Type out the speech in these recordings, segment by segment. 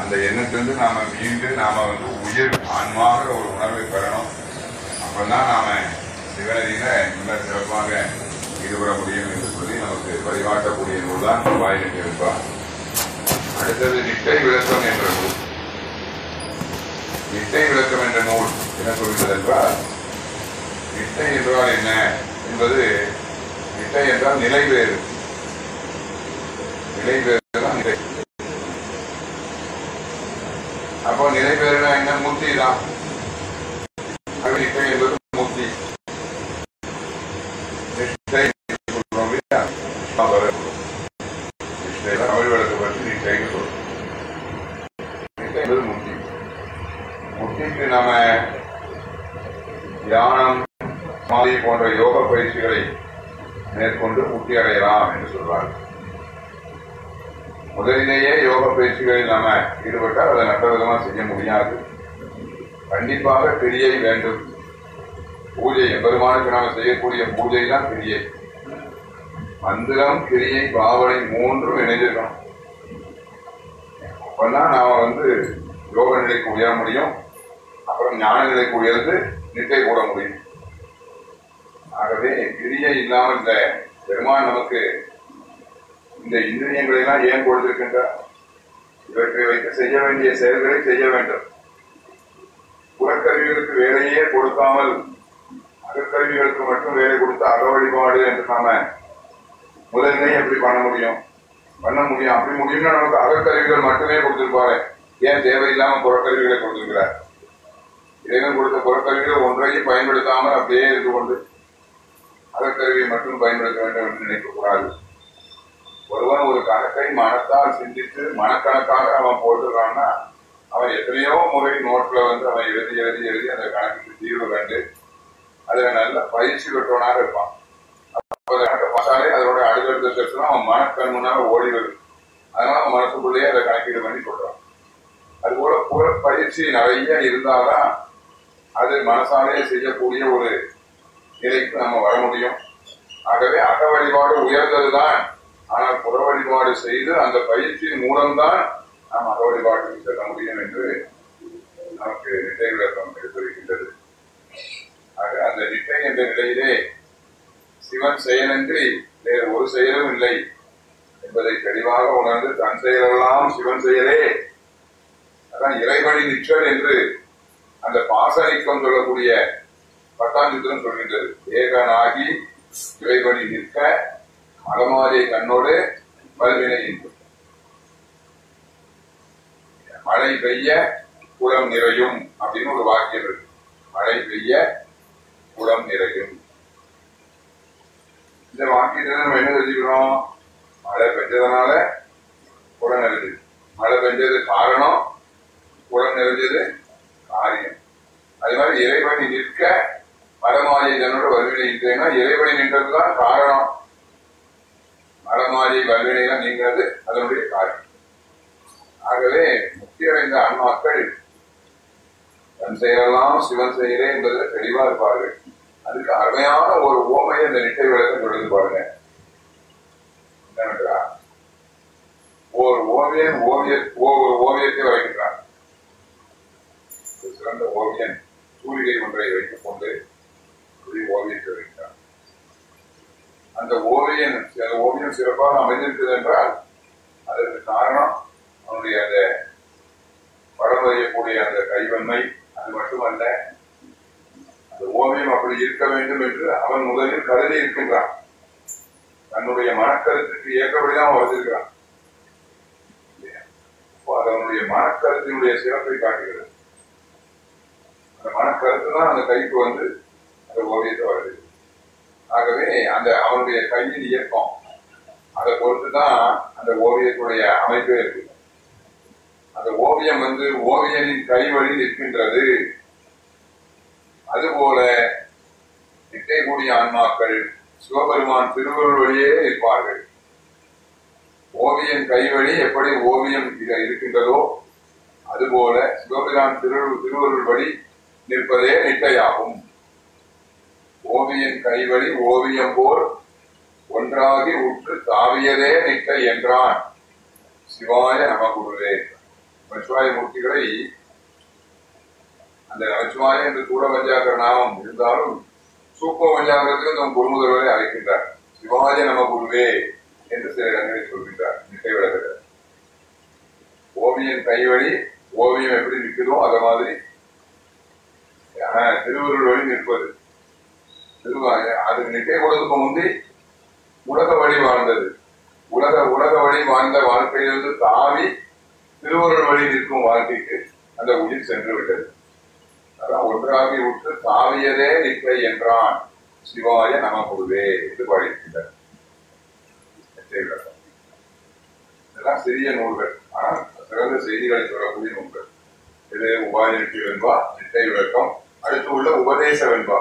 அந்த எண்ணத்திலிருந்து நாம மீண்டு நாம வந்து உயிர் ஆன்மாகிற ஒரு உணர்வை பெறணும். அப்பதான் நாம சிவநதியில நல்ல சிறப்பாக ஈடுபட முடியும் என்று சொல்லி நமக்கு வழிகாட்டக்கூடிய நூல் தான் வாயில் இருப்பார் அடுத்தது நிட்டை விளக்கம் என்ற நூல். நிட்டை விளக்கம் என்ற நூல் என்ன சொல்கிறது என்றால் நிட்டை என்றால் என்ன என்பது நிட்டை என்றால் நிலை வேறு. நிலை வேறு தான் நிலை அப்போ நிலை வேறுனா என்ன முக்தி என்பது சொல்றோம் இல்லையா சொல்றோம் என்பது முக்தி முக்திக்கு நாம தியானம் சமாதி போன்ற யோக பயிற்சிகளை மேற்கொண்டு முக்தி அடையலாம் என்று சொல்றாங்க முதலிலேயே யோக பயிற்சிகளில் நாம ஈடுபட்டால் அதை நல்ல விதமா செய்ய முடியாது கண்டிப்பாக கிரியை வேண்டும். பூஜை எம்பெருமானுக்கு நாம செய்யக்கூடிய பூஜை தான் கிரியை மந்திரம் கிரியை பாவனை மூன்றும் இணைஞ்சிருக்கணும். அப்பதான் நாம வந்து யோக நிலைக்கு உயர முடியும். அப்புறம் ஞான நிலைக்கு உயர்ந்து நிட்டை போட முடியும். ஆகவே கிரியை இல்லாமல் இந்த பெருமான் நமக்கு இந்த இந்திரியங்களை எல்லாம் ஏன் கொடுத்திருக்கின்றார்? இவற்றை வைத்து செய்ய வேண்டிய செயல்களை செய்ய வேண்டும். புறக்கருவிகளுக்கு வேலையே கொடுக்காமல் அகக்கருவிகளுக்கு மட்டும் வேலை கொடுத்த அக வழிபாடு என்று நாம முதல்ல எப்படி பண்ண முடியும்? பண்ண முடியும். அப்படி முடியும்னா நமக்கு அகக்கருவிகள் மட்டுமே கொடுத்திருப்பாரு. ஏன் தேவையில்லாம புறக்கருவிகளை கொடுத்திருக்கிறார்? இறைவன் கொடுத்த புறக்கருவிகள் ஒன்றையும் பயன்படுத்தாமல் அப்படியே இருந்து கொண்டு அகக்கருவியை மட்டும் பயன்படுத்த வேண்டும் என்று நினைக்கக்கூடாது ஒருவன் ஒரு கணக்கை மனத்தால் சிந்தித்து மனக்கணக்காக அவன் போட்டுறான்னா அவன் எத்தனையோ முறை நோட்ல வந்து அவன் எழுதி எழுதி எழுதி அந்த கணக்குக்கு தீர்வு கண்டு அதை நல்ல பயிற்சி பெற்றவனாக இருப்பான். அப்ப அந்த பார்த்தாலே அதோட அடுத்தடுத்த ஸ்டெப்ஸ்லாம் அவன் மனக்கண் முன்னால் ஓடி வருது அதனால அவன் மனசுக்குள்ளேயே அதை கணக்கீடு பண்ணி சொல்றான். அதுபோல புற பயிற்சி நிறைய இருந்தால்தான் அது மனசாலே செய்யக்கூடிய ஒரு நிலைக்கு நம்ம வர முடியும். ஆகவே அக வழிபாடு உயர்ந்ததுதான். ஆனால் புற வழிபாடு செய்து அந்த பயிற்சியின் மூலம்தான் நாம் அக வாழ்க்கை செல்ல முடியும் என்று நமக்கு நிலை விளக்கம் எடுத்துரைக்கின்றது ஆக அந்த நிட்டை என்ற நிலையிலே சிவன் செயலன்றி வேறு ஒரு செயலும் இல்லை என்பதை தெளிவாக உணர்ந்து தன் செயலெல்லாம் சிவன் செயலே. அதான் இறைவழி நிற்றல் என்று அந்த பாசனிக்கம் சொல்லக்கூடிய பட்டாஞ்சுத்திரம் சொல்கின்றது. ஏகனாகி இறைவழி நிற்க மகமாரிய கண்ணோடு பல்வினை மழை பெய்ய குளம் நிறையும் அப்படின்னு ஒரு வாக்கியம் இருக்கு. மழை பெய்ய குளம் நிறையும். இந்த வாக்கியத்தை நம்ம என்ன தெரிஞ்சுக்கிறோம் மழை பெஞ்சதுனால குளம் நிறைஞ்சது. மழை பெஞ்சது காரணம் குளம் நிறைஞ்சது காரியம். அது மாதிரி இறைவனை நிற்க மரமாயை தன்னோட வல்வினை நின்றேன்னா இறைவனை நின்றதுதான் காரணம். மரமாயை வல்வினைலாம் நீங்கிறது அதனுடைய காரியம். ஆகவே முக்தி அடைந்த ஆன்மாக்கள் தன் செயலெல்லாம் சிவன் செயலே என்பதில் தெளிவா இருப்பார்கள். அதுக்கு அருமையான ஒரு ஓமையை இந்த நிட்டை விளக்கம் சொல்லுது பாருங்க. என்னன்றா ஒரு ஓவியன் ஓவிய ஒரு ஓவியத்தை வரைகின்றான். ஒரு சிறந்த ஓவியன் சூரிகை ஒன்றை வைத்துக் கொண்டு ஓவியத்தை வரைகிறான் அந்த ஓவியன் அந்த ஓவியம் சிறப்பாக அமைந்திருக்கிறது என்றால் அதற்கு காரணம் அவனுடைய அந்த படம் அந்த கைவன்மை அது மட்டுமல்ல அந்த ஓவியம் அப்படி இருக்க வேண்டும் என்று அவன் முதலில் கருதி இருக்கின்றான். தன்னுடைய மனக்கருத்துக்கு ஏற்றபடிதான் அவன் வந்திருக்கிறான். அதனுடைய மனக்கருத்தினுடைய சிறப்பை காட்டுகிறது. அந்த மனக்கருத்து தான் அந்த கைக்கு வந்து அந்த ஓவியத்தை வருது. ஆகவே அந்த அவனுடைய கையின் இயக்கம் அதை பொறுத்து தான் அந்த ஓவியத்துடைய அமைப்பே இருக்கு அந்த ஓவியம் வந்து ஓவியனின் கை வழி நிற்கின்றது. அதுபோல நிட்டைக்கூடிய ஆன்மாக்கள் சிவபெருமான் திருவருள் வழியே இருப்பார்கள் ஓவியன் கைவழி எப்படி ஓவியம் இருக்கின்றதோ அதுபோல சிவபிரான் திருவருள் திருவருள் வழி நிற்பதே நிட்டையாகும் ஓவியன் கைவழி ஓவியம் போல் ஒன்றாகி உற்று தாவியதே நிட்டை என்றான் சிவாய நமகுருவே நமச்சிவாய மூர்த்திகளை அந்த நமச்சிவாய என்று கூட வஞ்சாக்கிற நாமம் இருந்தாலும் சூப்ப வஞ்சாக்கிறதுக்கு நம் குருமுதல்வரை அழைக்கின்றார். சிவாஜ நம குருவே என்று சில இடங்களில் சொல்கின்றார். நிட்டை விளக்குகிறார் ஓவியன் கைவழி ஓவியம் எப்படி நிற்குதோ அத மாதிரி திருவருள் வழி நிற்பது. திருவாய அது நிட்டை கொடுத்துக்கு முந்தி உலக வழி வாழ்ந்தது. உலக உலக வழி வாழ்ந்த வாழ்க்கையிலிருந்து தாவி திருவுருள் வழி நிற்கும் வாழ்க்கைக்கு அந்த உயிர் சென்று விட்டது. அதான் ஒன்றாகி விட்டு தாவியதே நிற்கை என்றான் சிவாய நம குருவே என்று பாடியிருக்கின்றார். இதெல்லாம் சிறிய நூல்கள். ஆனால் சிறந்த செய்திகளை சொல்லக்கூடிய நூல்கள். இது உபாய வெண்பா நிட்டை விளக்கம். அடுத்து உள்ள உபதேச வெண்பா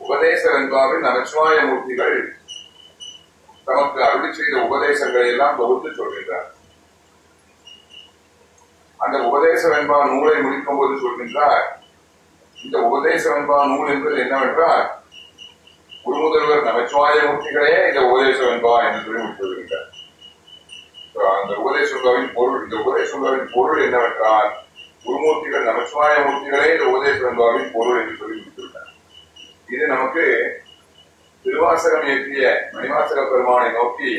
உபதேச வெண்பாவில் நமச்சிவாய மூர்த்திகள் தமக்கு அருளி செய்த உபதேசங்களை எல்லாம் தொகுத்து சொல்கின்றார். அந்த உபதேசம் என்பா நூலை முடிக்கும் போது சொல்கின்றார். இந்த உபதேசம் என்பா நூல் என்பது என்னவென்றால் குருமுதல்வர் நமச்சிவாய மூர்த்திகளே இந்த உபதேசம் என்பா என்று சொல்லி முடித்து அந்த உபதேச பொருள் இந்த உபதேச பொருள் என்னவென்றால் குருமூர்த்திகள் நமச்சிவாய மூர்த்திகளே இந்த உபதேசம் என்பாவின் பொருள் என்று சொல்லி முடித்திருக்கார் இது நமக்கு திருவாசகம் இயற்றிய மணிவாசக பெருமானை நோக்கி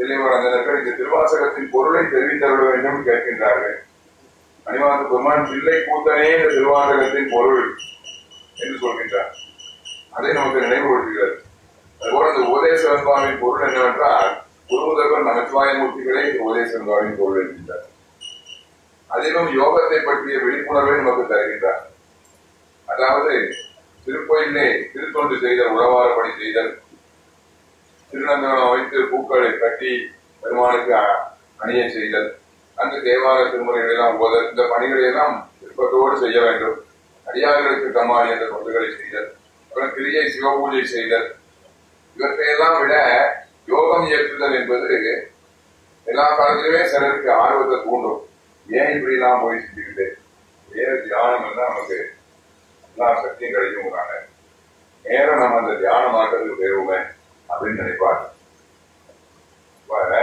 தெளிவர் இந்த திருவாசகத்தின் பொருளை தெரிவித்தருள வேண்டும் கேட்கின்றார்கள். மணிவாசக பெருமான் பிள்ளை கூத்தனே இந்த திருவாசகத்தின் பொருள் என்று சொல்கின்றார். அதை நமக்கு நினைவுபடுத்துகிறது. அதுபோல இந்த உபதேசன் சுவாமியின் பொருள் என்னவென்றால் குருமுதல்வர் நமச்சிவாய மூர்த்திகளே இந்த உபதேசன் சுவாமியின் பொருள் என்கின்றார். அதிலும் யோகத்தை பற்றிய விழிப்புணர்வை நமக்கு தருகின்றார். அதாவது திருக்கோயிலே திருத்தொண்டு செய்தல் உறவாறு பணி செய்தல் திருநந்தனம் வைத்து பூக்களை கட்டி பெருமானுக்கு அணிய செய்தல். அந்த தேவார திருமுறைகளை எல்லாம் போதல் இந்த பணிகளை எல்லாம் விருப்பத்தோடு செய்ய வேண்டும். அடியார்களுக்கு கமாணி என்ற தொண்டுகளை செய்தல். அப்புறம் கிரியை சிவபூஜை செய்தல். இவற்றையெல்லாம் விட யோகம் இயக்குதல் என்பது எல்லா காலத்திலுமே சிலருக்கு ஆர்வத்தை தூண்டும். ஏன் இப்படி எல்லாம் போய் செஞ்சுக்கிட்டு வேற தியானம் தான் நமக்கு எல்லா சக்தியும் கிடைக்கும் நேரம் நம்ம அந்த தியானம் மாற்றத்துக்கு போயிருவோமே அப்படின்னு நினைப்பாரு இப்ப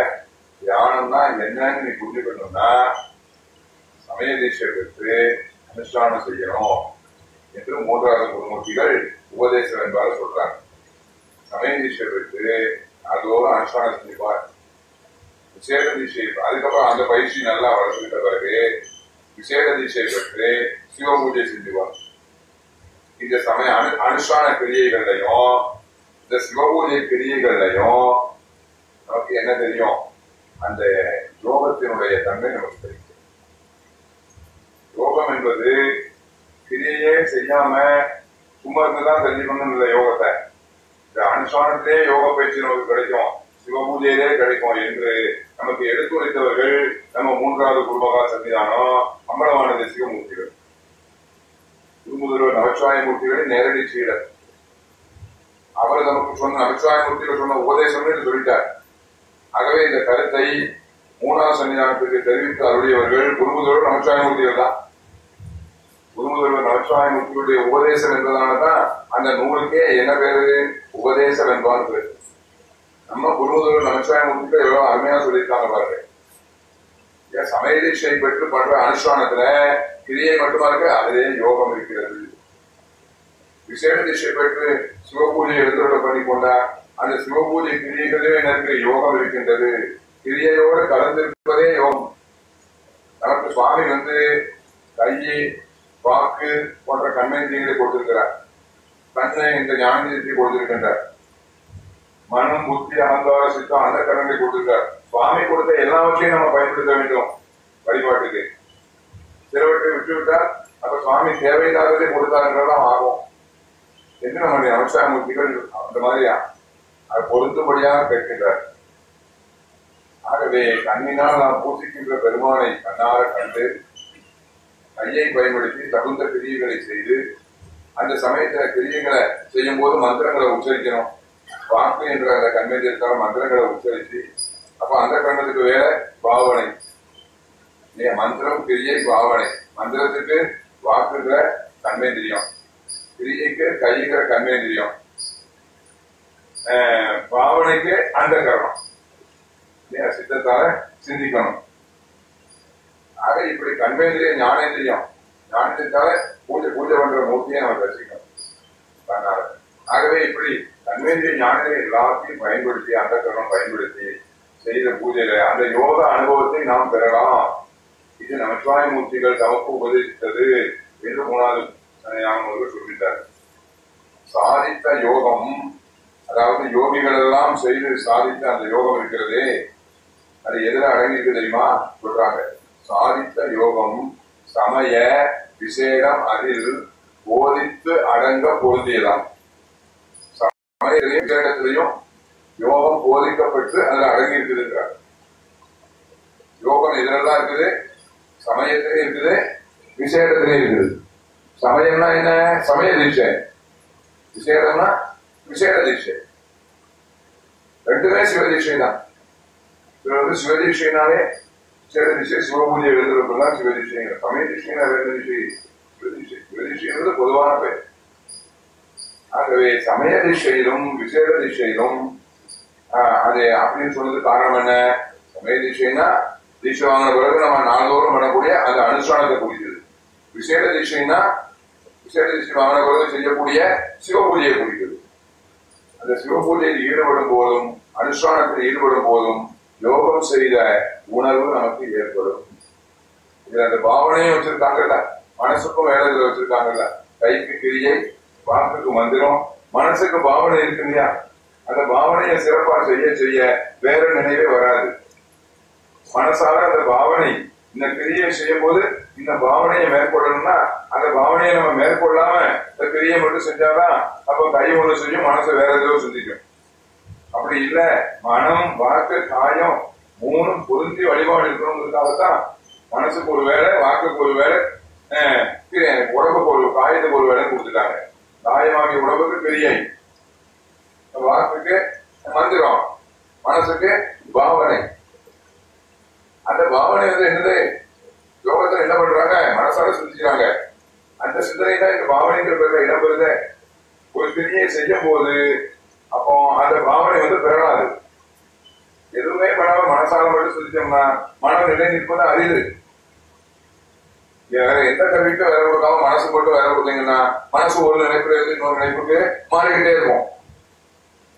தியானம்னா என்னன்னு நீ புரிஞ்சுக்கணும்னா சமய தீட்சை பெற்று அனுஷ்டானம் செய்யணும் என்று மூன்றாவது குருமூர்த்திகள் உபதேசம் என்பார சொல்றாங்க. சமய தீட்சை பெற்று அதோடு அனுஷ்டானம் செஞ்சுப்பார். விசேட தீட்சை அதுக்கப்புறம் அந்த பயிற்சி நல்லா வளர்த்துக்கிட்ட பிறகு விசேட தீட்சை பெற்று சிவ பூஜை செஞ்சுவார் இந்த சமய அனு அனுஷ்டான கிரியைகளையும் இந்த சிவபூஜை கிரியைகள்லையும் நமக்கு என்ன தெரியும்? அந்த யோகத்தினுடைய தன்மை நமக்கு தெரியும். யோகம் என்பது கிரியையே செய்யாம சும்மா இருந்துதான் தெரிஞ்சுக்கணும் இல்லை யோகத்தை. இந்த அனுஷ்டானத்திலே யோக பயிற்சி நமக்கு கிடைக்கும். சிவபூஜையிலே கிடைக்கும் என்று நமக்கு எடுத்துரைத்தவர்கள் நம்ம மூன்றாவது குருமகா சன்னிதானம் தேசிக மூர்த்திகள் குருமுதல்வர் நமச்சிவாய மூர்த்திகளின் நேரடி சீடர். அவர் நமக்கு சொன்ன நமச்சிவாய சொன்ன உபதேசம் சொல்லிட்டார். ஆகவே இந்த கருத்தை மூணாவது சன்னிதானத்துக்கு தெரிவித்து அருளியவர்கள் குருமுதல்வர் நமச்சிவாயமூர்த்திகள் தான். குருமுதல்வர் நமச்சாயமூர்த்திகளுடைய உபதேசம் என்பதனாலதான் அந்த நூலுக்கே என்ன பேரு? உபதேசம் என்பான் பேரு. நம்ம குருமுதல்வர் நமச்சாயமூர்த்திகள் எவ்வளவு அருமையா சொல்லியிருக்காங்க பாருங்க. ஏன் சமய தீட்சை பெற்று பண்ற அனுஷ்டானத்துல கிரியை மட்டுமா இருக்கு? அதிலே யோகம் இருக்கிறது. விசேட திசை பெற்று சிவபூஜை எழுந்துள்ள பண்ணி கொண்டார் அந்த சிவபூஜை கிரியைகளே எனக்கு யோகம் இருக்கின்றது. கிரியையோடு கலந்திருப்பதே யோகம். நமக்கு சுவாமி வந்து கையை வாக்கு போன்ற கண்மேந்திரியங்களை கொடுத்திருக்கிறார். கண்ணை இந்த ஞானத்தை கொடுத்திருக்கின்றார். மனம் புத்தி அகங்கார சித்தம் அந்த கடனை கொடுத்திருக்கார் சுவாமி கொடுத்த எல்லாவற்றையும் நம்ம பயன்படுத்த வேண்டும் வழிபாட்டுக்கு. சிலவற்றை விட்டுவிட்டால் அப்ப சுவாமி தேவையில்லாததே கொடுத்தாருன்றதான் ஆகும். என்று நம்முடைய அமைச்சாமூர்த்திகள் அந்த மாதிரியா? அது பொருந்தும்படியாக கேட்கின்றார். ஆகவே கண்ணினால் நாம் பூசிக்கின்ற பெருமானை கண்ணார கண்டு கையை பயன்படுத்தி தகுந்த கிரியைகளை செய்து அந்த சமயத்துல கிரியைகளை செய்யும் போது மந்திரங்களை உச்சரிக்கணும். வாக்கு என்ற அந்த கண்மேந்திரத்தால மந்திரங்களை உச்சரித்து அப்ப அந்த கண்ணத்துக்கு வேற பாவனை. இல்லையா மந்திரம் கிரியை பாவனை. மந்திரத்துக்கு வாக்குங்கிற கண்மேந்திரியம். கிரியைக்கு கைங்கிற கர்மேந்திரியம் பாவனைக்கு அந்த கரணம் இல்லையா சித்தத்தால சிந்திக்கணும்? ஆக இப்படி கண்மேந்திரிய ஞானேந்திரியம் ஞானத்தினால பூஜை பூஜை பண்ற மூர்த்தியை நம்ம ரசிக்கணும் அதனால. ஆகவே இப்படி கண்மேந்திரிய ஞானத்தை எல்லாத்தையும் பயன்படுத்தி அந்த கரணம் பயன்படுத்தி செய்த பூஜையில அந்த யோக அனுபவத்தை நாம் பெறலாம். இது நமச்சிவாய மூர்த்திகள் தமக்கு உபதேசித்தது. என்று மூணாவது ஞானம் சொல்லிட்டார் சாதித்த யோகம் அதாவது யோகிகள் எல்லாம் செய்து சாதித்த அந்த யோகம் இருக்கிறதே அது எதில் அடங்கியிருக்கு தெரியுமா? சொல்றாங்க. சாதித்த யோகம் சமய விசேடம் அதில் போதித்து அடங்க பொருந்தியதாம். சமயத்திலையும் விசேடத்திலையும் யோகம் போதிக்கப்பட்டு அதில் அடங்கி இருக்குதுன்றார் யோகம் எதிரெல்லாம் இருக்குது? சமயத்திலே இருக்குது விசேடத்திலே இருக்குது. சமயம்னா என்ன சமய தீட்சை விசேடம்னா விசேட தீட்சை ரெண்டுமே சிவதீட்சை தான் சிலர் வந்து சிவதீட்சைனாலே விசேட தீட்சை சிவபூஜை எழுதுறதுலாம் சிவதீட்சைங்க சமய தீட்சைனா வேற தீட்சை சிவதீட்சை பொதுவான பெயர் ஆகவே சமய திசையிலும் விசேட திசையிலும் ஆஹ், அது அப்படின்னு சொன்னது காரணம் என்ன சமய திசைன்னா தீட்சை வாங்கின பிறகு நம்ம நாள்தோறும் பண்ணக்கூடிய அந்த அனுஷ்டானத்தை குறித்து விசேட திசைன்னா விசேட திசை வாங்கின பிறகு செய்யக்கூடிய சிவ பூஜையை குறிக்குது அந்த சிவ பூஜையில் ஈடுபடும் போதும் அனுஷ்டானத்தில் ஈடுபடும் போதும் யோகம் செய்த உணர்வு நமக்கு ஏற்படும். இதுல அந்த பாவனையும் வச்சிருக்காங்கல்ல மனசுக்கும் வேலை இதுல வச்சிருக்காங்கல்ல. கைக்கு கிரியை வாக்குக்கு மந்திரம் மனசுக்கு பாவனை இருக்கு இல்லையா? அந்த பாவனையை சிறப்பா செய்ய செய்ய வேற நினைவே வராது. மனசால அந்த பாவனை இந்த கிரியை செய்யும் போது இந்த பாவனையை மேற்கொள்ளணும்னா அந்த பாவனையை நம்ம மேற்கொள்ளாம இந்த கிரியை மட்டும் செஞ்சாதான் அப்ப கை ஒன்று செய்யும் மனசு வேற எதுவும் சிந்திக்கும் அப்படி இல்ல மனம் வாக்கு காயம் மூணும் பொருந்தி வழிபாடு இருக்கணுங்கிறதுக்காகத்தான் மனசுக்கு ஒரு வேலை வாக்குக்கு ஒரு வேலை உடம்புக்கு ஒரு காயத்துக்கு ஒரு வேலை கொடுத்துட்டாங்க. காயமாகிய உடம்புக்கு கிரியை. வாக்குக்கு மந்திரம் மனசுக்கு பாவனை. அந்த பாவனை வந்து என்னது? யோகத்துல என்ன பண்றாங்க? மனசால சிந்திக்கிறாங்க. அந்த சிந்தனை தான் இந்த பாவனைங்கிற பேர்ல இடம் பெறுது ஒரு கிரியை செய்யும் போது அப்போ அந்த பாவனை வந்து பெறலாது. எதுவுமே பண்ணாம மனசால மட்டும் சிந்திச்சோம்னா மனம் நிலை நிற்பது அரிது. வேற எந்த கருவிக்கும் வேற கொடுக்காம மனசு மட்டும் வேற கொடுத்தீங்கன்னா மனசு ஒரு நினைப்புல இருந்து இன்னொரு நினைப்புக்கு மாறிக்கிட்டே இருக்கும்.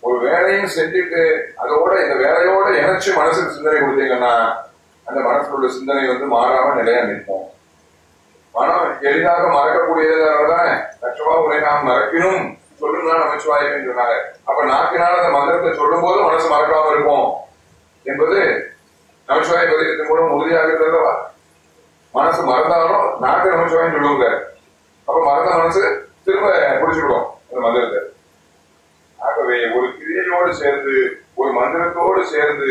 ஒரு வேலையும் செஞ்சுட்டு அதோட இந்த வேலையோட இணைச்சு மனசுக்கு சிந்தனை கொடுத்தீங்கன்னா அந்த மனசுள்ள சிந்தனை வந்து மாறாம நிலையா நிற்போம் மனம் எளிதாக மறக்கக்கூடியதுனாலதான்? லட்சமா உரை நாம் மறக்கணும் சொல்லுங்க நமச்சிவாயம் சொன்னாங்க. அப்ப நாக்கினால் அந்த மந்திரத்தை சொல்லும் போது மனசு மறக்காம இருக்கும் என்பது நமச்சிவாய பதிகத்தின் மூலம் உறுதியாக இருக்கிறதா மனசு மறந்தாலும் நாக்கு நமச்சிவாயம் சொல்லுங்க. அப்ப மறந்த மனசு திரும்ப பிடிச்சிடும் அந்த மந்திரத்தை. ஆகவே ஒரு கிரியையோடு சேர்ந்து ஒரு மந்திரத்தோடு சேர்ந்து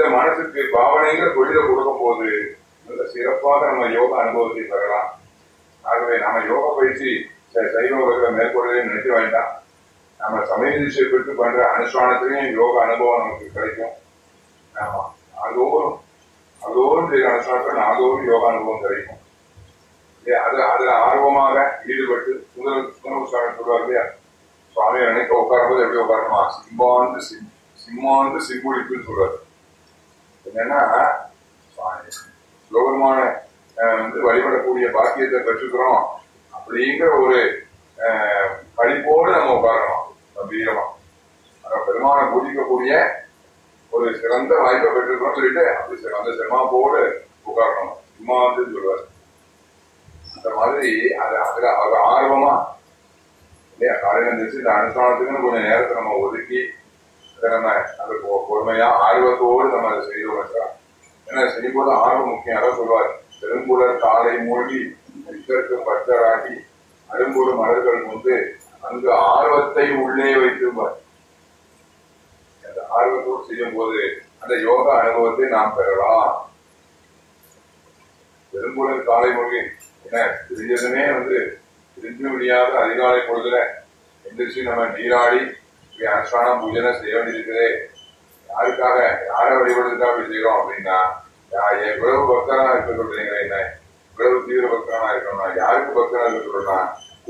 இந்த மனசுக்கு பாவனைங்கிற தொழிலை கொடுக்கும் போது நல்ல சிறப்பாக நம்ம யோக அனுபவத்தை பெறலாம். ஆகவே நம்ம யோக பயிற்சி சைவ வகைகளை மேற்கொள்ளவே நினைக்க வேண்டாம். நம்ம சமய திசை பெற்று பண்ற அனுஷ்டானத்திலையும் யோக அனுபவம் நமக்கு கிடைக்கும். ஆமா. அதோறும் அதோறும் செய்யற அனுஷ்டானத்தில் அதோறும் யோக அனுபவம் கிடைக்கும். இல்லையா? அது அதுல ஆர்வமாக ஈடுபட்டு சுந்தர சுந்தர சுவாமி சொல்லுவார் இல்லையா? சுவாமியை நினைக்க உட்காரும்போது எப்படி உட்காரணுமா? சிம்மாந்து சிம் சிம்மாந்து சிம்புடிப்புன்னு சொல்றாரு என்னன்னா சுவாமி வந்து வழிபடக்கூடிய பாக்கியத்தை பெற்றுக்கிறோம் அப்படிங்கிற ஒரு படிப்போடு நம்ம உட்காரணும். கம்பீரமா. ஆனா பெருமானை பூஜிக்கக்கூடிய ஒரு சிறந்த வாய்ப்பை பெற்றிருக்கோம் சொல்லிட்டு அப்படி சிறந்த அந்த சிரமாப்போடு உட்காரணும். சிம்மாந்து சொல்லுவார். அந்த மாதிரி அது அதுல அது ஆர்வமா இல்லையா? காலையில எந்திரிச்சு இந்த அனுஷ்டானத்துக்குன்னு கொஞ்சம் நேரத்தை நம்ம ஒதுக்கி நம்ம அது பொறுமையா ஆர்வத்தோடு நம்ம அதை செய்தோம் என்றார் ஏன்னா செய்யும்போது ஆர்வம் முக்கியம். அதை சொல்லுவார் பெரும்புலர் காலை மூழ்கி நிற்கற்கு பக்தராகி அரும்புடு மலர்கள் கொண்டு அங்கு ஆர்வத்தை உள்ளே வைத்திருப்பார் அந்த ஆர்வத்தோடு செய்யும் போது அந்த யோகா அனுபவத்தை நாம் பெறலாம். பெரும்புலர் காலை மூழ்கி என்ன தெரிஞ்சதுமே வந்து தெரிஞ்ச முடியாத அதிகாலை பொழுதுல எந்திரிச்சு நம்ம நீராடி இப்படி அனுஷ்டானம் பூஜனை செய்ய வேண்டியிருக்குது. யாருக்காக யாரை வழிபடுறதுக்காக இப்படி செய்யறோம் அப்படின்னா யா- எவ்வளவு பக்தனா இருக்க சொல்றீங்க என்ன? இவ்வளவு தீவிர பக்தனா இருக்கணும்னா யாருக்கு பக்தனா இருக்க சொல்றா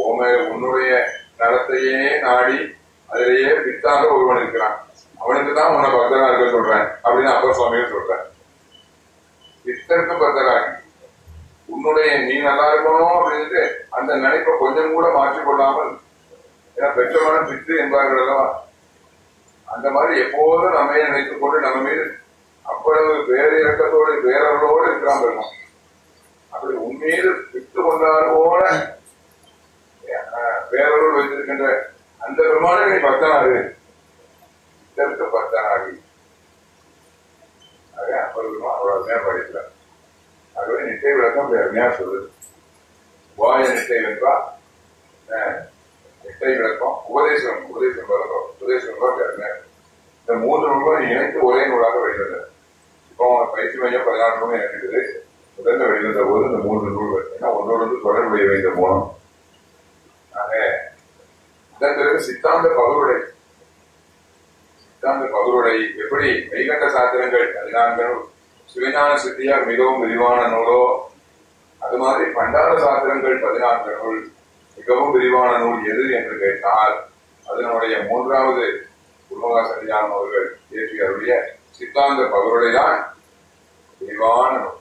உண்மை உன்னுடைய நலத்தையே நாடி அதிலேயே பித்தாக ஒருவன் இருக்கிறான். அவனுக்கு தான் உன்னை பக்தனா இருக்க சொல்றேன் அப்படின்னு அப்பர் சுவாமியும் சொல்றேன் பித்தருக்கு பக்தராகி உன்னுடைய நீ நல்லா இருக்கணும் அப்படின்ட்டு அந்த நினைப்பை கொஞ்சம் கூட மாற்றிக்கொள்ளாமல் ஏன்னா பெற்றவனும் பித்து என்பார்கள் அல்லவா அந்த மாதிரி எப்போதும் நம்ம நினைத்துக் கொண்டு நம்ம மீது அவ்வளவு பேரிறக்கத்தோடு பேரர்களோடு இருக்கிறான் பெருமான் அப்படி உண்மையில் பித்து போல பேரர்கள் வைத்திருக்கின்ற அந்த பெருமான நீ பக்தனாரு. இதற்கு பக்தனாகி. ஆக அப்பர் பெருமான் அருமையா படிக்கிறார் ஆகவே நிச்சய விளக்கம் அருமையா சொல்லுது. வாய நிச்சயம் என்றா எட்டை விளக்கம் உபதேசம் உபதேசம் விளக்கம் உபதேசம் விளக்கம் இந்த மூன்று நூல்களும் இணைத்து ஒரே நூலாக வெளிவந்தது இப்போ பயிற்சி மையம் பதினாறு நூல் இருக்குது. முதல்ல வெளிவந்த போது இந்த மூன்று நூல்கள் ஏன்னா ஒன்றோடு தொடர்புடைய வைத்த மூலம். ஆக அதன் பிறகு சித்தாந்த பகுருடை. சித்தாந்த பகுருடை எப்படி? மெய்கண்ட சாத்திரங்கள். பதினான்கு நூல். சிவஞான சித்தியார் மிகவும் விரிவான நூலோ? அது மாதிரி பண்டார சாத்திரங்கள் பதினான்கு நூல். மிகவும் விரிவான நூல் எது என்று கேட்டால் அதனுடைய மூன்றாவது குருமகா அவர்கள் இயற்றியருடைய சித்தாந்த பகருடைய தான் விரிவான நூல்.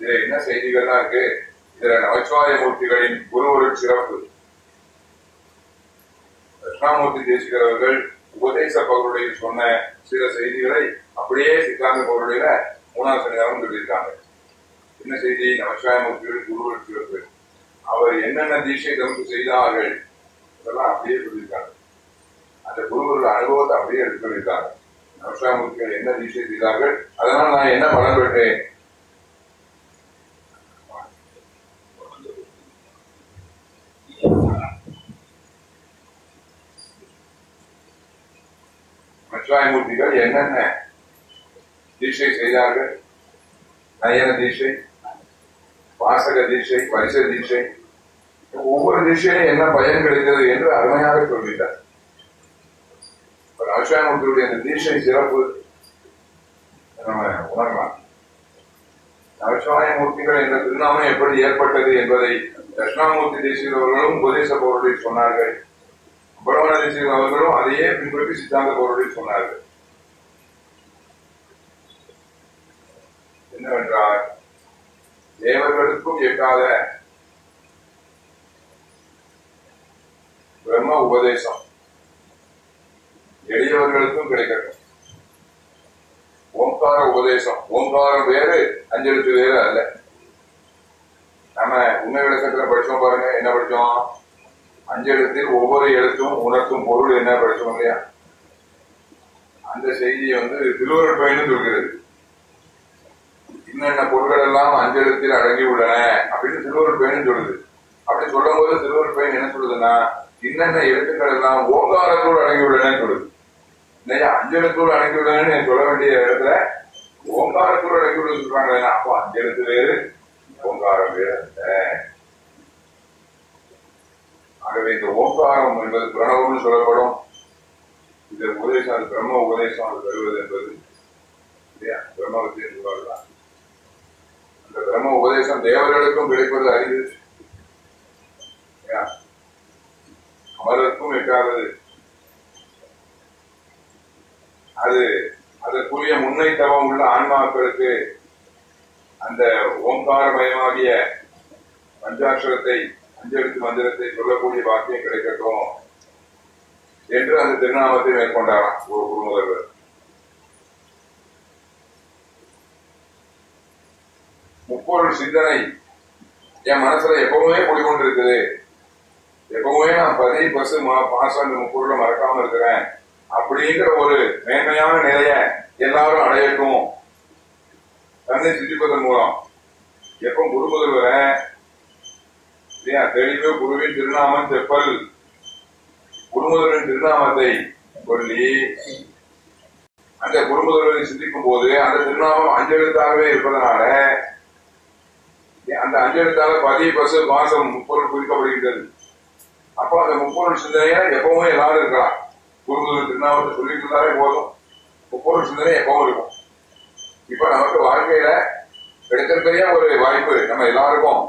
இதுல என்ன செய்திகள்லாம் இருக்கு? இதுல நமச்சிவாய மூர்த்திகளின் குருவருள் சிறப்பு. கிருஷ்ணாமூர்த்தி தேசிகர் அவர்கள் உபதேச பகருடைய சொன்ன சில செய்திகளை அப்படியே சித்தாந்த பகருடைய மூணாவது சனிதானம் சொல்லியிருக்காங்க. என்ன செய்தி? நமச்சிவாயமூர்த்திகளின் குருவருள் அவர் என்னென்ன தீட்சை தமக்கு செய்தார்கள்? இதெல்லாம் அப்படியே சொல்லியிருக்காங்க. அந்த குருவருள் அனுபவத்தை அப்படியே எடுத்து சொல்லியிருக்காங்க. நமச்சிவாயமூர்த்திகள் என்ன தீட்சை செய்தார்கள்? அதனால் நான் என்ன பலன் பெற்றேன்? மச்சாயமூர்த்திகள் என்னென்ன தீட்சை செய்தார்கள்? நயன தீட்சை வாசக தீட்சை பரிச தீட்சை ஒவ்வொரு தீட்சையும் என்ன பயன் கிடைத்தது என்று அருமையாக சொல்லிட்டார். ராஜாமூர்த்தியுடைய இந்த தீட்சை சிறப்பு நம்ம உணரலாம். நரசிவாயமூர்த்திகள் இந்த திருநாமம் எப்படி ஏற்பட்டது என்பதை தட்சிணாமூர்த்தி தேசிய அவர்களும் உபதேச பொருளில் சொன்னார்கள். பிரமண தேசிய அவர்களும் அதையே பின்பற்றி சித்தாந்த பொருளில் சொன்னார்கள். என்னவென்றால் தேவர்களுக்கும் எட்டாத பிரம்ம உபதேசம். எளியவர்களுக்கும் கிடைக்கட்டும். ஓம்கார உபதேசம். ஓம்காரம் வேறு அஞ்செழுத்து வேறு அல்ல. நம்ம உண்மை விளக்கத்துல படிச்சோம் பாருங்க என்ன படிச்சோம்? அஞ்செழுத்தில் ஒவ்வொரு எழுத்தும் உணர்த்தும் பொருள் என்ன படிச்சோம் இல்லையா? அந்த செய்தியை வந்து திருவருள் பயணம் சொல்கிறது. இன்னென்ன பொருள்கள் எல்லாம் அஞ்செழுத்தில் அடங்கி உள்ளன அப்படின்னு திருவருள் பயணம் சொல்லுது. அப்படி சொல்லும் போது திருவருள் பயன் என்ன சொல்லுதுன்னா இன்னென்ன எழுத்துக்கள் எல்லாம் ஓங்காரத்தோடு அடங்கி உள்ளன சொல்லுது. இல்லையா? அஞ்செழுத்தோடு அடங்கி உள்ளனன்னு சொல்ல வேண்டிய இடத்துல ஓங்காரத்தோடு அடங்கி உள்ளது சொல்றாங்க. அப்போ அஞ்செழுத்து வேறு ஓங்காரம் வேறு அல்ல. ஆகவே இந்த ஓங்காரம் என்பது பிரணவம்னு சொல்லப்படும். இந்த உபதேசம் பிரம்ம உபதேசம் அது வருவது என்பது. இல்லையா? பிரம்ம வித்தியம் இந்த பிரம்ம உபதேசம் தேவர்களுக்கும் கிடைப்பது அறிவு இல்லையா? அமரருக்கும் அது அதற்குரிய முன்னைத்தவம் உள்ள ஆன்மாக்களுக்கு அந்த ஓங்காரமயமாகிய பஞ்சாட்சரத்தை அஞ்செழுத்து மந்திரத்தை சொல்லக்கூடிய வாக்கியம் கிடைக்கட்டும் என்று அந்த திருநாமத்தை மேற்கொண்டாராம் ஒரு குருமுதல்வர். முப்பொருள் சிந்தனை. என் மனசுல எப்பவுமே குடிக்கொண்டிருக்குது எப்பவுமே நான் பதி பசு பாசம் இந்த முப்பொருளை மறக்காம இருக்கிறேன். அப்படிங்கிற ஒரு மேன்மையான நிலைய எல்லாரும் அடையட்டும் தன்னை சிந்திப்பதன் மூலம். எப்ப குருமுதல்வரை இல்லையா? தெளிவு குருவின் திருநாமம் செப்பல் குருமுதலின் திருநாமத்தை சொல்லி அந்த குருமுதல்வரை சிந்திக்கும் போது அந்த திருநாமம் அஞ்செழுத்தாகவே இருப்பதனால அந்த அஞ்செழுத்தாக பதிய பசு மாசம் முப்பொருள் குறிக்கப்படுகின்றது அப்போ அந்த முப்பொருள் சிந்தனையா எப்பவுமே எல்லாரும் இருக்கலாம். குருகுரு திருநாமத்தை சொல்லிட்டு இருந்தாலே போதும் முப்பொருள் சிந்தனை எப்பவும் இருக்கும். இப்ப நமக்கு வாழ்க்கையில கிடைத்திருக்கிற ஒரு வாய்ப்பு நம்ம எல்லாருக்கும்.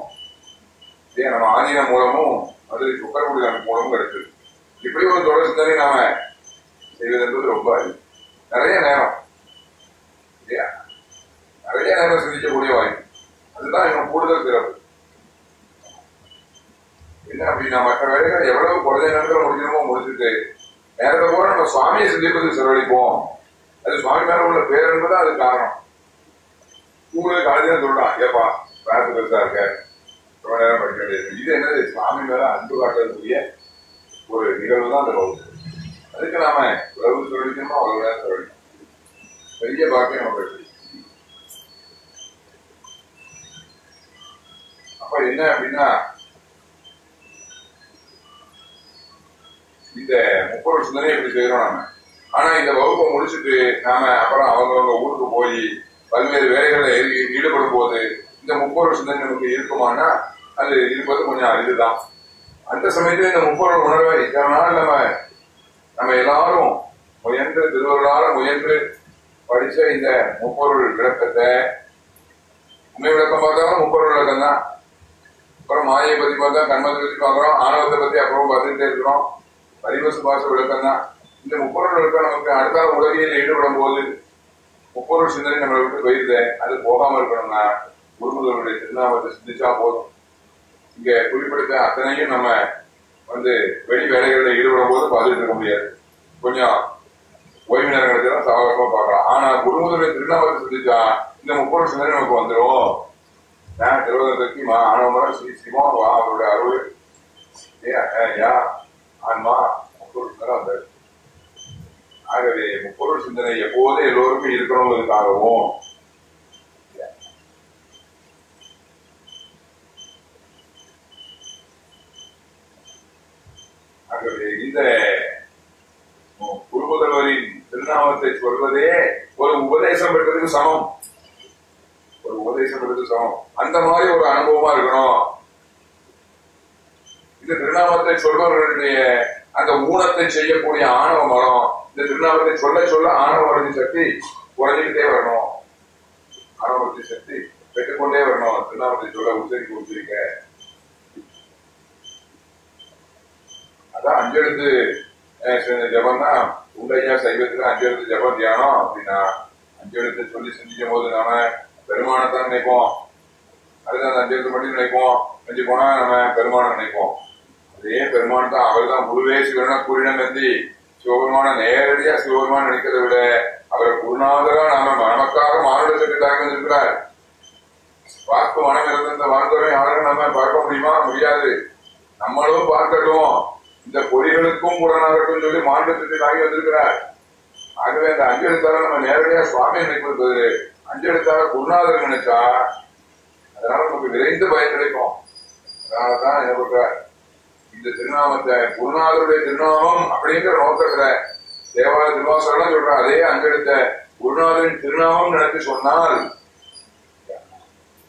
இல்லையா நம்ம ஆதீனம் மூலமும் மதுரை சுக்கரகுடி மூலமும் கிடைச்சது இப்படி ஒரு தொடர் சிந்தனை நாம செய்வது என்பது ரொம்ப அரிது. நிறைய நேரம் சிந்திக்கக்கூடிய வாய்ப்பு. அதுதான் இவன் கூடுதல் பிறப்பு. என்ன அப்படின்னா மற்ற வேலைகள் எவ்வளவு குறைஞ்ச நேரத்தில் முடிக்கணுமோ முடிச்சுட்டு நேரத்தை கூட நம்ம சுவாமியை சிந்திப்பது செலவழிப்போம். அது சுவாமி மேல உள்ள பேர் என்பதான் அது காரணம். உங்களுக்கு காலேஜ் சொல்றான் ஏப்பா கிளாஸ் பெருசா இருக்க. ரொம்ப நேரம் படிக்க வேண்டியது இது என்னது? சுவாமி மேல அன்பு காட்டுறதுக்குரிய ஒரு நிகழ்வு தான் அந்த வகுப்பு அதுக்கு நாம உறவு சொல்லிக்கணுமா அவ்வளவு நேரம் சொல்லணும் பெரிய பாக்கியம் நம்ம அப்ப என்ன அப்படின்னா இந்த முப்பது சிந்தனை இப்படி செய்யறோம் நாம. ஆனா இந்த வகுப்பை முடிச்சுட்டு நாம அப்புறம் அவங்க ஊருக்கு போய் பல்வேறு வேலைகளில் ஈடுபடும் போது இந்த முப்பது சிந்தனை நமக்கு இருக்குமானா அது இருப்பது கொஞ்சம் அரிதுதான். அந்த சமயத்துல இந்த முப்பொருள் உணர்வை இத்தனை நம்ம நம்ம எல்லாரும் முயன்று திருவருளால முயன்று படிச்ச இந்த முப்பொருள் விளக்கத்தை உண்மை விளக்கம் பார்த்தாலும் முப்பொருள் விளக்கம் தான் அப்புறம் மாயை பத்தி பார்த்தா கண்மத்தை பத்தி பார்க்கிறோம் ஆணவத்தை பத்தி அப்புறம் பார்த்துட்டே இருக்கிறோம். பரிவச பாச விளக்கம் தான். இந்த முப்பொருள் விளக்கம் நமக்கு அடுத்த உலகில் ஈடுபடும் போது முப்பொருள் சிந்தனை நம்மளை விட்டு போயிருது அது போகாம இருக்கணும்னா குருமுதலுடைய திருநாமத்தை சிந்திச்சா போதும். இங்க குறிப்பிடுத்த அத்தனையும் நம்ம வந்து வெளி வேலைகளில் ஈடுபடும் போது பார்த்துட்டு இருக்க முடியாது. கொஞ்சம் ஓய்வு நேரம் கிடைச்சா சாவகமா பார்க்கலாம். ஆனா குருமுதலுடைய திருநாமத்தை சிந்திச்சா இந்த முப்பொருள் சிந்தனை நமக்கு வந்துடும் நான் திருவதற்கு மா ஆனவரம் ஸ்ரீ சிவா வா அவருடைய அருள் ஏ யா ஆன்மா முப்பொருள் ஆகவே முப்பொருள் சிந்தனை எப்போதே எல்லோருக்கும் இருக்கணுங்கிறதுக்காகவும் ஆகவே இந்த குருமுதல்வரின் திருநாமத்தை சொல்வதே ஒரு உபதேசம் பெற்றதுக்கு சமம். ஒரு உபதேசம் பெற்றதுக்கு சமம் அந்த மாதிரி ஒரு அனுபவமா இருக்கணும். இந்த திருநாமத்தை சொல்பவர்களுடைய அந்த ஊனத்தை செய்யக்கூடிய ஆணவ மரம் இந்த திருநாமத்தை சொல்ல சொல்ல ஆணவ மரத்தின் சக்தி குறைஞ்சிக்கிட்டே வரணும். ஆணவத்தின் சக்தி பெற்றுக்கொண்டே வரணும். திருநாமத்தை சொல்ல உச்சரிக்க உச்சரிக்க. அதான் அஞ்செழுத்து ஜபம் தான் உண்டையா சைவத்துல அஞ்செழுத்து ஜபம் தியானம் அப்படின்னா அஞ்செழுத்து சொல்லி சிந்திக்கும் போது நாம பெருமானத்தான் நினைப்போம். அதுதான் அந்த அஞ்செழுத்து மட்டும் நினைப்போம். செஞ்சு போனா நம்ம பெருமானம் நினைப்போம். அதே பெருமான் தான் அவர் தான் குருவே சிவனா கூறினம் கந்தி சிவபெருமான நேரடியா சிவபெருமான் நினைக்கிறத விட அவரை குருநாதரா நாம நமக்காக மானுட தாக்கி வந்திருக்கிறார் பார்க்க மனம் இருந்த இந்த வாழ்ந்தவரை யாரும் நம்ம பார்க்க முடியுமா? முடியாது. நம்மளும் பார்க்கட்டும். இந்த பொறிகளுக்கும் புறனாகட்டும் சொல்லி மாநிலத்திற்கு ஆகி வந்திருக்கிறார். ஆகவே அந்த அஞ்செழுத்தால நம்ம நேரடியா சுவாமி நினைப்பது அஞ்சலுக்காக குருநாதர் நினைச்சா அதனால நமக்கு விரைந்து பயன் கிடைக்கும். அதனாலதான் என்ன இந்த திருநாமத்தை குருநாதருடைய திருநாமம் அப்படிங்கிற நோக்கத்துல தேவாலய திருவாசகம் சொல்ற அதே அஞ்செடுத்த குருநாதரின் திருநாமம் நினைத்து சொன்னால்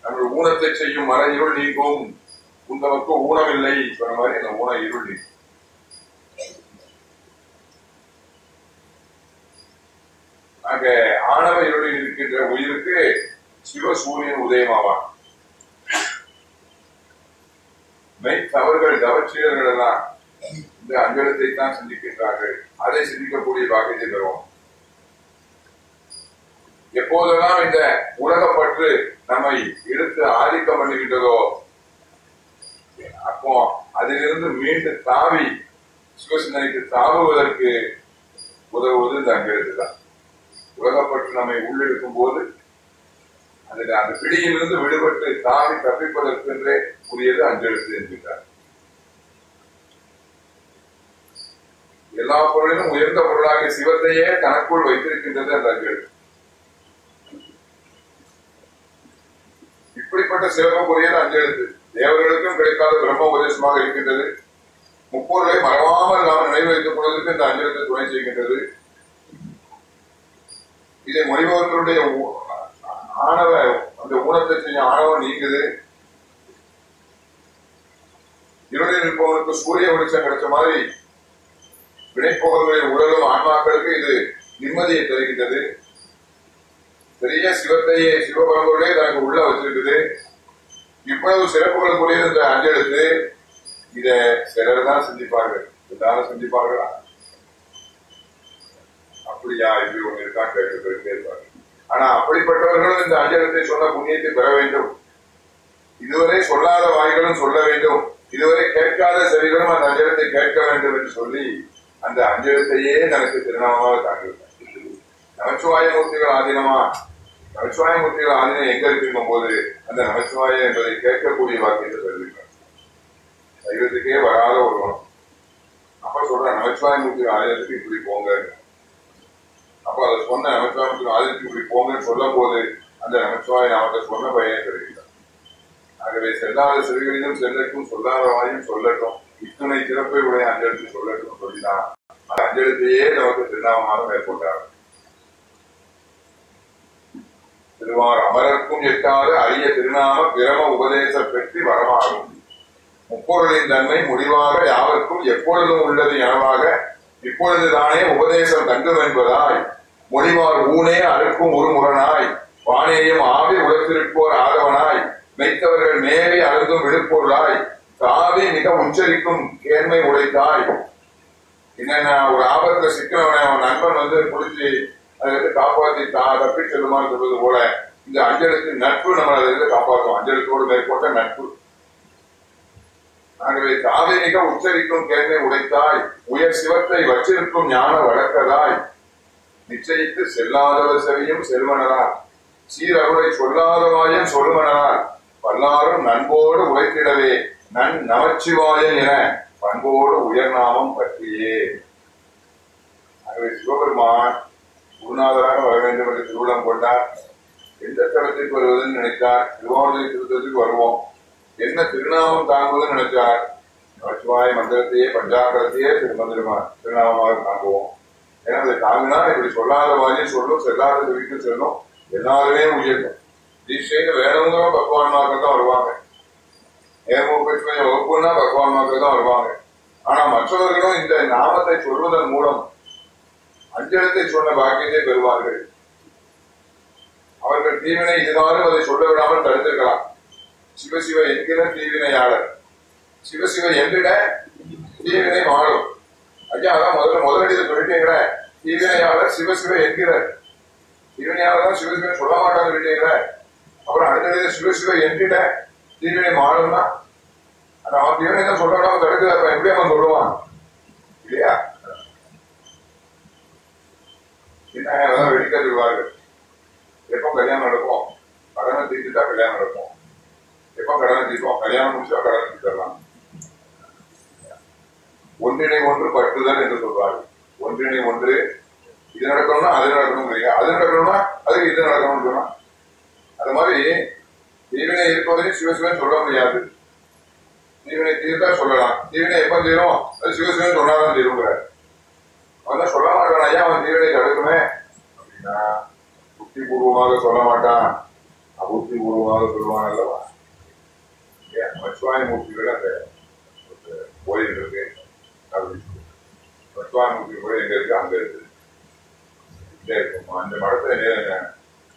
நம்ம ஊனத்தை செய்யும் மர இருள் நீங்கும். ஊனம் இல்லை சொன்ன மாதிரி அந்த ஊன இருள் நீங்கும். அங்க ஆணவ இருக்கின்ற உயிருக்கு சிவசூரியன் உதயமாவான். மெய் தவறுகள் தவச்சீரர்கள் எல்லாம் இந்த அஞ்சலத்தை தான் சிந்திக்கின்றார்கள். அதை சிந்திக்கக்கூடிய பாக்கியத்தை பெறுவோம். எப்போதெல்லாம் இந்த உலகப்பற்று நம்மை எடுத்து ஆதிக்கம் பண்ணுகின்றதோ அப்போ அதிலிருந்து மீண்டும் தாவி சிவசிந்தனைக்கு தாவுவதற்கு உதவுவது இந்த அஞ்செழுத்து தான் உலகப்பட்டு நம்மை உள்ளிருக்கும் போது அதில் அந்த பிடியிலிருந்து விடுபட்டு தாவி தப்பிப்பதற்கென்றே உரியது அஞ்செழுத்து என்கிறார் எல்லா பொருளிலும் உயர்ந்த பொருளாகிய சிவத்தையே தனக்குள் வைத்திருக்கின்றது அந்த அஞ்செழுத்து. இப்படிப்பட்ட சிவகமுறையில் அஞ்செழுத்து. தேவர்களுக்கும் கிடைக்காத பிரம்ம உபதேசமாக இருக்கின்றது. முப்பொருளை மறவாமல் நாம் நினைவு வைத்துக் கொள்வதற்கு இந்த அஞ்செழுத்து துணை செய்கின்றது. இதை மொழிபவர்களுடைய ஆணவ அந்த ஊனத்தை ஆணவம் நீங்குது. இருளில் இருப்பவனுக்கு சூரிய வெளிச்சம் கிடைச்ச மாதிரி வினைப்போகர்களின் உடலும் ஆன்மாக்களுக்கு இது நிம்மதியை தருகின்றது. பெரிய சிவத்தையே சிவபரம்பொருளே தனக்கு உள்ள வச்சிருக்குது. இவ்வளவு சிறப்புகளுக்குரிய இந்த அஞ்செழுத்து. இத சிலர் தான் சிந்திப்பார்கள். எல்லாரும் சிந்திப்பார்களா? அப்படியா இப்படி ஒண்ணு இருக்கான்னு கேட்டுக்கிட்டே இருப்பாங்க ஆனா அப்படிப்பட்டவர்களும் இந்த அஞ்சலத்தை சொன்ன புண்ணியத்தை பெற வேண்டும். இதுவரை சொல்லாத வாய்களும் சொல்ல வேண்டும். இதுவரை கேட்காத செவிகளும் அந்த அஞ்சலத்தை கேட்க வேண்டும் என்று சொல்லி அந்த அஞ்சலத்தையே நமக்கு திருநாமமாக தாங்கிவிட்டார் நமச்சிவாயமூர்த்திகள் ஆதீனமா? நமச்சிவாயமூர்த்திகள் ஆதீனம் எங்க இருக்கும் போது அந்த நமச்சிவாய என்பதை கேட்கக்கூடிய வாக்கியத்தை சொல்லியிருக்கார். சைவத்துக்கே வராத ஒரு குணம் அப்ப சொல்ற நமச்சிவாயமூர்த்திகள் ஆதீனத்துக்கு இப்படி போங்க. அப்ப அதை சொன்ன அமைச்சர் ஆதீனத்துக்கு இப்படி போங்கன்னு சொல்லும் போது அந்த நமச்சிவாய நாமத்தை சொன்ன பயனே கிடைக்கிறார் ஆகவே செல்லாத சிறுகளிலும் செல்லட்டும் சொல்லாத வாயும் சொல்லட்டும் இத்தனை சிறப்பை உடைய அஞ்செழுத்து சொல்லட்டும் சொல்லிதான் அந்த அஞ்செழுத்தையே நமக்கு திருநாமமாக மேற்கொண்டார். திருவார் அமரர்க்கும் எட்டாறு அரிய திருநாம பிரம உபதேச பெற்றி வரமாகும். முப்பொருளின் தன்மை முடிவாக யாவருக்கும் எப்பொழுதும் உள்ளது எனவாக இப்பொழுது தானே உபதேசம் தங்கும் என்பதாய் மொழிவார் ஊனே அறுக்கும் ஒரு முரணாய் வானேயும் ஆவி உலகத்திருப்போர் ஆதவனாய் மெய்த்தவர்கள் மேலே அருந்தும் விழுப்பொருளாய் தாவி மிக உச்சரிக்கும் கேண்மை உடைத்தாய். என்னென்ன ஒரு ஆபத்துல சிக்கிறவனை அவன் நண்பன் வந்து குளிச்சு அதுல காப்பாத்தி தா தப்பி செல்லுமாறு சொல்வது போல இந்த அஞ்சலுக்கு நட்பு நம்ம அதுல இருந்து காப்பாற்றும். அஞ்சலுக்கோடு மேற்கொண்ட நட்பு. ஆகவே தாவை மிக உச்சரிக்கும் கேள்வி உடைத்தாய் உயர் சிவத்தை வச்சிருக்கும் ஞான வழக்கதாய். நிச்சயித்து செல்லாதவர் செவியும் செல்வனரார் சீரருளை சொல்லாதவாயும் சொல்லுவனரார் பல்லாரும் நண்போடு உழைத்திடவே நன் நமச்சிவாயன் என பண்போடு உயர்நாமம் பற்றியே. ஆகவே சிவபெருமான் குருநாதராக வர வேண்டும் என்று திருவிழம் கொண்டார் எந்த தளத்திற்கு வருவதுன்னு நினைத்தார். திருவாரூரை திருத்தத்துக்கு வருவோம். என்ன திருநாமம் தாங்குவதுன்னு நினைச்சார்? நமச்சிவாய மந்திரத்தையே பஞ்சாங்கரத்தையே திருமந்திரமா திருநாமமாக தாங்குவோம். ஏன்னா அதை தாங்கினா இப்படி சொல்லாத வாயும் சொல்லும் செல்லாத வீட்டுக்கு செல்லும் எல்லாருமே உயர்க்கும் தீட்சைன்னு வேணுங்கிற பகவான்மாக்கள் தான் வருவாங்க ஏகோபட்சமே வகுப்புன்னா பகவான்மாக்கள் தான் வருவாங்க. ஆனா மற்றவர்களும் இந்த நாமத்தை சொல்வதன் மூலம் அஞ்சலத்தை சொன்ன பாக்கியத்தை பெறுவார்கள். அவர்கள் தீவினை இதுகாலும் அதை சொல்ல விடாமல் தடுத்திருக்கலாம். சிவசிவ என்கிற தீவினையாளர். சிவசிவ என்கிற தீவினை மாறும். ஐயா அதான் முதல்ல முதலடியில் சொல்லிட்டீங்களே தீவினையாளர் சிவசிவ என்கிறார். தீவினையாளர் தான் சிவசிவன் சொல்ல மாட்டாங்க சொல்லிட்டீங்களே அப்புறம் அடுத்தது சிவசிவ என்கிட்ட தீவினை மாறும்னா? அந்த அவன் தீவினை தான் சொல்ல விடாம தடுக்குது அப்ப எப்படி அவன் சொல்லுவான்? இல்லையா? என்ன வெடிக்க சொல்வார்கள் எப்போ கல்யாணம் நடக்கும்? கடனை தீர்த்துட்டா கல்யாணம் நடக்கும். எப்போ கடன் தீர்ப்போம் கல்யாணம் முடிச்சா கடன் தீர்த்தரலாம் ஒன்றிணை ஒன்று பட்டுதல் என்று சொல்வார்கள். ஒன்றிணை ஒன்று இது நடக்கணும்னா அது நடக்கணும் அது நடக்கணும்னா அதுக்கு இது நடக்கணும்னு சொன்னா அது மாதிரி தீவினை இருப்பதையும் சிவசிவன் சொல்ல முடியாது. தீவினை தீர்த்தா சொல்லலாம். தீவினை எப்ப தீரும்? அது சிவசிவன் சொன்னாதான் தீருங்கிறார் அவன் சொல்ல மாட்டான் ஐயா அவன் தீவினை தடுக்குமே. அப்படின்னா புத்தி பூர்வமாக சொல்ல மாட்டான். அபுத்தி பூர்வமாக சொல்லுவான் அல்லவா? மச்சுவாய மூர்த்திகள் அந்த கோயில் இருக்கு மச்சுவாய மூர்த்தி கூட எங்க இருக்கு அங்க இருக்கு இங்கே இருக்கும் அந்த மடத்துல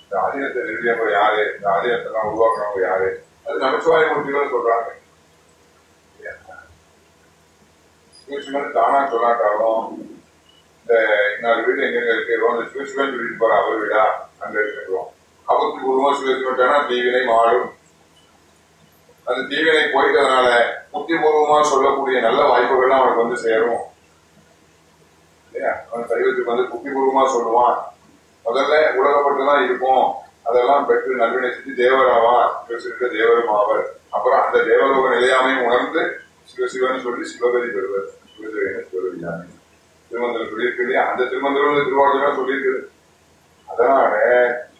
இந்த ஆதீனத்தை நிறுவியவங்க யாரு இந்த ஆதீனத்தை எல்லாம் உருவாக்குறவங்க யாரு அது நமச்சிவாய மூர்த்திகள் சொல்றாங்க சிவசிவன் தானா சொல்லாட்டாலும் இந்த இன்னொரு வீடு எங்க இருக்கிறோம் அந்த சிவசிவன் சொல்லிட்டு போற அவர் வீடா அங்க இருக்கிறோம் அபத்தி பூர்வமா சிவசிவன் தீவினை மாறும் அந்த தீவினை போயிட்டதுனால புத்திபூர்வமா சொல்லக்கூடிய நல்ல வாய்ப்புகள்லாம் அவனுக்கு வந்து சேரும். இல்லையா? அவன் சைவத்துக்கு வந்து புத்திபூர்வமா சொல்லுவான். முதல்ல உலகப்பட்டுதான் இருக்கும் அதெல்லாம் பெற்று நல்வினை செஞ்சு தேவராவான் சிவசிவ தேவரும் ஆவர். அப்புறம் அந்த தேவலோக நிலையாமையும் உணர்ந்து சிவசிவன் சொல்லி சிவகதி பெறுவர். சிவசிவன் சிவகதி திருமந்திரம் சொல்லியிருக்கு இல்லையா? அந்த திருமந்திரம் திருவாரூர் சொல்லியிருக்குது அதனால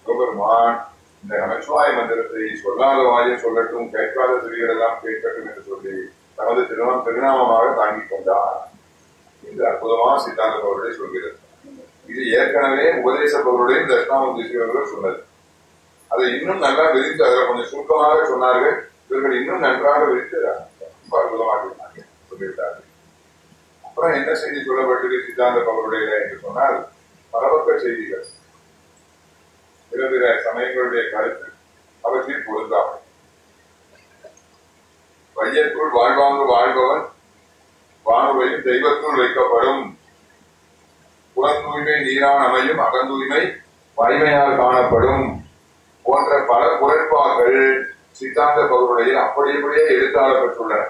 சிவபெருமான் இந்த நமச்சிவாய மந்திரத்தை சொல்லாத வாயும் சொல்லட்டும் கேட்காத செவிகளெல்லாம் கேட்கட்டும் என்று சொல்லி தமது திருமணம் திருநாமமாக தாங்கிக் கொண்டார். என்று அற்புதமான சித்தாந்த பவருடைய சொல்கிறது. இது ஏற்கனவே உபதேச பவருடைய தட்சிணாமூர்த்தி சிவர்கள் சொன்னது. அதை இன்னும் நல்லா விரித்து அதில் கொஞ்சம் சுருக்கமாக சொன்னார்கள். இவர்கள் இன்னும் நன்றாக விரித்து ரொம்ப அற்புதமாக சொல்லிவிட்டார்கள் அப்புறம் என்ன செய்தி சொல்லப்பட்டது சித்தாந்த பவருடைய என்று சொன்னால் பரபக்க செய்திகள். எழுதுகிற சமயங்களுடைய கருத்து அவற்றில் பொருந்தாமை வையத்துள் வாழ்வாங்கு வாழ்பவன் வானுவையும் தெய்வத்துள் வைக்கப்படும். புறந்தூய்மை நீரான் அமையும் அகந்தூய்மை வலிமையால் காணப்படும். போன்ற பல குறைப்பாக்கள் சித்தாந்த பகுதியில் அப்படி அப்படியே எடுத்தாளப்பட்டுள்ளன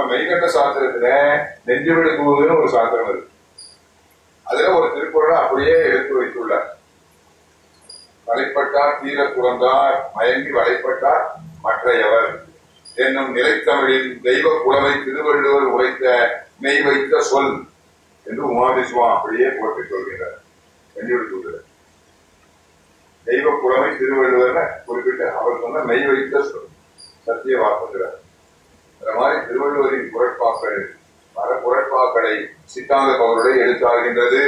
நம்ம மெய்கண்ட சாஸ்திரத்துல நெஞ்சுவிடு தூதுன்னு ஒரு சாஸ்திரம் இருக்கு. அதுல ஒரு திருக்குறளை அப்படியே எடுத்து வைத்துள்ளார். வலைப்பட்டார் தீர குழந்தார் மயங்கி வலைப்பட்டார் மற்றையவர். என்னும் நிலைத்தமிழின் தெய்வ புலமை திருவள்ளுவர் உழைத்த மெய் வைத்த சொல் என்று உமாபிசுவான் அப்படியே போட்டு சொல்கிறார் நெஞ்சுவிடு தூதுல தெய்வ புலமை திருவள்ளுவர் குறிப்பிட்டு அவர் சொன்ன மெய் வைத்த சொல் சத்திய வாக்குகிறார் இந்த மாதிரி திருவள்ளுவரின் குரட்பாக்கள் பல குரட்பாக்களை சித்தாந்த பவருடைய எழுத்தாகின்றது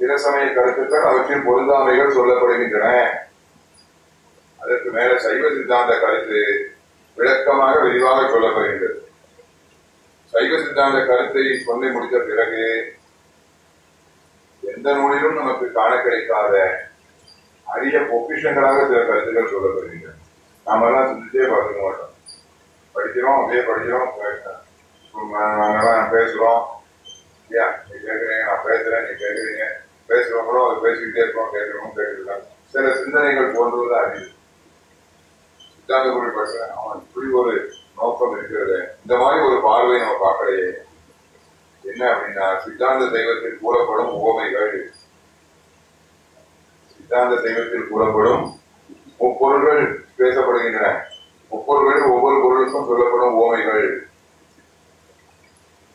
சில சமய கருத்துக்கள் அவற்றின் பொருந்தாமைகள் சொல்லப்படுகின்றன. அதற்கு மேல சைவ சித்தாந்த கருத்து விளக்கமாக விரிவாக சொல்லப்படுகின்றது. சைவ சித்தாந்த கருத்தை சொல்லி முடித்த பிறகு எந்த நூலிலும் நமக்கு காண கிடைக்காத அரிய பொக்கிஷங்களாக சில கருத்துக்கள் சொல்லப்படுகின்றன. நாமெல்லாம் சிந்திச்சே பார்க்க மாட்டோம். படிக்கிறோம் அப்படியே படிக்கிறோம் நாங்கெல்லாம் பேசுறோம். இல்லையா நீ கேட்குறீங்க நான் பேசுறேன் நீ கேட்குறீங்க கூட அது பேசிக்கிட்டே இருக்கோம் கேட்குறவங்க கேட்குறாங்க சில சிந்தனைகள் தோன்றுவது அறிவு சித்தாந்த பொருள் படிக்கிறேன். அவன் இப்படி ஒரு நோக்கம் இருக்கிறது. இந்த மாதிரி ஒரு பார்வை நம்ம பார்க்கலையே. என்ன அப்படின்னா சித்தாந்த தெய்வத்தில் கூறப்படும் உவமைகள். சித்தாந்த தெய்வத்தில் கூறப்படும் முப்பொருள்கள் பேசப்படுகின்றன. ஒவ்வொருவரும் ஒவ்வொரு பொருளுக்கும் சொல்லப்படும் ஓமைகள்.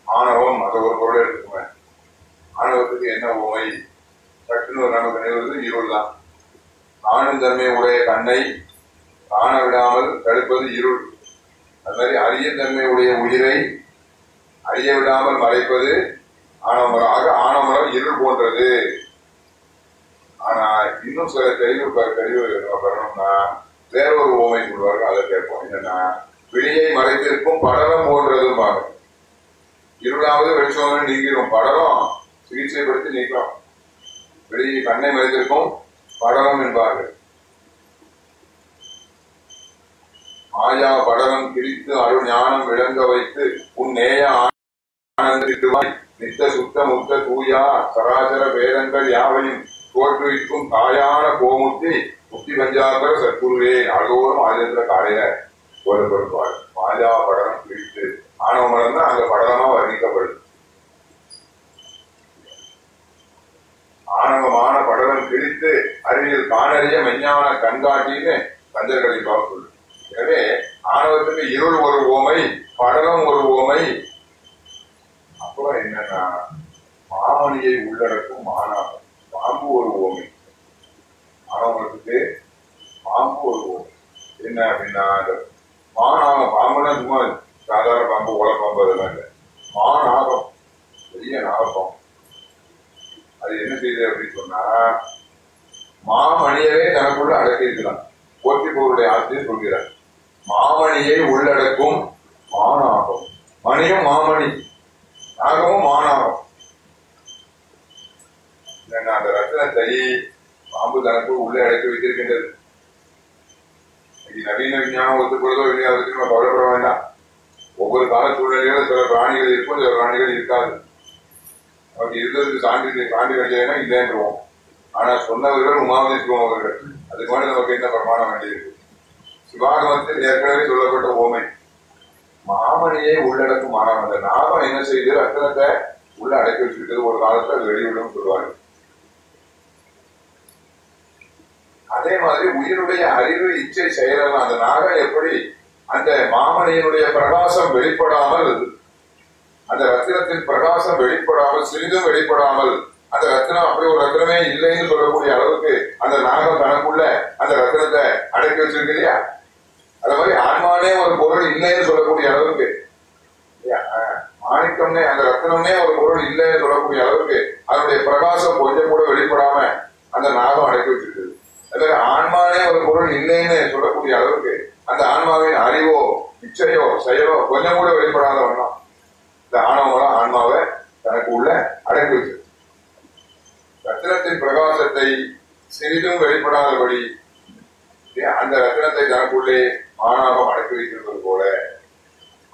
ஆணவம் அது ஒரு பொருளை எடுத்துக்குவேன் ஆணவத்துக்கு என்ன ஓமை? சட்டுன்னு நமக்கு நிறுவது இருள் தான். ஆணும் தன்மை உடைய கண்ணை காண விடாமல் தடுப்பது இருள். அது மாதிரி அரிய தன்மை உடைய உயிரை அறிய விடாமல் மறைப்பது ஆணவமரம் ஆக ஆணவமரம் இருள் போன்றது. ஆனா இன்னும் சில தெளிவு கழிவு நம்ம பெறணும்னா வேற ஒரு ஓமை சொல்வார்கள் அதை கேட்போம். என்னன்னா விழியை மறைத்திருக்கும் படலம் போன்றதும்பாங்க இருளாவது வெளிச்சம் நீக்கிறோம் படலம் சிகிச்சைப்படுத்தி நீக்கலாம். விழியை கண்ணை மறைத்திருக்கும் படலம் என்பார்கள். மாயா படலம் கிழித்து அருள் ஞானம் விளங்க வைத்து உன் நேய ஆனந்தித்துவாய் நித்த சுத்த முத்த தூயா சராசர வேதங்கள் யாவையும் தோற்றுவிக்கும் தாயான கோமுத்தி முக்தி பஞ்சாபர சத்குருவே அகோரம் ஆயுதத்துல காலையில ஓதப்படுவார் மாயா படலம் பிடித்து ஆணவ மலம் தான் அங்க படலமா வர்ணிக்கப்படுது. ஆணவமான படலம் கிழித்து அறிவியல் காணறிய மெஞ்ஞான கண்காட்டின்னு பஞ்சர்களை பார்த்துள்ளது எனவே ஆணவத்துக்கு இருள் ஒரு ஓமை படலம் ஒரு ஓமை. அப்புறம் என்னன்னா மாமணியை உள்ளடக்கும் மானாகம் பாம்பு ஒரு ஓமை. அவங்களுக்கு பாம்பு ஒரு என்ன அப்படின்னா அந்த மானாகம் பாம்புனா சும்மா சாதாரண பாம்பு ஓலை பாம்பு அதெல்லாம் இல்லை. மானாகம் பெரிய நாகம் அது என்ன செய்யுது அப்படின்னு சொன்னா மாமணியவே தனக்குள்ள அடக்கி இருக்கலாம் போற்றி ஆசிரியர் சொல்கிறார். மாமணியை உள்ளடக்கும் மானாகம் மணியும் மாமணி. நாகமும் மானாகம் இல்லைன்னா அந்த ரத்தனத்தை பாம்பு தனக்கு உள்ளே அடைத்து வைத்திருக்கின்றது. நவீன விஞ்ஞானம் ஒத்துக்கொள்வதோ இல்லையா அதற்கு நம்ம கவலைப்பட வேண்டாம். ஒவ்வொரு கால சூழ்நிலையிலும் சில பிராணிகள் இருக்கும் சில பிராணிகள் இருக்காது. அவருக்கு இருந்ததுக்கு சான்று சான்று கிடைச்சதுன்னா இல்லைன்றோம் ஆனா சொன்னவர்கள் உமாவதித்துவம் அவர்கள். அதுக்கு மாதிரி நமக்கு என்ன பிரமாணம் வேண்டியிருக்கு? சிவாகமத்தில் ஏற்கனவே சொல்லப்பட்ட ஓமை. மாமணியை உள்ளடக்கும் மாணவன். அந்த என்ன செய்து ரத்தனத்தை உள்ள அடைக்க வச்சிருக்கிறது. ஒரு காலத்தில் அது வெளியிடும் சொல்லுவாங்க அதே மாதிரி உயிருடைய அறிவு இச்சை செயலெல்லாம் அந்த நாகம் எப்படி அந்த மாமணியினுடைய பிரகாசம் வெளிப்படாமல் அந்த ரத்தினத்தின் பிரகாசம் வெளிப்படாமல் சிறிதும் வெளிப்படாமல் அந்த ரத்தினம் அப்படி ஒரு ரத்தினமே இல்லைன்னு சொல்லக்கூடிய அளவுக்கு அந்த நாகம் தனக்குள்ள அந்த ரத்தினத்தை அடக்கி வச்சிருக்கு இல்லையா அது மாதிரி ஆன்மானே ஒரு பொருள் இல்லைன்னு சொல்லக்கூடிய அளவுக்கு மாணிக்கம்னே அந்த ரத்தினம்னே ஒரு பொருள் இல்லைன்னு சொல்லக்கூடிய அளவுக்கு அதனுடைய பிரகாசம் கொஞ்சம் கூட வெளிப்படாம அந்த நாகம் அடக்கி வச்சிருக்கு. அது ஆன்மானே ஒரு பொருள் இல்லைன்னு சொல்லக்கூடிய அளவுக்கு அந்த ஆன்மாவின் அறிவோ இச்சையோ செயலோ கொஞ்சம் கூட வெளிப்படாத வண்ணம். இந்த ஆணவம் ஆன்மாவை தனக்கு உள்ள அடைந்து வச்சிருக்கு ரத்தினத்தின் பிரகாசத்தை சிறிதும் வெளிப்படாதபடி அந்த ரத்தினத்தை தனக்குள்ளே ஆணாகம் அடக்கி வைத்திருப்பது போல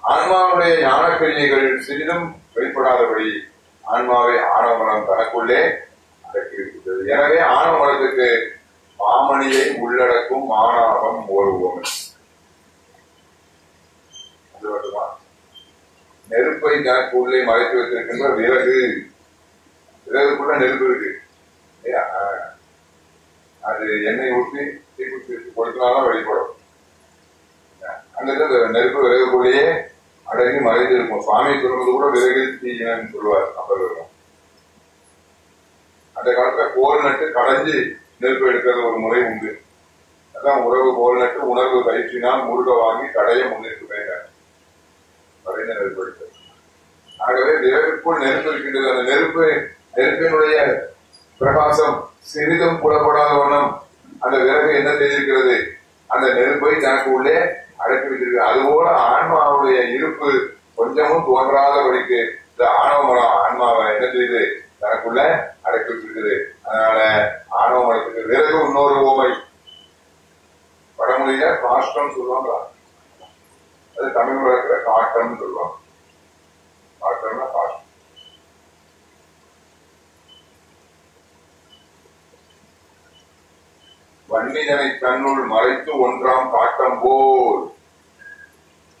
ஆன்மாவுடைய ஞானக்கிரியைகள் சிறிதும் வெளிப்படாதபடி ஆன்மாவை ஆணவமனம் தனக்குள்ளே அடக்கி வைக்கின்றது எனவே ஆணவமனத்துக்கு மாமணியை உள்ளடக்கும் மானாகம் ஒரு வருமா நெருப்பை தனக்கு உள்ளே மறைத்து வைத்திருக்கின்ற விறகு. விறகுக்குள்ள நெருப்பு இருக்கு. அது எண்ணெய் ஊற்றி தீக்குச்சி கொடுத்தாலும் கொடுத்தனாலும் வெளிப்படும். அங்கிருந்து அந்த நெருப்பு விறகுக்குள்ளேயே அடங்கி மறைந்து இருக்கும். சுவாமி சொல்றது கூட விறகில் தீயினு சொல்லுவார் அப்பர் அந்த காலத்துல கோல் நட்டு கடைஞ்சி நெருப்பு எடுக்கிறது ஒரு முறை உண்டு. அதான் உறவு கோல் நட்டு உணர்வு பயிற்சினால் முருக வாங்கி கடையை முன்னிட்டு போயிட்டார். நெருப்பு எடுக்கிறது ஆகவே விறகுக்குள் நெருப்பு இருக்கின்றது. அந்த நெருப்பு நெருப்பினுடைய பிரகாசம் சிறிதும் புலப்படாத வண்ணம் அந்த விறகு என்ன செய்திருக்கிறது? அந்த நெருப்பை தனக்கு உள்ளே அடக்கி வைத்திருக்கு அதுபோல ஆன்மாவுடைய இருப்பு கொஞ்சமும் தோன்றாதபடிக்கு இந்த ஆணவ மரம் ஆன்மாவை என்ன செய்யுது தனக்குள்ள அடக்கி வச்சிருக்குது அதனால ஆணவ மலத்துக்கு விறகு இன்னொரு ஓமை வடமொழியில காஷ்டம் சொல்லுவாங்க அது தமிழ் வழக்குல காட்டம்னு சொல்லுவாங்க காட்டம்னா காஷ்டம் வன்னிதனை தன்னுள் மறைத்து ஒன்றாம் காட்டம் போல்.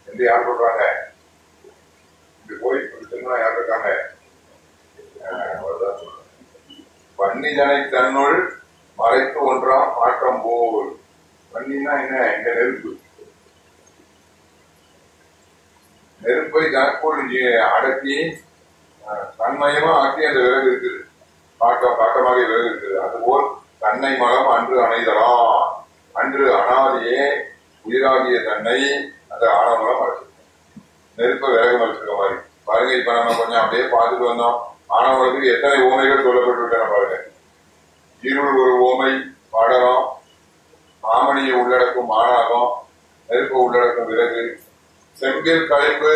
என்று யார் சொல்றாங்க? இந்த கோயில் சொன்னா யார் இருக்காங்க? பன்னிதனை சொல்றாங்க. தன்னுள் மறைத்து ஒன்றாம் காட்டம் போல். வன்னினா என்ன? எங்க நெருப்பு. நெருப்பை தற்போல் அடக்கி ஆஹ், தன்மயமா ஆக்கி அந்த விலகு இருக்குது. காட்டம் காட்டமாக விலகு இருக்குது. அதுபோல் தன்னை மலம் அன்று அணைதலாம் அன்று அனாதியே உயிராகிய தன்னை அந்த ஆணவமலம் அழைச்சிருக்கும். நெருப்ப வேகம் அழைச்சிருக்க மாதிரி. பாருங்க இப்ப நம்ம கொஞ்சம் அப்படியே பார்த்துட்டு வந்தோம். ஆணவங்களுக்கு எத்தனை ஓமைகள் சொல்லப்பட்டிருக்கிற பாருங்க. இருள் ஒரு ஓமை பாடலாம். மாமணியை உள்ளடக்கும் மாணாகம் நெருப்பு உள்ளடக்கும் விலகு செம்பில் கழிப்பு.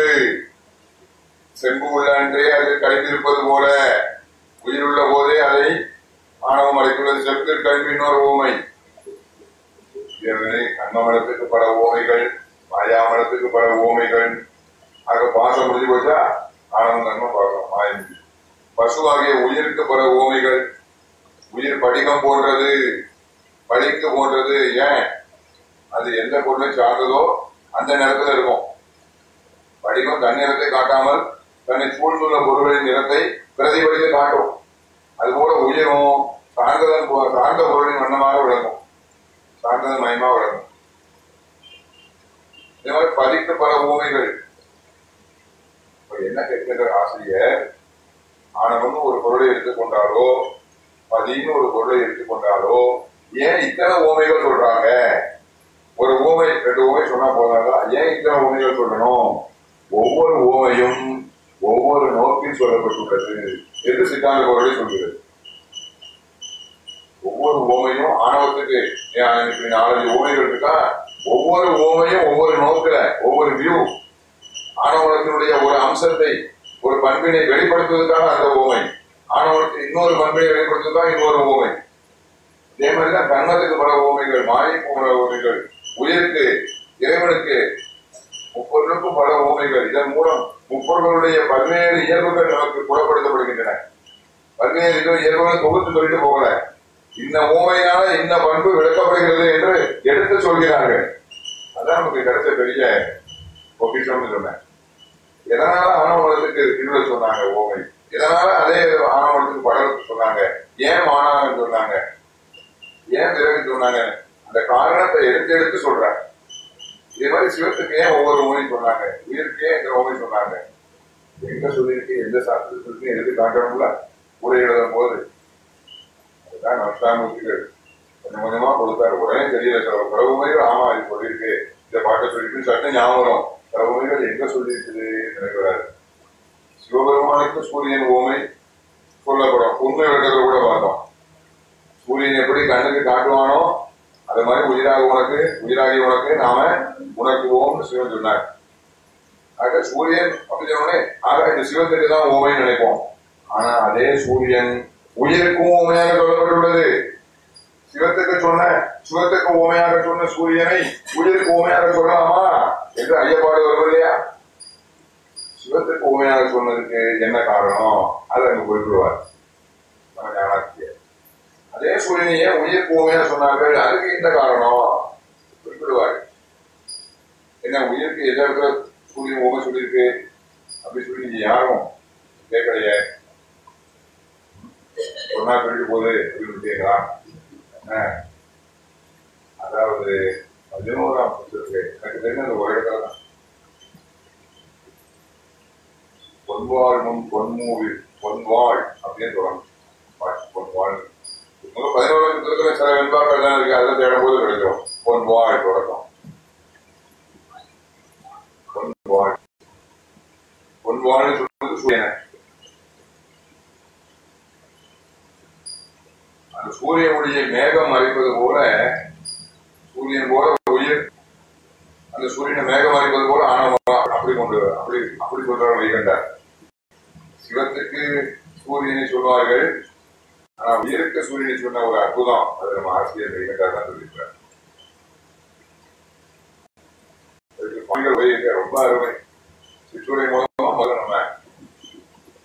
செம்பு உள்ளன்றே அது கழித்திருப்பது போல. உயிருள்ள போதே அதை ஆணவம் அடைத்துள்ளது செப்பில் கல்வி இன்னொரு ஓமை இறைவனை பல ஓமைகள் மாயாமடத்துக்கு பல ஓமைகள் ஆக பாசம் முடிஞ்சு போச்சா? ஆணவம் கண்மம் பார்க்கலாம் மாயம் பசுவாகிய உயிருக்கு பல ஓமைகள் உயிர் படிகம் போன்றது. படிக்கு போன்றது. ஏன்? அது எந்த பொருளை சார்ந்ததோ அந்த நிறத்தில் இருக்கும். படிகம் தன் நிறத்தை காட்டாமல் தன்னை சூழ்ந்துள்ள பொருள்களின் நிறத்தை பிரதிபலித்து காட்டும். அதுபோல உயிரும் சார்ந்ததன் போ- சார்ந்த பொருளின் வண்ணமாக விளங்கும். சார்ந்ததன் மயமா விளங்கும். இதே மாதிரி பதிக்கு பல ஊமைகள் என்ன கேட்கின்ற ஆசிரியர் ஆனவன் ஒரு பொருளை எடுத்துக்கொண்டாலோ பதின்னு ஒரு பொருளை எடுத்துக்கொண்டாலோ ஏன் இத்தனை ஊமைகள் சொல்றாங்க? ஒரு ஊமை ரெண்டு ஊமை சொன்னா போதாதா? ஏன் இத்தனை ஊமைகள் சொல்லணும்? ஒவ்வொரு ஊமையும் ஒவ்வொரு நோக்கில் சொல்லப்பட்டுள்ளது என்று சித்தாந்த பொருளை சொல்கிறது. ஒவ்வொரு ஓமையும் ஆணவத்துக்கு ஏன் நாலஞ்சு ஓமைகள் இருக்கா ஒவ்வொரு ஓமையும் ஒவ்வொரு நோக்கில ஒவ்வொரு வியூ ஆணவத்தினுடைய ஒரு அம்சத்தை ஒரு பண்பினை வெளிப்படுத்துவதற்காக அந்த ஓமை. ஆணவத்துக்கு இன்னொரு பண்பினை வெளிப்படுத்துவதற்காக இன்னொரு ஓமை. இதே மாதிரிதான் கண்மத்துக்கு பல ஓமைகள் மாயக்கு பல ஓமைகள் உயிருக்கு இறைவனுக்கு ஒவ்வொருக்கும் பல ஓமைகள். இதன் மூலம் முப்பொருளுடைய பல்வேறு இயல்புகள் நமக்கு புலப்படுத்தப்படுகின்றன. பல்வேறு இது இயல்புகளை தொகுத்து சொல்லிட்டு போகல. இந்த ஓமையால இந்த பண்பு விளக்கப்படுகிறது என்று எடுத்து சொல்கிறார்கள். அதான் நமக்கு கிடைச்ச பெரிய பொக்கிஷம்னு சொன்னேன். எதனால ஆணவத்துக்கு திருவிழா சொன்னாங்க ஓமை எதனால அதே ஆணவத்துக்கு படகு சொன்னாங்க? ஏன் மாணவன் சொன்னாங்க? ஏன் பிறகு சொன்னாங்க? அந்த காரணத்தை எடுத்து எடுத்து சொல்றாங்க இதே மாதிரி சிவத்துக்கு ஏன் ஒவ்வொரு ஓமையும் சொன்னாங்க. உயிருக்கு ஏன் இந்த சொன்னாங்க. எங்க சொல்லியிருக்கு எந்த சாஸ்திரத்துல இருக்கு எடுத்து காட்டணும்ல உரை எழுதும் போது. அதுதான் நஷ்டாமூர்த்திகள் கொஞ்சம் கொஞ்சமா கொடுத்தாரு. உடனே தெரியல சார். பல உண்மைகள் ஆமா இது சொல்லியிருக்கு. இந்த பாட்டை சொல்லிட்டு சட்டம் ஞாபகம் வரும். எங்க சொல்லியிருக்குது நினைக்கிறாரு சிவபெருமானுக்கு சூரியன் ஓமை சொல்லப்படும். உண்மை விளக்கத்தை கூட பார்த்தோம் சூரியன் எப்படி கண்ணுக்கு காட்டுவானோ உயிராக உனக்கு உயிராகி உனக்கு நாம உணக்குவோம்னு சிவன் சொன்னார். ஆக சூரியன் அப்படின்னு சொன்னோடனே ஆக இந்த சிவத்துக்கு தான் ஓமைன்னு நினைப்போம். ஆனா அதே சூரியன் உயிருக்கும் ஓமையாக சொல்லப்பட்டுள்ளது. சிவத்துக்கு சொன்ன சிவத்துக்கு ஓமையாக சொன்ன சூரியனை உயிருக்கு ஓமையாக சொல்லலாமா என்று ஐயப்பாடு வரும் இல்லையா? சிவத்துக்கு ஓமையாக சொன்னதுக்கு என்ன காரணம்? அதை அங்க குறிப்பிடுவார் நம்ம ஞானாத்தியர். அதே சூரியனையே உயிர் பூமின்னு சொன்னார்கள். அதுக்கு இந்த காரணம். குறிப்பிடுவார் என்ன உயிருக்கு எந்த இடத்துல சூரியன் ஓம சொல்லியிருக்கு? அப்படி சொல்லி நீங்க யாரும் கேட்கலையே. சொன்னா சொல்லிட்டு போகுது அப்படின்னு கேட்கலாம். என்ன? அதாவது பதினோராம் புத்தகத்துல எனக்கு தெரிஞ்ச அந்த ஒரு இடத்துல தான். பொன்வாள் முன் பொன்மூவில் பொன்வாழ் அப்படின்னு சொல்லணும் பொன்வாழ் பொன்வாள் முதல் இருக்கிற சில வெண்பாக்கள் தான் இருக்கு அதெல்லாம் தேடும் போது கிடைக்கும் பொன்வாள் தொடக்கம் பொன் வாழ் சொல்றது சூரியன் அந்த சூரியனுடைய மேகம் மறைப்பது போல சூரியன் போல உயிர் அந்த சூரியனை மேகம் மறைப்பது போல ஆணவமா அப்படி கொண்டு அப்படி அப்படி சொல்றாங்க வைகண்டார் சிவத்துக்கு சூரியனை சொல்வார்கள் ஆனா உயிருக்கு சூரியனை சொன்ன ஒரு அற்புதம். அது நம்ம ஆசிரியர் வைகண்டார் தான் சொல்லியிருக்கார் அதுக்கு ரொம்ப அருமை. சிற்றுரை மூலமா முதல்ல நம்ம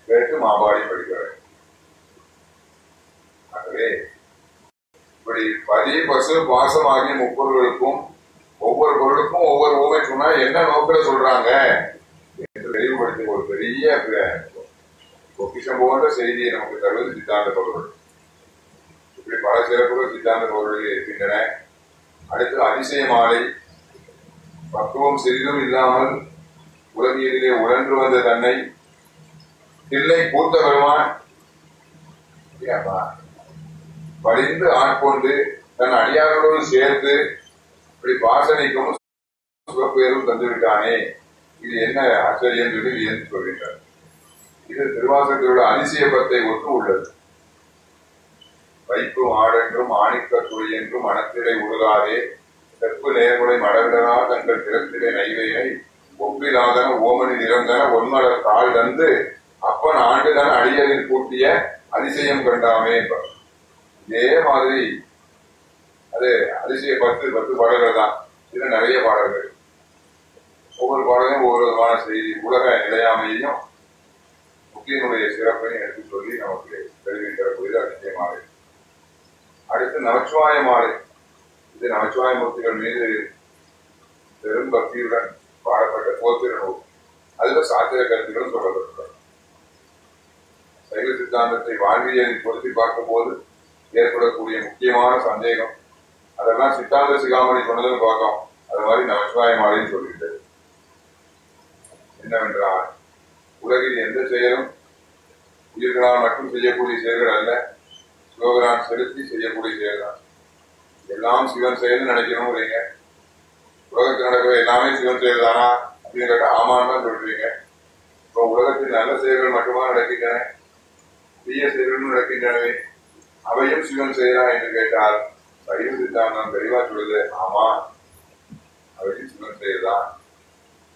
கேட்டு மாபாடி படிக்கிறேன் ஆகவே இப்படி பதி பசு பாசம் ஆகிய முப்பொருளுக்கும் ஒவ்வொரு பொருளுக்கும் ஒவ்வொரு ஊமை சொன்னா என்ன நோக்கில சொல்றாங்க என்று தெளிவுபடுத்தி ஒரு பெரிய பொக்கிஷம் போன்ற செய்தியை நமக்கு தருவது சித்தாந்த பொருள் இப்படி பல சிறப்புகள் சித்தாந்த பொருளில் இருக்கின்றன அடுத்து அதிசய மாலை பக்குவம் சிறிதும் இல்லாமல் உலகியலிலே உழன்று வந்த தன்னை தில்லை பூத்த பெருமான் வலிந்து ஆட்கொண்டு தன் அடியார்களோடு சேர்த்து இப்படி பாசனைக்கும் சுகப்பேரும் தந்துவிட்டானே இது என்ன ஆச்சரியம் சொல்லி வியந்து சொல்கின்றார் இது திருவாசகத்தோட அதிசயப்பத்தை ஒத்து உள்ளது. வைப்பும் ஆடென்றும் ஆணிக்கத்துறை என்றும் மனத்திலே உருகாதே செப்பு நேர்முறை மடவிடனா தங்கள் திறத்திலே நைவையை. ஒப்பிலாதன ஓமனி நிறந்தன ஒன்மலர் தாள் தந்து அப்பன் ஆண்டுதான் அழியலில் கூட்டிய அதிசயம் கண்டாமே. இதே மாதிரி அது அதிசய பத்து பத்து பாடல்கள் தான். இது நிறைய பாடல்கள். ஒவ்வொரு பாடலையும் ஒவ்வொரு விதமான செய்தி உலக நிலையாமையையும் முக்கியனுடைய சிறப்பையும் எடுத்து சொல்லி நமக்கு தெரிவிக்கிறக்கூடியது அதிசயமாக அடுத்து நமச்சிவாய மாலை இது நமச்சிவாய மூர்த்திகள் மீது பெரும் பக்தியுடன் பாடப்பட்ட போத்திர நூல். அதுல சாத்திர கருத்துக்களும் சொல்லப்பட்டுள்ளது சைவ சித்தாந்தத்தை வாழ்வியலில் பொருத்தி பார்க்கும்போது ஏற்படக்கூடிய முக்கியமான சந்தேகம். அதெல்லாம் சித்தாந்த சிகாமணி சொன்னதுன்னு பார்க்கும் அது மாதிரி நமச்சிவாய மாலைன்னு சொல்லிட்டது என்னவென்றால் உலகில் எந்த செயலும் உயிர்களால் மட்டும் செய்யக்கூடிய செயல்கள் அல்ல. சிவபிரான் செலுத்தி செய்யக்கூடிய செயல் தான் எல்லாம் சிவன் செயல் நினைக்கணும் உலகத்தில் நடக்கிற எல்லாமே சிவன் செயல் தானா அப்படின்னு கேட்டா ஆமான்னு தான் சொல்றீங்க. இப்போ உலகத்தில் நல்ல செயல்கள் மட்டுமா நடக்கின்றன? தீய செயல்களும் நடக்கின்றனவே. அவையும் சிவன் செயலா என்று கேட்டால் சைவ சித்தாந்தம் தெளிவா சொல்லுது ஆமா. அவையும் சிவன் செயல்தான்.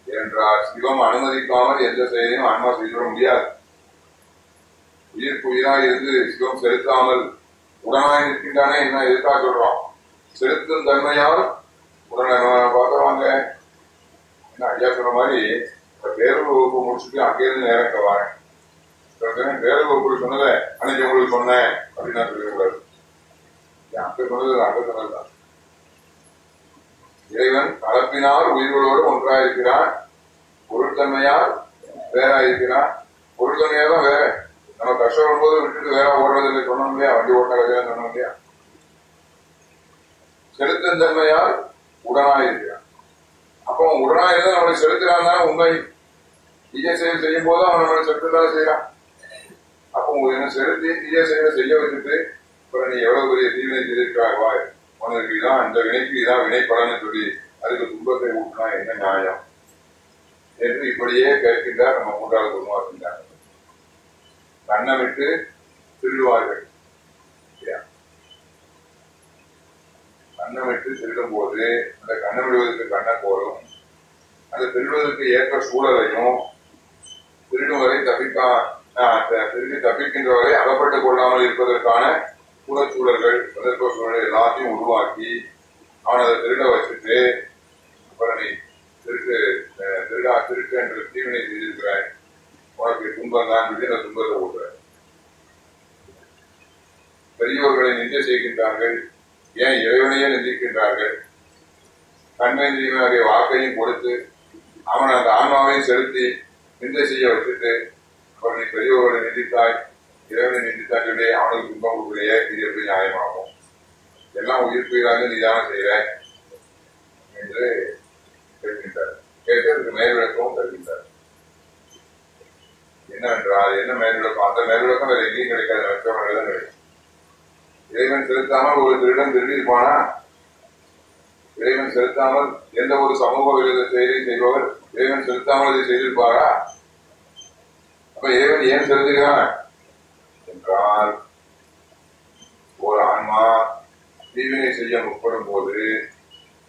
ஏனென்றால் சிவம் அனுமதிக்காமல் எந்த செயலையும் ஆன்மா செய்துவிட முடியாது. உயிருக்கு உயிராய் இருந்து சிவம் செலுத்தாமல் உடனாய் நிற்கின்றானே என்ன எதிர்த்தா சொல்றோம். செலுத்தும் தன்மையால் உடனே பாக்குறவங்க என்ன ஐயா சொன்ன மாதிரி பேரல் வகுப்பு முடிச்சுட்டு அங்கிருந்து நேரம் வரேன். பேரல் வகுப்பு சொன்னதை அன்னைக்கு உங்களுக்கு சொன்னேன் அப்படின்னு நான் சொல்லக்கூடாது அங்க சொன்னது அங்க சொன்னதுதான் இறைவன் கலப்பினால் உயிர்களோடு ஒன்றாயிருக்கிறான். பொருட்தன்மையால் வேறாயிருக்கிறான். பொருட்தன்மையா தான் வேற. நம்ம கஷ்டம் போது விட்டுட்டு வேற ஓடுறதில்லை சொன்னோம் இல்லையா வண்டி ஓட்ட கதையா சொன்னோம் இல்லையா? செலுத்தும் தன்மையால் உடனாயிருக்கிறான். அப்போ உடனாயிருந்தா நம்மளை செலுத்துறான் தான் உண்மை. தீய செயல் செய்யும் போது அவன் நம்மளை செலுத்ததான் செய்யறான் அப்போ உங்களுக்கு என்ன செலுத்தி தீய செயல் செய்ய வச்சுட்டு அப்புறம் நீ எவ்வளவு பெரிய தீவினை செய்திருக்கிறாய்? வாய் உனக்கு இதான் இந்த வினைக்கு இதான் வினை சொல்லி அதுக்கு துன்பத்தை ஊட்டினா என்ன நியாயம்? என்று இப்படியே கேட்கின்றார் நம்ம மூன்றாவது குருமாக்கின்றார் கண்ணை விட்டு திருடுவார்கள் இல்லையா? கண்ணை விட்டு திருடும் போது அந்த கண்ணை விடுவதற்கு கண்ணை போலும் அந்த திருடுவதற்கு ஏற்ற சூழலையும் திருடும் வரை தப்பிக்கா திருடி தப்பிக்கின்ற வரை அகப்பட்டுக் கொள்ளாமல் இருப்பதற்கான புறச்சூழல்கள் சந்தர்ப்ப சூழல் எல்லாத்தையும் உருவாக்கி அவனை அதை திருட வச்சுட்டு அப்புறம் நீ திருட்டு திருடா திருட்டு என்று தீவினை செய்திருக்கிறாய் உனக்கு துன்பம் நான் சொல்லி துன்பத்தை ஓடுறேன் பெரியோர்களை நிந்தை செய்கின்றார்கள். ஏன் இறைவனையே நிந்திக்கின்றார்கள்? கண்மேந்திரியனுடைய வாக்கையும் கொடுத்து அவன் அந்த ஆன்மாவையும் செலுத்தி நிந்தை செய்ய வச்சுட்டு அப்புறம் நீ பெரியவர்களை நிந்தித்தாய் இறைவனை நிந்தித்தாய் சொல்லி அவனுக்கு துன்பம் கொடுக்குறியே இது எப்படி நியாயமாகும்? எல்லாம் உயிர் புயிராக நீதான செய்யற என்று கேட்கின்றார். கேட்டு மேல் விளக்கமும் தருகின்றார். என்னவென்றால் என்ன மேல் அந்த மேல் வேற எங்கேயும் கிடைக்காது மற்றவர்கள் கிடைக்கும் இறைவன் செலுத்தாமல் ஒரு திருடம் திருடி இருப்பானா இறைவன் செலுத்தாமல் எந்த ஒரு சமூக விரோத செயலை செய்பவர் இறைவன் செலுத்தாமல் இதை செய்திருப்பாரா? அப்ப இறைவன் ஏன் செலுத்துகிறான்? என்றால் ஒரு ஆன்மா தீவினை செய்ய முற்படும் போது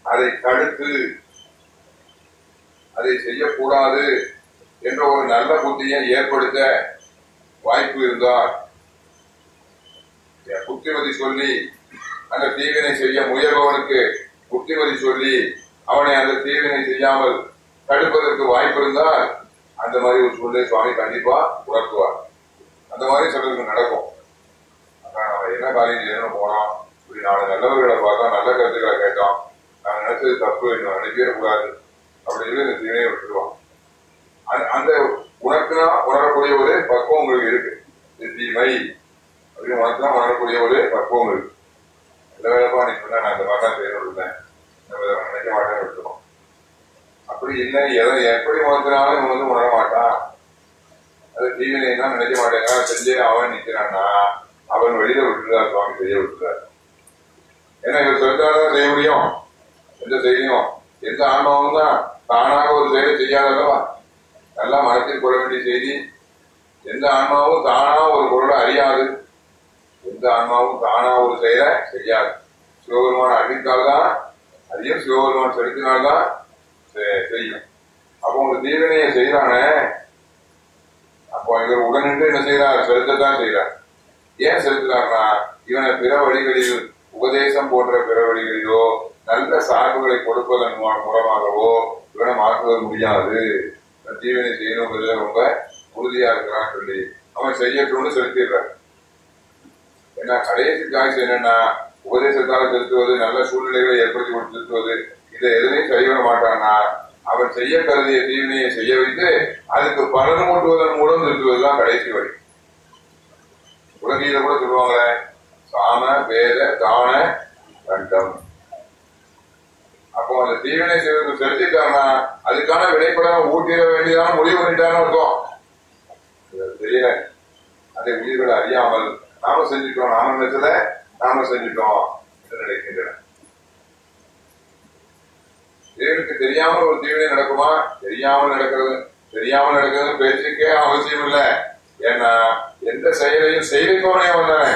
அதை தடுத்து அதை செய்யக்கூடாது என்ற ஒரு நல்ல புத்தியை ஏற்படுத்த வாய்ப்பு இருந்தால் புத்திமதி சொல்லி அந்த தீவினை செய்ய முயல்பவனுக்கு புத்திமதி சொல்லி அவனை அந்த தீவினை செய்யாமல் தடுப்பதற்கு வாய்ப்பு இருந்தால் அந்த மாதிரி ஒரு சூழ்நிலை சுவாமி கண்டிப்பா உணர்த்துவார். அந்த மாதிரி சிலருக்கு நடக்கும். அதான் நம்ம என்ன காரியம் செய்யணும் போனோம் இப்படி நாலு நல்லவர்களை பார்த்தோம் நல்ல கருத்துக்களை கேட்டோம் நான் நினைச்சது தப்பு இன்னும் நினைக்கக்கூடாது அப்படின்னு இந்த தீவினை விட்டுருவான் அந்த- அந்த உனக்குனா உணரக்கூடிய ஒரு பக்குவம் உங்களுக்கு இருக்கு. இது தீமை. அப்படின்னு உனக்குனா உணரக்கூடிய ஒரு பக்குவம் இருக்கு இந்த வேலைப்பா நீ சொன்னா நான் அந்த மாதிரி தான் செய்யணும் இருந்தேன் இந்த நினைக்க மாட்டேன் விட்டுருவோம் அப்படி இல்லை எதை எப்படி உணர்த்தினாலும் இவன் வந்து உணர மாட்டான். அது தீவினை தான் நினைக்க மாட்டேங்கிறான் செஞ்சே அவன் நிக்கிறான்னா அவன் வெளியில விட்டுருந்தார் சுவாமி செய்ய விட்டுறார். ஏன்னா இவர் சொல்லிட்டாதான் செய்ய முடியும். எந்த செய்யும் எந்த ஆன்மாவும் தான் தானாக ஒரு செயலை செய்யாதல்லவா? நல்லா மனத்தில் கொள்ள வேண்டிய செய்தி எந்த ஆன்மாவும் தானா ஒரு பொருளை அறியாது. எந்த ஆன்மாவும் தானா ஒரு செயலை செய்யாது. சிவபெருமான் அறிவித்தால்தான் அதையும் சிவபெருமான் செலுத்தினால்தான் செய்யும். அப்போ உங்க தீவினையை செய்யறானே அப்போ இவர் உடனின்று என்ன செய்யறார் செலுத்தத்தான் செய்யறார் ஏன் செலுத்துறாருனா இவனை பிற வழிகளில் உபதேசம் போன்ற பிற வழிகளிலோ நல்ல சார்புகளை கொடுப்பதன் மூலமாகவோ இவனை மாற்றுவது முடியாது. தீவினை செய்யணுங்கிறதுல ரொம்ப உறுதியா இருக்கிறான்னு சொல்லி அவன் செய்யட்டும்னு செலுத்திடுறான். ஏன்னா கடைசி காய்ச்சல் என்னன்னா உபதேசத்தால் செலுத்துவது நல்ல சூழ்நிலைகளை ஏற்படுத்தி கொடுத்து இதை எதுலையும் செய்ய மாட்டானா அவன் செய்ய கருதிய தீவினையை செய்ய வைத்து அதுக்கு பலன் மூட்டுவதன் மூலம் திருத்துவதுதான் கடைசி வழி. உலகில கூட சொல்லுவாங்களே சாம வேத தான கண்டம். அப்போ அந்த தீவினை செய்வதற்கு செலுத்திட்டாங்கன்னா அதுக்கான விடைப்படம் ஊட்டிட வேண்டியதான முடிவு பண்ணிட்டான்னு இருக்கும் தெரியல. அந்த உயிர்களை அறியாமல் நாம செஞ்சுட்டோம் நாம நினைச்சத நாம செஞ்சுட்டோம் என்று நினைக்கின்றன. தேவனுக்கு தெரியாமல் ஒரு தீவினை நடக்குமா? தெரியாமல் நடக்கிறது. தெரியாமல் நடக்கிறது பேச்சுக்கே அவசியம் இல்ல. ஏன்னா எந்த செயலையும் செய்திப்பவனே அவன் தானே.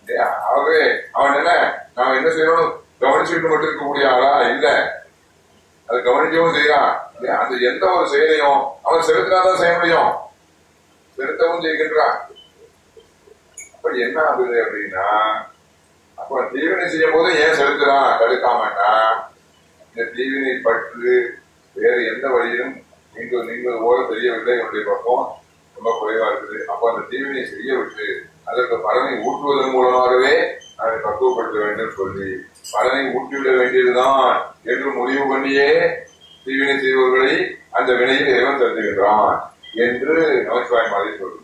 இல்லையா? ஆகவே அவன் என்ன? நாம என்ன செய்யணும்? கவனிச்சுட்டு மட்டும் இருக்கக்கூடிய ஆளா இல்ல. அது கவனிக்கவும் செய்யறான் அந்த எந்த ஒரு செயலையும் அவன் செலுத்தினாதான் செய்ய முடியும். செலுத்தவும் செய்கின்றான். அப்ப என்ன ஆகுது அப்படின்னா அப்ப தீவினை செய்யும் போது ஏன் செலுத்துறான்? தடுக்காமட்டா இந்த தீவினை பற்று வேறு எந்த வழியிலும் நீங்கள் நீங்கள் போல தெரியவில்லை என்னுடைய பக்கம் ரொம்ப குறைவா இருக்குது. அப்ப அந்த தீவினை செய்ய விட்டு அதற்கு பலனை ஊட்டுவதன் மூலமாகவே அதை பக்குவப்படுத்த வேண்டும் சொல்லி பலனை ஊட்டிவிட வேண்டியதுதான் என்று முடிவு பண்ணியே தீவினை செய்வர்களை அந்த வினையில் இறைவன் தருத்துகின்றான் என்று நமச்சிவாய் மாதிரி சொல்லுங்க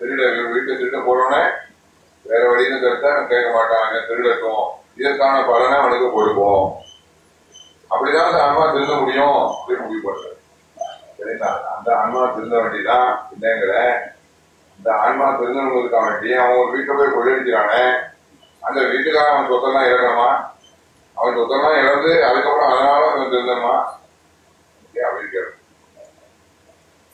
திருட வீட்டு திருட போறோன்னே வேற வழியில கருத்தா கேட்க மாட்டாங்க திருடட்டும். இதற்கான பலனை அவனுக்கு கொடுப்போம். அப்படிதான் அந்த ஆன்மா திருந்த முடியும் அப்படின்னு முடிவு பண்றது சரிங்களா? அந்த ஆன்மா திருந்த வேண்டிதான் இல்லைங்கிற இந்த ஆன்மா திருந்தவங்களுக்காக வேண்டி அவன் ஒரு வீட்டை போய் கொள்ளடிக்கிறானே அந்த வீட்டுக்காக அவன் சொத்தெல்லாம் இறக்கணுமா அவன் சொத்தெல்லாம் இழந்து அதுக்கப்புறம் அதனால அவன் திருந்தணுமா ஏன் அப்படி கேட்கணும்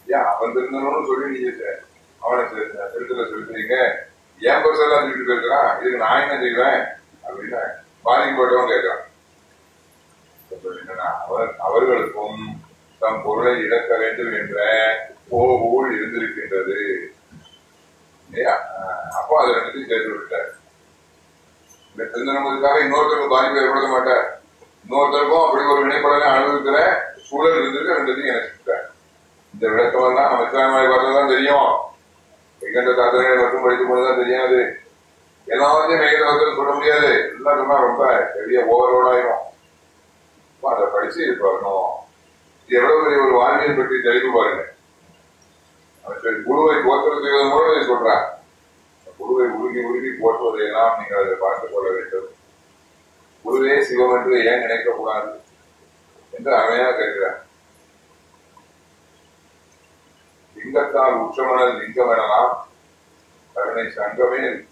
ஏன் அவன் திருந்தணும்னு சொல்லி நீங்க அவனை செ- செலுத்துல செலுத்துறீங்க. ஏன் பர்ஸ் எல்லாம் திருட்டு போயிருக்கிறான். இதுக்கு நான் என்ன செய்வேன்? அப்படின்னு பாதிக்கப்பட்டவன் கேட்கிறான். என்னன்னா அவர் அவர்களுக்கும் தம் பொருளை இழக்க வேண்டும் என்ற போகூல் இருந்திருக்கின்றது. இல்லையா அப்போ அதை ரெண்டுத்தையும் சேர்த்து விட்டார் இந்த திருந்தனமுக்காக இன்னொருத்தருக்கு பாதிப்பு ஏற்படுத்த மாட்டார். இன்னொருத்தருக்கும் அப்படி ஒரு வினைப்படலை அனுபவிக்கிற சூழல் இருந்திருக்கு ரெண்டுத்தையும் இணைச்சிட்டார் இந்த விளக்கம் எல்லாம் நம்ம இஸ்லாமிய பார்த்தா தெரியும். எங்கெந்த தாத்தனை மட்டும் படிக்கும் போதுதான் தெரியாது எல்லாத்தையும் வந்து வந்து சொல்ல முடியாது. எல்லாம் சொன்னா ரொம்ப பெரிய ஓவர்லோட் ஆயிரும். அதை படிச்சு இது வரணும் எவ்வளவு பெரிய ஒரு வாழ்வியல் பற்றி தெளிவு பாருங்க. அவன் குழுவை குருவை மூலம் இதை சொல்றான் குருவை உருகி உருகி போற்றுவதையெல்லாம் நீங்கள் அதை பார்த்துக் கொள்ள வேண்டும். குருவே சிவம் என்று ஏன் நினைக்கக்கூடாது என்று அமையா கேட்கிறார். லிங்கத்தால் உச்சமனல் லிங்கம் எனலாம் கருணை சங்கமே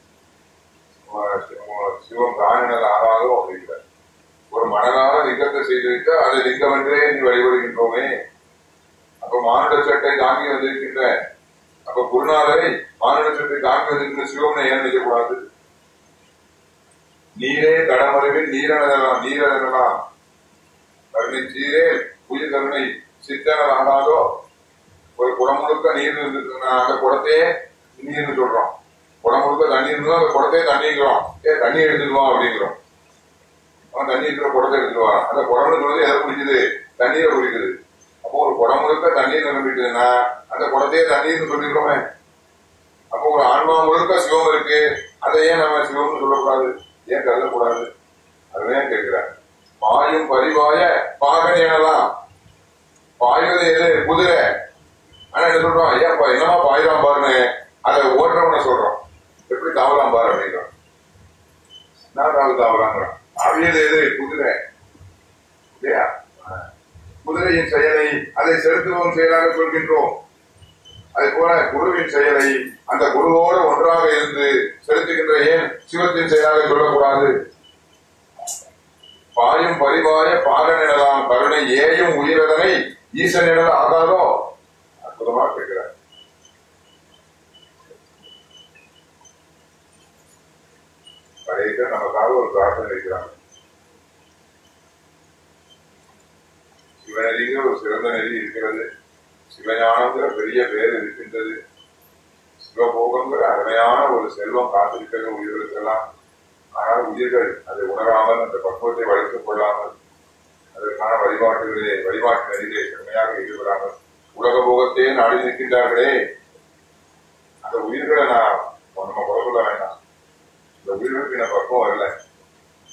சிவம் தானினல் காணினல் அப்படிங்கிறார். ஒரு மனதார லிங்கத்தை செய்துவிட்டு அதை லிங்கம் என்றே வழிபடுகின்றோமே. அப்ப மானுட சட்டை தாங்கி வந்திருக்கின்ற அப்ப குருநாதரை மானுட சட்டை தாங்கி வந்திருக்கின்ற சிவனை ஏன் நினைக்கக்கூடாது? நீரே கடமறிவில் நீரெனலாம் நீரெனலாம். கருணை சீரே உயிர் கருணை சித்தனர் ஆனாலோ ஒரு குடம் முழுக்க நீர் அந்த குடத்தையே நீர்னு சொல்றோம். குடம் முழுக்க தண்ணி இருந்தா அந்த குடத்தையே தண்ணிக்கிறோம் ஏ தண்ணி எடுத்துக்குவோம் அப்படிங்கிறோம். அவன் தண்ணி இருக்கிற குடத்தை எடுத்துக்குவான் அந்த குடம்னு சொல்றது எதை குடிக்குது? தண்ணீரை குடிக்குது. அப்போ ஒரு குடம் முழுக்க தண்ணீர் நிரம்பிட்டுன்னா அந்த குடத்தையே தண்ணீர்னு சொல்லிடுறோமே. அப்போ ஒரு ஆன்மா முழுக்க சிவம் இருக்கு. அதை ஏன் நம்ம சிவம்னு சொல்லக்கூடாது? ஏன் கருதக்கூடாது அதுதான் கேட்கிறேன் பாயும் பரிவாய பாகன் எனலாம். பாயுவது எது? குதிரை. ஆனா என்ன சொல்றோம் ஐயாப்பா என்னமா பாயிரம் பாருன்னு. அதை ஓட்டுறவன சொல்றோம் எப்படி தாவலாம் பாரு அப்படிங்கிறோம் நான் தாவு தாவலாங்கிறோம் அவியது எது? குதிரை. இல்லையா? குதிரையின் செயலை அதை செலுத்துவோம் செயலாக சொல்கின்றோம் அதே போல குருவின் செயலை அந்த குருவோடு ஒன்றாக இருந்து செலுத்துகின்ற ஏன் சிவத்தின் செயலாக சொல்லக்கூடாது பாயும் பரிவாய பாகனிடலாம் கருணை ஏயும் உயிரதனை ஈசன் ஆகாதோ? அற்புதமா கேட்கிறார். கடைசியில் நமக்காக ஒரு பிரார்த்தனை இருக்கிறாங்க சிவநெறிங்கிற ஒரு சிறந்த நெறி இருக்கிறது. சிவஞானங்கிற பெரிய பேர் இருக்கின்றது. சிவபோகங்கிற அருமையான ஒரு செல்வம் காத்திருக்கிறது உயிர்களுக்கெல்லாம். ஆனால் உயிர்கள் அதை உணராமல் அந்த பக்குவத்தை வளர்த்துக் கொள்ளாமல் அதற்கான வழிபாட்டுகளே வழிபாட்டு நெறிகளை செம்மையாக ஈடுபடாமல் உலக போகத்தையே நாடி நிற்கின்றார்களே. அந்த உயிர்களை நான் நம்ம குறை வேண்டாம். இந்த உயிர்களுக்கு நான் பக்குவம் வரல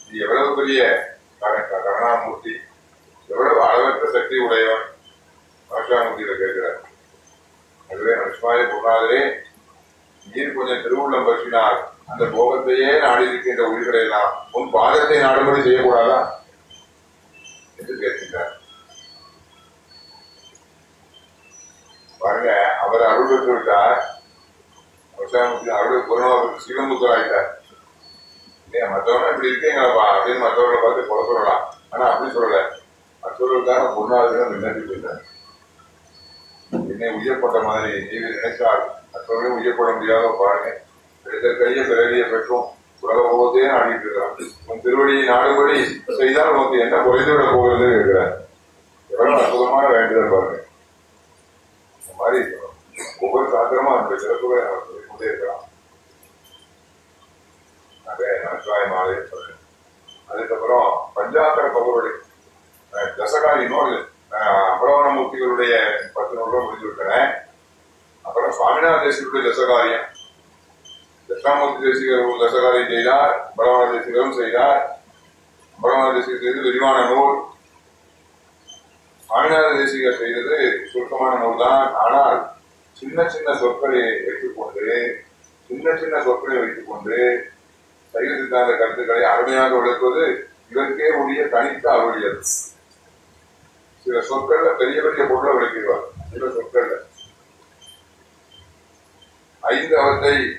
இது எவ்வளவு பெரிய கருணாமூர்த்தி. எவ்வளவு அளவற்ற சக்தி உடையவன் மனுஷாமூர்த்தியில கேட்கிறார். அதுவே நஷ்மாய போனாலே நீர் கொஞ்சம் திருவுள்ளம் பற்றினால் அந்த போகத்தையே நாடி இருக்கின்ற உயிர்களை எல்லாம் உன் பாதத்தை நாடுபடி செய்யக்கூடாதா? என்று கேட்கின்றார். பாருங்க அவர் அருள் பெற்று விட்டார். நஷ்மாமூர்த்தி அருள் குருநாதர் சிவமுத்தர் ஆகிட்டார் இல்லையா? மற்றவங்க இப்படி இருக்கீங்களப்பா அப்படின்னு மற்றவர்களை பார்த்து கொலை சொல்லலாம் ஆனா அப்படி சொல்லல. மற்றவர்களுக்காக பொருளாதாரம் விண்ணப்பிக்கின்றார் என்னை உயர்பட்ட மாதிரி நீங்க நினைத்தால் மற்றவர்களையும் உயர்பட முடியாத பாருங்க. எடுத்த கையை பிறவியை பெற்றோம் உலக போகத்தையே நாடிட்டு இருக்கிறான் உன் திருவடியை நாடுபடி செய்தால் உனக்கு என்ன குறைந்து விட போகிறது இருக்கிறார் எவ்வளவு அற்புதமான வேண்டுதல் பாருங்க. இந்த மாதிரி ஒவ்வொரு சாத்திரமா அந்த சிறப்புகளை நம்ம சொல்லிக்கொண்டே இருக்கிறான் அதே நமச்சிவாய மாலை அதுக்கப்புறம் பஞ்சாத்திர பகவடி. தசகாரி நூல். அஹ், பத்து நூல்கள் முடிஞ்சு அப்புறம் சுவாமிநாத தேசிகளுடைய தசகாரியம். தட்சாமூர்த்தி தேசிகர் தசகாரியம் செய்தார் அபரவண தேசிகரும் செய்தார். அபரவண தேசிகர் செய்து விரிவான நூல். சுவாமிநாத தேசிகர் செய்தது சுருக்கமான நூல் தான் ஆனால் சின்ன சின்ன சொற்களை வைத்துக்கொண்டு சின்ன சின்ன சொற்களை வைத்துக்கொண்டு சைவ சித்தாந்த கருத்துக்களை அருமையாக விளக்குவது இதற்கே உரிய தனித்த அருளியல். சில சொற்கள்ல பெரிய பெரிய பொருளை விளக்கிடுவார். சில சொற்கள்ல. ஐந்து அவத்தை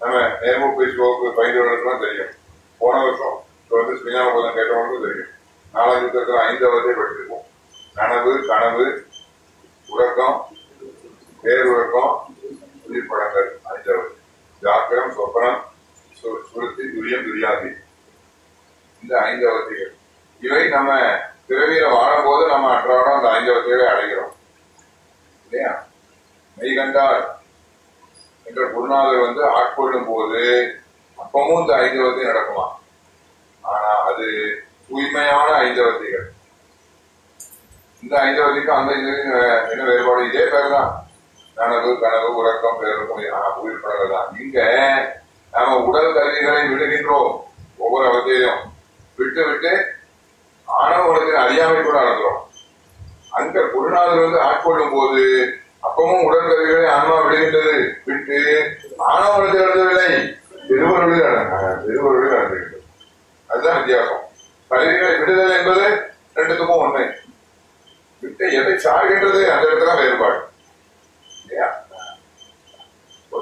நம்ம நேர்முக ஸ்லோக்கு பயின்றவர்களுக்கு தெரியும். போன வருஷம் இப்ப வந்து ஸ்ரீஞாபதம் கேட்டவங்களுக்கும் தெரியும். நாலாவது இருக்கிற ஐந்து அவத்தை படிச்சிருக்கோம் கனவு கனவு உறக்கம் பேருறக்கம் உயிர்ப்படங்கள் ஐந்தாவது ஜாக்கிரம் சொப்பனம் சு- சுருத்தி துரியம் துரியாதி. இந்த ஐந்து அவத்தைகள் இவை நம்ம பிறவியில வாழும்போது நம்ம அன்றாடம் அந்த ஐந்து அடைகிறோம். இல்லையா? மெய்கண்டார் என்ற குருநாதர் வந்து ஆட்கொள்ளும் போது அப்பவும் இந்த ஐந்தவத்தை நடக்குமா? ஆனா அது தூய்மையான ஐந்தவத்தைகள் இந்த ஐந்தவதிக்கு அந்த என்ன வேறுபாடு? இதே பேர் தான் கனவு கனவு உறக்கம் பேருக்கும் உயிர் தான். இங்க நாம உடல் கருவிகளை விடுகின்றோம். ஒவ்வொரு அவத்தையும் விட்டு விட்டு ஆணவ அறியாமை கூட அளக்கிறோம் அந்த குருநாதர் வந்து ஆட்கொள்ளும் போது அப்பவும் உடற்கருவிகளை ஆன்மா விடுகின்றது. விட்டு ஆணவத்தை எழுதவில்லை திருவருளில் திருவருளில் அடங்குகின்றது. அதுதான் வித்தியாசம். கருவிகளை விடுதல் என்பது ரெண்டுத்துக்கும் ஒண்ணு. விட்டு எதை சார்கின்றது அந்த இடத்துல வேறுபாடு. இல்லையா?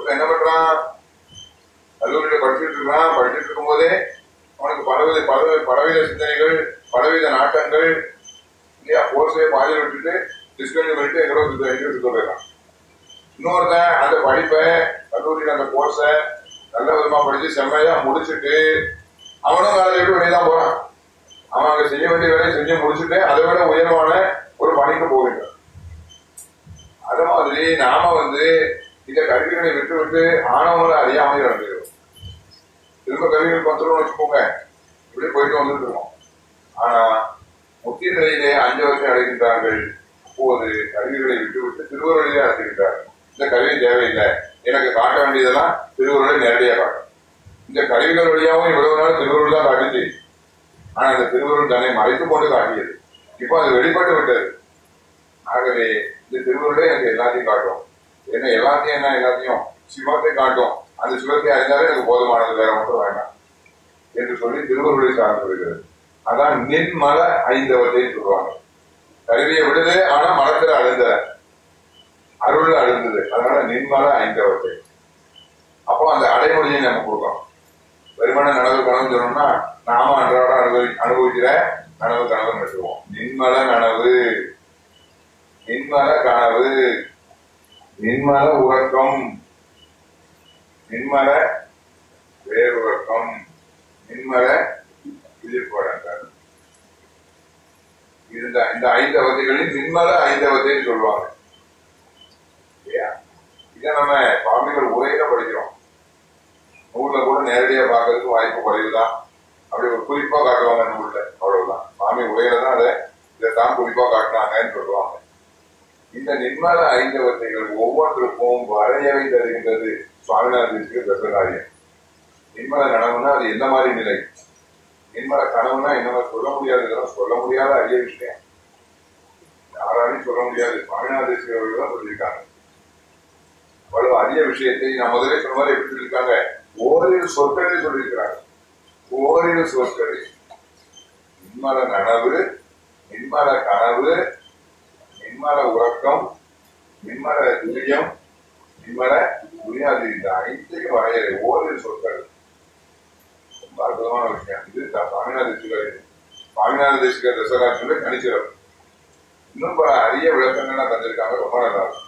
என்ன பண்றான்? கல்லூரியில படிச்சுட்டு இருக்கான். படிச்சுட்டு இருக்கும் போதே அவனுக்கு பலவித பல பலவித சிந்தனைகள் பலவித நாட்டங்கள் இல்லையா? கோர்ஸே பாதி விட்டுட்டு டிஸ்கண்டியூ பண்ணிட்டு எங்களோட சுத்த எங்கேயோ சுத்த போயிடலாம் இன்னொருத்தன் அந்த படிப்பை கல்லூரியில் அந்த கோர்ஸை நல்ல விதமாக படித்து செம்மையாக முடிச்சுட்டு அவனும் வேலை விட்டு வெளியே தான் போகிறான் அவன் அங்கே செய்ய வேண்டிய வேலையை செஞ்சு முடிச்சுட்டு அதை விட உயர்வான ஒரு பணிக்கு போகின்றான் அது மாதிரி நாம வந்து இந்த கருவிகளை விட்டு விட்டு ஆணவங்களை அறியாமல் நடந்துக்கிறோம் திரும்ப கருவிகளுக்கு வந்துடும் வச்சுக்கோங்க. இப்படி போயிட்டு வந்துட்டு இருக்கோம். ஆனா முக்கிய நிலையிலே அஞ்சு வருஷம் அடைகின்றார்கள். அப்போது கருவிகளை விட்டு விட்டு திருவருளையே அடைகின்றார்கள். இந்த கருவி தேவையில்லை. எனக்கு காட்ட வேண்டியதெல்லாம் திருவருளை நேரடியாக காட்டும். இந்த கருவிகள் வழியாகவும் இவ்வளவு நாள் திருவருள் தான் காட்டுச்சு ஆனா அந்த திருவருள் தன்னை மறைத்து கொண்டு காட்டியது. இப்போ அது வெளிப்பட்டு விட்டது. ஆகவே இந்த திருவருளே எனக்கு எல்லாத்தையும் காட்டும். என்ன எல்லாத்தையும் என்ன எல்லாத்தையும்? சிவத்தை காட்டும். அந்த சிவத்தை அறிந்தாலே எனக்கு போதுமானது வேற மட்டும் வேண்டாம் என்று சொல்லி திருவருளை சார்ந்து வருகிறது. அதான் நின்மல ஐந்தவத்தை சொல்லுவாங்க. கருவியை விடுது ஆனா மலத்துல அழுந்த அருள் அழுந்தது. அதனால நின்மல ஐந்தவத்தை. அப்போ அந்த அடைமொழியை நம்ம கொடுக்கணும். வருமான நனவு கனவு சொன்னோம்னா நாம அன்றாட அனுபவி அனுபவிக்கிற கனவு கனவு நட்டுவோம் நின்மல நனவு. நின்மல கனவு. நின்மல உறக்கம். நின்மல வேறுவக்கம் நின்மல எதிர்பார்த்தார் இந்த இந்த ஐந்தவத்தைகளில் நின்மல ஐந்தவத்தைன்னு சொல்லுவாங்க. இல்லையா? இதை நம்ம சுவாமிகள் உரையில படிக்கிறோம். நூல்ல கூட நேரடியா பார்க்கறதுக்கு வாய்ப்பு குறைவுதான். அப்படி ஒரு குறிப்பா காட்டுவாங்க நூல்ல. அவ்வளவுதான். சுவாமி உரையில தான் அதை இதைத்தான் குறிப்பா காட்டினாங்கன்னு சொல்லுவாங்க. இந்த நிர்மல ஐந்தவத்தைகள் ஒவ்வொன்றுக்கும் வரையறை தருகின்றது சுவாமிநாதனுக்கு தசகாரியம் நிர்மல கனவுனா அது என்ன மாதிரி நிலை? நிர்மல கனவுனா என்ன சொல்ல முடியாது சொல்ல முடியாத அரிய விஷயம். யாராலையும் சொல்ல முடியாது. சுவாமிநாதேஸ்வரி அவர்கள் தான் சொல்லியிருக்காங்க. அவ்வளவு அரிய விஷயத்தை நான் முதலே சொன்ன மாதிரி எப்படி சொல்லியிருக்காங்க ஓரிரு சொற்களை சொல்லியிருக்கிறாங்க. ஓரிரு சொற்களை. நிர்மல நனவு நிர்மல கனவு மின்மர உறக்கம் மின்மர துரியம் மின்மர துரியாது இந்த அனைத்தையும் வரையறை ஓரிரு சொற்கள். ரொம்ப அற்புதமான விஷயம். இது த- சாமிநாத தேசிகர் சாமிநாத தேசிகர் தசரா சொல்லி கணிச்சிடம் இன்னும் பல அரிய விளக்கங்கள்லாம் தந்திருக்காங்க. ரொம்ப நல்லா இருக்கும்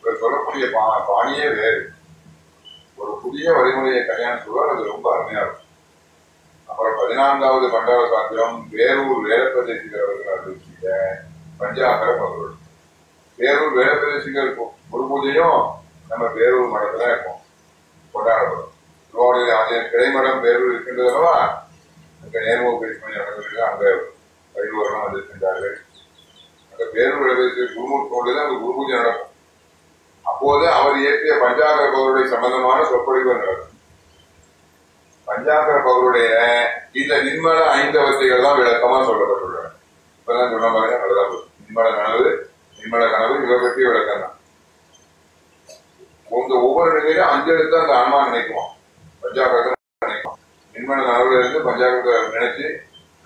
இவர் சொல்லக்கூடிய பா பாணியே வேறு. ஒரு புதிய வழிமுறையை கல்யாணம் சொல்வார் அது ரொம்ப அருமையா இருக்கும். அப்புறம் பதினான்காவது பண்டார சாத்திரம் வேலூர் வேலப்பிரதேசிகர் அவர்கள் அறிவிச்சிக்க பஞ்சாகர பகவல் வேலூர் வேலப்பிரதேசிகர் இருக்கும். குரு பூஜையும் நம்ம வேலூர் மடத்துல இருக்கும். கொண்டாடப்படும். திருவாரூர் ஆலயம் கிளைமடம் பேரூர் இருக்கின்றது அல்லவா? அங்க நேர்முக பேச்சுமணி நடந்திருக்கு அங்க பயில்வரெல்லாம் வந்திருக்கின்றார்கள் அங்க வேலூர் வேலப்பிரதேசி குருமூர்த்தி கொண்டுதான் அங்க குரு பூஜை நடக்கும். அப்போது அவர் இயற்றிய பஞ்சாகர பகவருடைய சம்பந்தமான சொற்பொழிவு நடக்கும். பஞ்சாகர பகருடைய இந்த நிர்மல ஐந்தவத்தைகள் தான் விளக்கமா சொல்லப்பட்டுள்ளன. இப்பதான் சொன்ன பாருங்க நல்லதா போகுது. கனவு நிர்மல கனவு இவ பற்றிய விளக்கம் தான் உங்க ஒவ்வொரு நிலையிலும் அஞ்சு எழுத்து அந்த ஆன்மா நினைக்குமா பஞ்சாகரத்தை நினைக்கும் நிர்மல கனவுல இருந்து பஞ்சாபத்தை நினைச்சு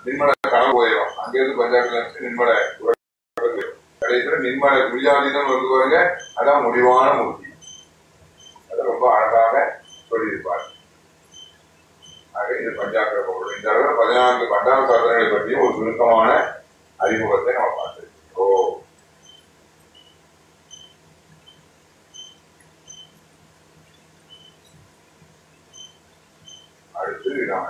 நிர்மல கனவு போயிடும். அங்கிருந்து பஞ்சாபத்தில் நினைச்சு நிர்மல உறக்கத்துக்கு போயிடும். கடைசியில நிர்மல வந்து பாருங்க அதான் முடிவான மூர்த்தி. அதை ரொம்ப அழகாக சொல்லியிருப்பார். ஆக இது பஞ்சாக்கிர பொருள் இந்த அளவில் பதினான்கு பஞ்சாப சாதனைகளை பற்றியும் ஒரு சுருக்கமான அறிமுகத்தை நம்ம பார்த்திருக்கிறோம் அடுத்து நாம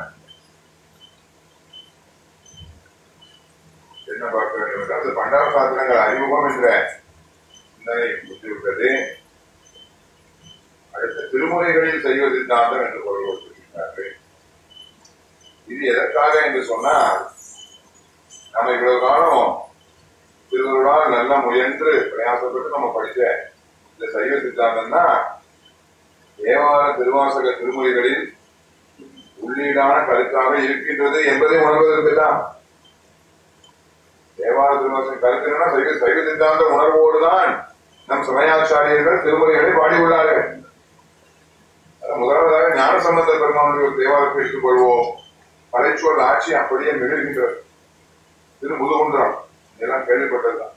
என்ன பார்க்க வேண்டும் என்றால் இந்த பண்டார சாஸ்திரங்கள் அறிமுகம் என்ற சிந்தனை முடித்துவிட்டது அடுத்த திருமுறைகளில் செய்வ சித்தாந்தம் என்று பொருள் கொடுத்திருக்கிறார்கள் இது எதற்காக என்று சொன்னால் நம்ம இவ்வளவு காலம் திருவருளால் நல்லா முயன்று பிரயாசப்பட்டு நம்ம படிச்ச இந்த சைவ சித்தாந்தம்னா தேவார திருவாசக திருமொழிகளில் உள்ளீடான கருத்தாக இருக்கின்றது என்பதை உணர்வதற்கு தான் தேவார திருவாசக கருத்து சைவ சைவ சித்தாந்த உணர்வோடுதான் நம் சமயாச்சாரியர்கள் திருமுறைகளை பாடியுள்ளார்கள் முதலாவதாக ஞான சம்பந்த பெருமானுடைய ஒரு தேவாரத்தை எடுத்துக் கொள்வோம் மலைச்சோர் ஆட்சி அப்படியே மிகுகின்றது திரு முதுகுன்றம். இதெல்லாம் கேள்விப்பட்டதுதான்.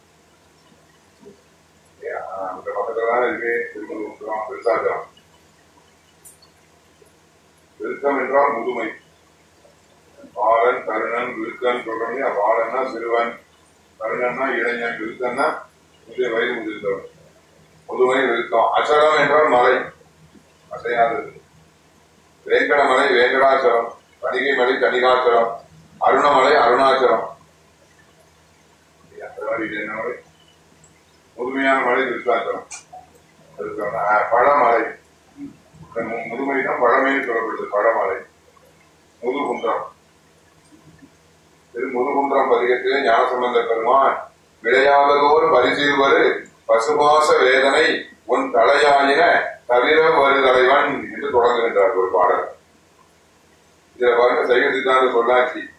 அந்த பக்கத்துல தான் இருக்கு உத்தரம் விருத்தாச்சலம். விருத்தம் என்றால் முதுமை. பாலன் தருணன் விருத்தன் சொல்றோம் பாலன்னா சிறுவன் தருணன்னா இளைஞன் விருத்தன்னா முதிய வயது முதிர்ந்தவன். முதுமை விருத்தம். அச்சரம் என்றால் மலை. அசையாதது வேங்கடமலை வேங்கடாச்சலம். கணிகை மலை கணிகாச்சலம். அருணமலை அருணாச்சலம். அந்த முதுமையான மலை விருத்தாச்சலம் பழமலை. இந்த மு- முதுமை தான் பழமைன்னு சொல்லப்படுது பழமலை. முதுகுன்றம். திரு முதுகுன்றம் பதிகத்திலே ஞானசம்பந்த பெருமான் விளையாததோர் பரிசீல்வரு பசுபாச வேதனை உன் தலையாயின தவிர வரு தலைவன் என்று தொடங்குகின்றார் ஒரு பாடல். இதுல பாருங்க சைவ சித்தாந்த சொல்லாட்சி.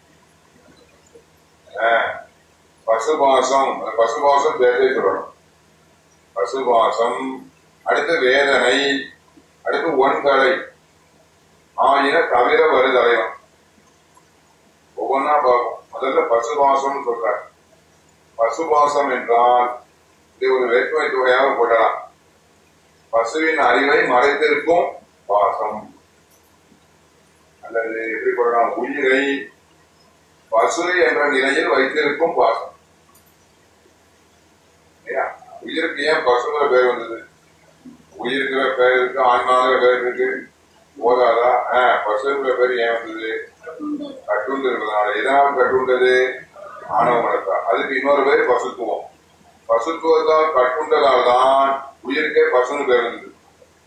பசுபாசம் அந்த பசுபாசம் சேர்த்தே சொல்லணும் பசுபாசம் அடுத்து வேதனை அடுத்து ஒன்கலை ஆயின தவிர வருதலைவன் ஒவ்வொன்னா பார்ப்போம். முதல்ல பசுபாசம் சொல்றாரு. பசுபாசம் என்றால் இது ஒரு வேற்றுமை தொகையாக போடலாம் பசுவின் அறிவை மறைத்திருக்கும் பாசம். அல்லது எப்படி போடலாம்? உயிரை பசு என்ற நிலையில் வைத்திருக்கும் பாசம் இல்லையா? உயிருக்கு ஏன் பசுங்கிற பேர் வந்தது? உயிருக்குற பேர் இருக்கு ஆன்மாங்கிற பேர் இருக்கு. போதாதா? ஆஹ் பசுங்கிற பேர் ஏன் வந்தது? கட்டுண்டு இருப்பதனால எதாவது கட்டுண்டது? ஆணவ மனத்தா அதுக்கு இன்னொரு பேர் பசுத்துவம். பசுத்துவத்தால் கட்டுண்டதால் தான் உயிருக்கே பசுன்னு பேர் வந்தது.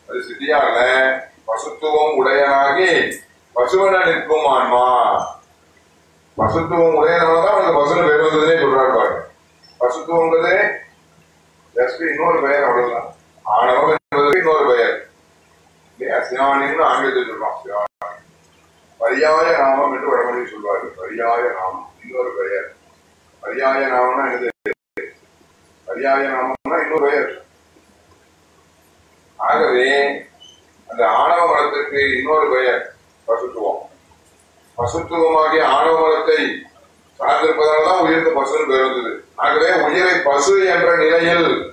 அது சித்தியால பசுத்துவம் உடையனாகி பசுவன நிற்கும் ஆன்மா. பசுத்துவம் உடையனால தான் அவனுக்கு பசுன்னு பேர் வந்ததுன்னே சொல்றாரு பாரு பசுத்துவங்கிறது ஜஸ்ட் இன்னொரு பெயர் அவ்வளவுதான். ஆணவம் என்பதற்கு இன்னொரு பெயர். இல்லையா சிவானின்னு ஆங்கிலத்தில் சொல்றோம் சிவானி பரியாய நாமம் என்று வடமொழி சொல்வார்கள். பரியாய நாமம் இன்னொரு பெயர். பரியாய நாமம்னா என்னது? பரியாய நாமம்னா இன்னொரு பெயர். ஆகவே அந்த ஆணவ மரத்துக்கு இன்னொரு பெயர் பசுத்துவம். பசுத்துவமாகிய ஆணவ மரத்தை சார்ந்திருப்பதால் தான் உயிருக்கு பசுன்னு பேர் வந்தது. ஆகவே உயிரை பசு என்ற நிலையில்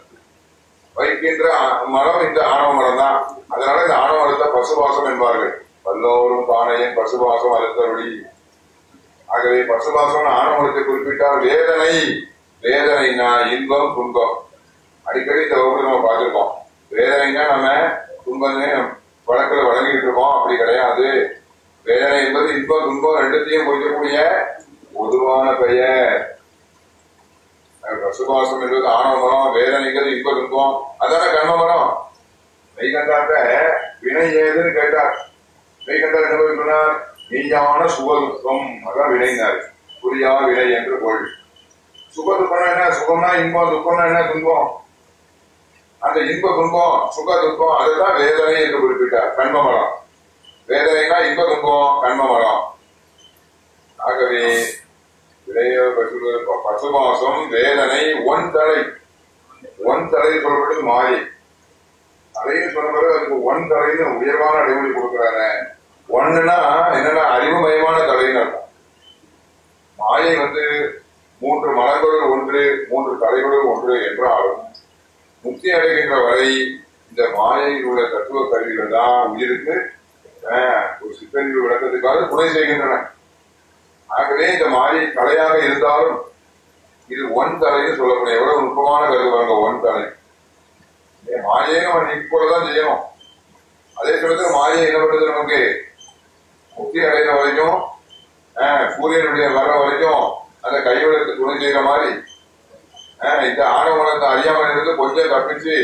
வைக்கின்ற மரம் இந்த ஆணவ மரம் தான் அதனால இந்த ஆணவ மரத்தை பசுபாசம் என்பார்கள். வல்லோரும் பானையின் பசுவாசம் அறுத்தருளி. ஆகவே பசுபாசம் ஆணவ மரத்தை குறிப்பிட்டால் வேதனை. வேதனைனா இன்பம் துன்பம். அடிக்கடி இந்த வகுப்பு நம்ம பார்த்திருக்கோம். வேதனைனா நம்ம துன்பமே வழக்கில் வழங்கிட்டு இருக்கோம். அப்படி கிடையாது. வேதனை என்பது இன்பம் துன்பம் ரெண்டுத்தையும் குறிக்கக்கூடிய பொதுவான பெயர். பசுவாசம் என்பது ஆணவ மரம் வேதனைகள் இப்ப துன்பம் அதான கர்ம மரம் வைகண்டாட்ட வினை ஏதுன்னு கேட்டார். வைகண்டார் என்ன சொன்னார்? நீயான சுகதுக்கம் அதான் வினைனார் புரியா வினை என்று பொருள். சுகதுக்கம்னா என்ன? சுகம்னா இன்பம் துக்கம்னா என்ன துன்பம்? அந்த இன்ப துன்பம் சுக துன்பம் அதுதான் வேதனை என்று குறிப்பிட்டார் கண்ம மரம் வேதனைனா இன்ப துன்பம் கண்ம மரம் ஆகவே விளைய பசு மாசம் வேதனை ஒன் தலை. ஒன் தலை சொல்லப்பட்டது மாயை. தலைன்னு சொன்ன பிறகு அதுக்கு ஒன் தலைன்னு உயர்வான அடைமொழி கொடுக்குறாங்க. ஒன்னுனா என்னன்னா அறிவுமயமான தலைன்னு இருக்கும் மாயை வந்து மூன்று மலங்களுள் ஒன்று மூன்று தலைகளுள் ஒன்று என்றாலும் முக்தி அடைகின்ற வரை இந்த மாயையில் உள்ள தத்துவ கருவிகள் தான் உயிருக்கு ஆஹ், ஒரு சித்தறிவு விளக்கத்துக்காக துணை செய்கின்றன. ஆகவே இந்த மாயை தலையாக இருந்தாலும் இது ஒன் தலைன்னு சொல்லக்கூடிய எவ்வளவு நுட்பமான கருது பாருங்க ஒன் தலை ஏன் மாயையை நம்ம இப்பொழுதுதான் செய்யணும். அதே சமயத்தில் மாயை என்ன பண்றது நமக்கு? முக்தி அடைகிற வரைக்கும் சூரியனுடைய வர வரைக்கும் அந்த கைவிடத்து துணை செய்யற மாதிரி இந்த ஆணவனத்தை அறியாமல் இருந்து கொஞ்சம் தப்பிச்சு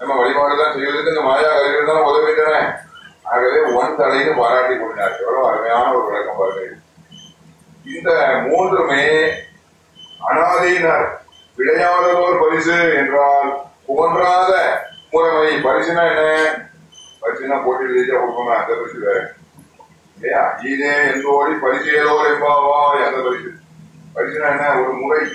நம்ம வழிபாடுதான் செய்வதற்கு இந்த மாயா கருவிகள் தான் உதவுகின்றன. ஆகவே ஒன் தலைன்னு பாராட்டி கொண்டார் எவ்வளவு அருமையான ஒரு விளக்கம் பாருங்கள் இந்த மூன்றுமே அனாதையினர் விளையாததோர் பரிசு என்றால் புகன்றாத முறைமை. பரிசுனா என்ன? பரிசுனா போட்டி ஜெயிச்சா கொடுக்கணும் அந்த பரிசு வேற. இல்லையா? இதே எந்தோடி பரிசு ஏதோ என்பாவாய் அந்த பரிசு. பரிசுனா என்ன? ஒரு முறை.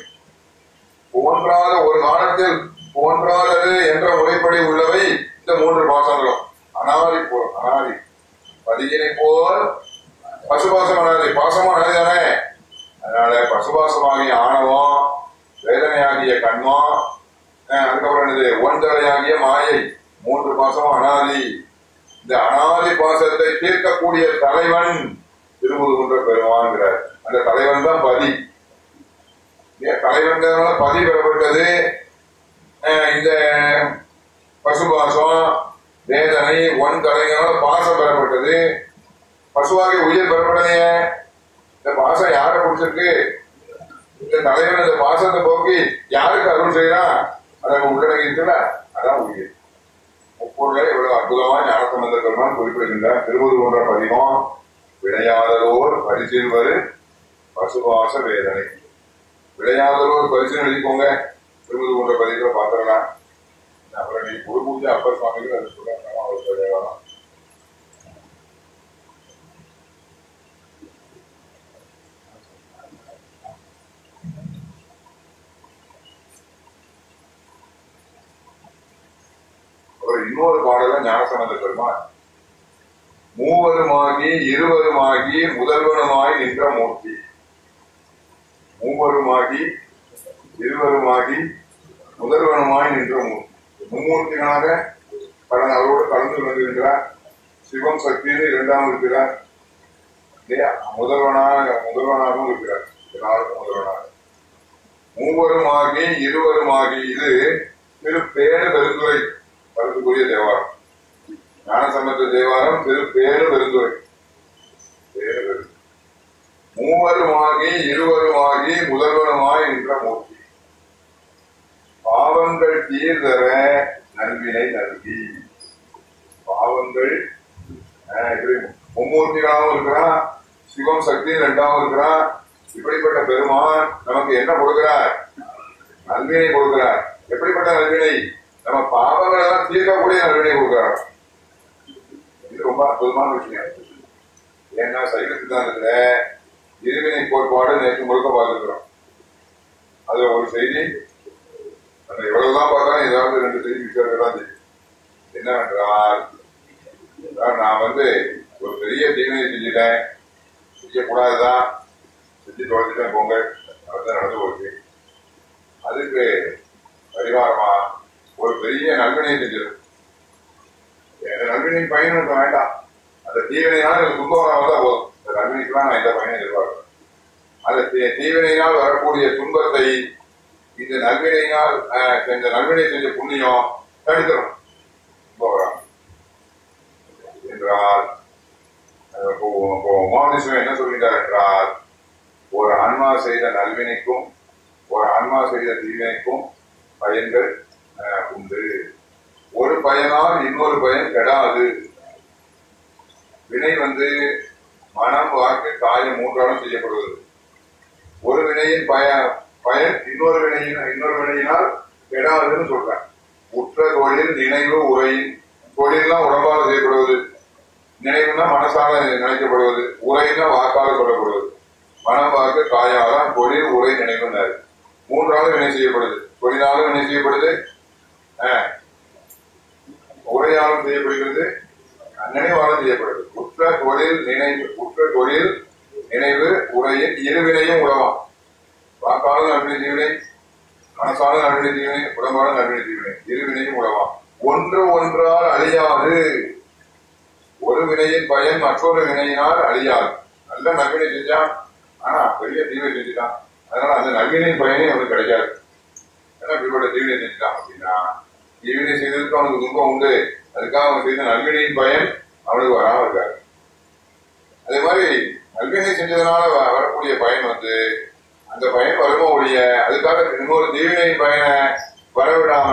புகன்றாத ஒரு காலத்தில் புகன்றாதது என்ற முறைப்படி உள்ளவை இந்த மூன்று பாசங்களும். அனாதி போல் அனாதி. பதிகினை போல் பசுபாசம் அனாதி பாசமும் தானே அதனால பசுபாசமாகிய ஆணவம் வேதனையாகிய கண்மம் அதுக்கப்புறம் என்னது? ஒன்றரையாகிய மாயை. மூன்று பாசமும் அனாதி. இந்த அனாதி பாசத்தை தீர்க்கக்கூடிய தலைவன் திருமுதுகுன்ற பெருமான்கிறார். அந்த தலைவன் தான் பதி. தலைவன் பதி பெறப்பட்டது. இந்த பசுபாசம் வேதனை ஒன் தலைங்களால பாசம் பெறப்பட்டது. பசுவாகிய உயிர் பெறப்படலையே. இந்த பாசம் யாரை பிடிச்சிருக்கு இந்த தலைவன் இந்த பாசத்தை போக்கி யாருக்கு அருள் செய்யறான் அதை உள்ளடங்கி இருக்குல்ல அதான் உயிர். முப்பொருளை இவ்வளவு அற்புதமா ஞானசம்பந்த பெருமான் குறிப்பிடுகின்றார் திருவது போன்ற பதிவம் விளையாதலோர் பரிசில்வது பசுவாச வேதனை. விளையாதலோர் பரிசு எழுதிக்கோங்க. திருவது போன்ற பதிவுல பாத்திரலாம் அப்புறம் நீ குரு பூஜை அப்பர் சுவாமிகள் அது சொல்றாங்க. அவர் சொல்லலாம் அப்புறம் இன்னொரு ஞானசம்பந்த பெருமான் மூவருமாகி இருவருமாகி முதல்வனுமாய் நின்ற மூர்த்தி. மூவருமாகி இருவருமாகி முதல்வனுமாய் நின்ற மூர்த்தி. மும்மூர்த்திகளாக கடந்த அவரோடு கலந்து கொண்டிருக்கிறார். சிவம் சக்தின்னு இரண்டாம் இருக்கிறார். இல்லையா? முதல்வனாக முதல்வனாகவும் இருக்கிறார். எல்லாருக்கும் முதல்வனாக. மூவருமாகி இருவருமாகி இது திரு பேரு பெருந்துரை வரக்கூடிய தேவாரம். ஞானசம்பந்த தேவாரம் திரு பேரு பெருந்துரை பேரு பெருந்துரை. மூவருமாகி இருவருமாகி முதல்வருமாய் நின்ற மூர்த்தி. பாவங்கள் தீர்தர நல்வினை நல்கி. பாவங்கள் மும்மூர்த்திகளாகவும் இருக்கிறான் சிவம் சக்தி ரெண்டாவும் இருக்கிறான். இப்படிப்பட்ட பெருமான் நமக்கு என்ன கொடுக்கிறார்? நல்வினை கொடுக்கிறார். எப்படிப்பட்ட நல்வினை? நம்ம பாவங்கள் எல்லாம் தீர்க்கக்கூடிய நல்வினை கொடுக்கிறார். ரொம்ப அற்புதமான விஷயம் ஏன்னா சைவ சித்தாந்தத்துல இருவினை கோட்பாடு நேற்று முழுக்க பார்த்துக்கிறோம் அதுல ஒரு செய்தி. நம்ம எவ்வளவுதான் பார்த்தாலும் ஏதாவது ரெண்டு செய்தி விஷயம் தான் தெரியும் என்னவென்றால் நான் வந்து ஒரு பெரிய தீவினை செஞ்சுட்டேன். செய்யக்கூடாதுதான் செஞ்சு தொலைச்சிட்டேன் போங்க அதுதான் நடந்து போச்சு. அதுக்கு பரிகாரமா ஒரு பெரிய நன்மையை செஞ்சிடும் அந்த நல்வினையின் பயன் எனக்கு வேண்டாம். அந்த தீவினையால் எனக்கு துன்பம் வந்தால் போதும். இந்த தான் நான் எந்த பயனும் எதிர்பார்க்கிறேன். அந்த தீ- தீவினையினால் வரக்கூடிய துன்பத்தை இந்த நல்வினையினால் இந்த நல்வினை செஞ்ச புண்ணியம் தடுக்கிறோம் துன்பம் என்றால் அஹ், என்ன சொல்கிறார் என்றால் ஒரு ஆன்மா செய்த நல்வினைக்கும் ஒரு ஆன்மா செய்த தீவினைக்கும் பயன்கள் உண்டு. பயனால் இன்னொரு பயன் கெடாது. வினை வந்து மனம் வாக்கு காயம் மூன்றாலும் செய்யப்படுவது. ஒரு வினையின் பய பயன் இன்னொரு வினையின் இன்னொரு வினையினால் கெடாதுன்னு சொல்றேன் உற்ற தொழில் நினைவு உரையின் தொழில்லாம் உடம்பால் செய்யப்படுவது. நினைவுனா மனசால நினைக்கப்படுவது. உரைனா வாக்கால் சொல்லப்படுவது. மனம் வாக்கு காயாலாம் தொழில் உரை நினைவுன்னாரு. மூன்றாவது வினை செய்யப்படுது. தொழிலாலும் வினை செய்யப்படுது. ஆஹ், உரையாலும் செய்யப்படுகிறது. நினைவாலும் செய்யப்படுது குற்ற தொழில் நினைவு குற்ற தொழில் நினைவு உரையின் இருவினையும் உழவாம் வாக்காலும் நல்வினை தீவினை மனசாலும் நல்வினை தீவினை உடம்பாலும் நல்வினை தீவினை இருவினையும் உழவாம் ஒன்று ஒன்றால் அழியாது. ஒரு வினையின் பயன் மற்றொரு வினையினால் அழியாது. நல்ல நல்வினை செஞ்சான். ஆனா பெரிய தீவை செஞ்சுட்டான். அதனால அந்த நல்வினையின் பயனே அவனுக்கு கிடைக்காது. ஏன்னா இப்படிப்பட்ட தீவினை செஞ்சுட்டான் அப்படின்னா தீவினை செய்ததற்கு அவனுக்கு துன்பம் உண்டு. அதுக்காக அவன் செய்த நல்வினையின் பயன் அவனுக்கு வராம இருக்காரு அதே மாதிரி நல்வினை செஞ்சதுனால வ- வரக்கூடிய பயன் வந்து அந்த பயன் வருமோ ஒழிய அதுக்காக இன்னொரு தீவினையின் பயனை வரவிடாம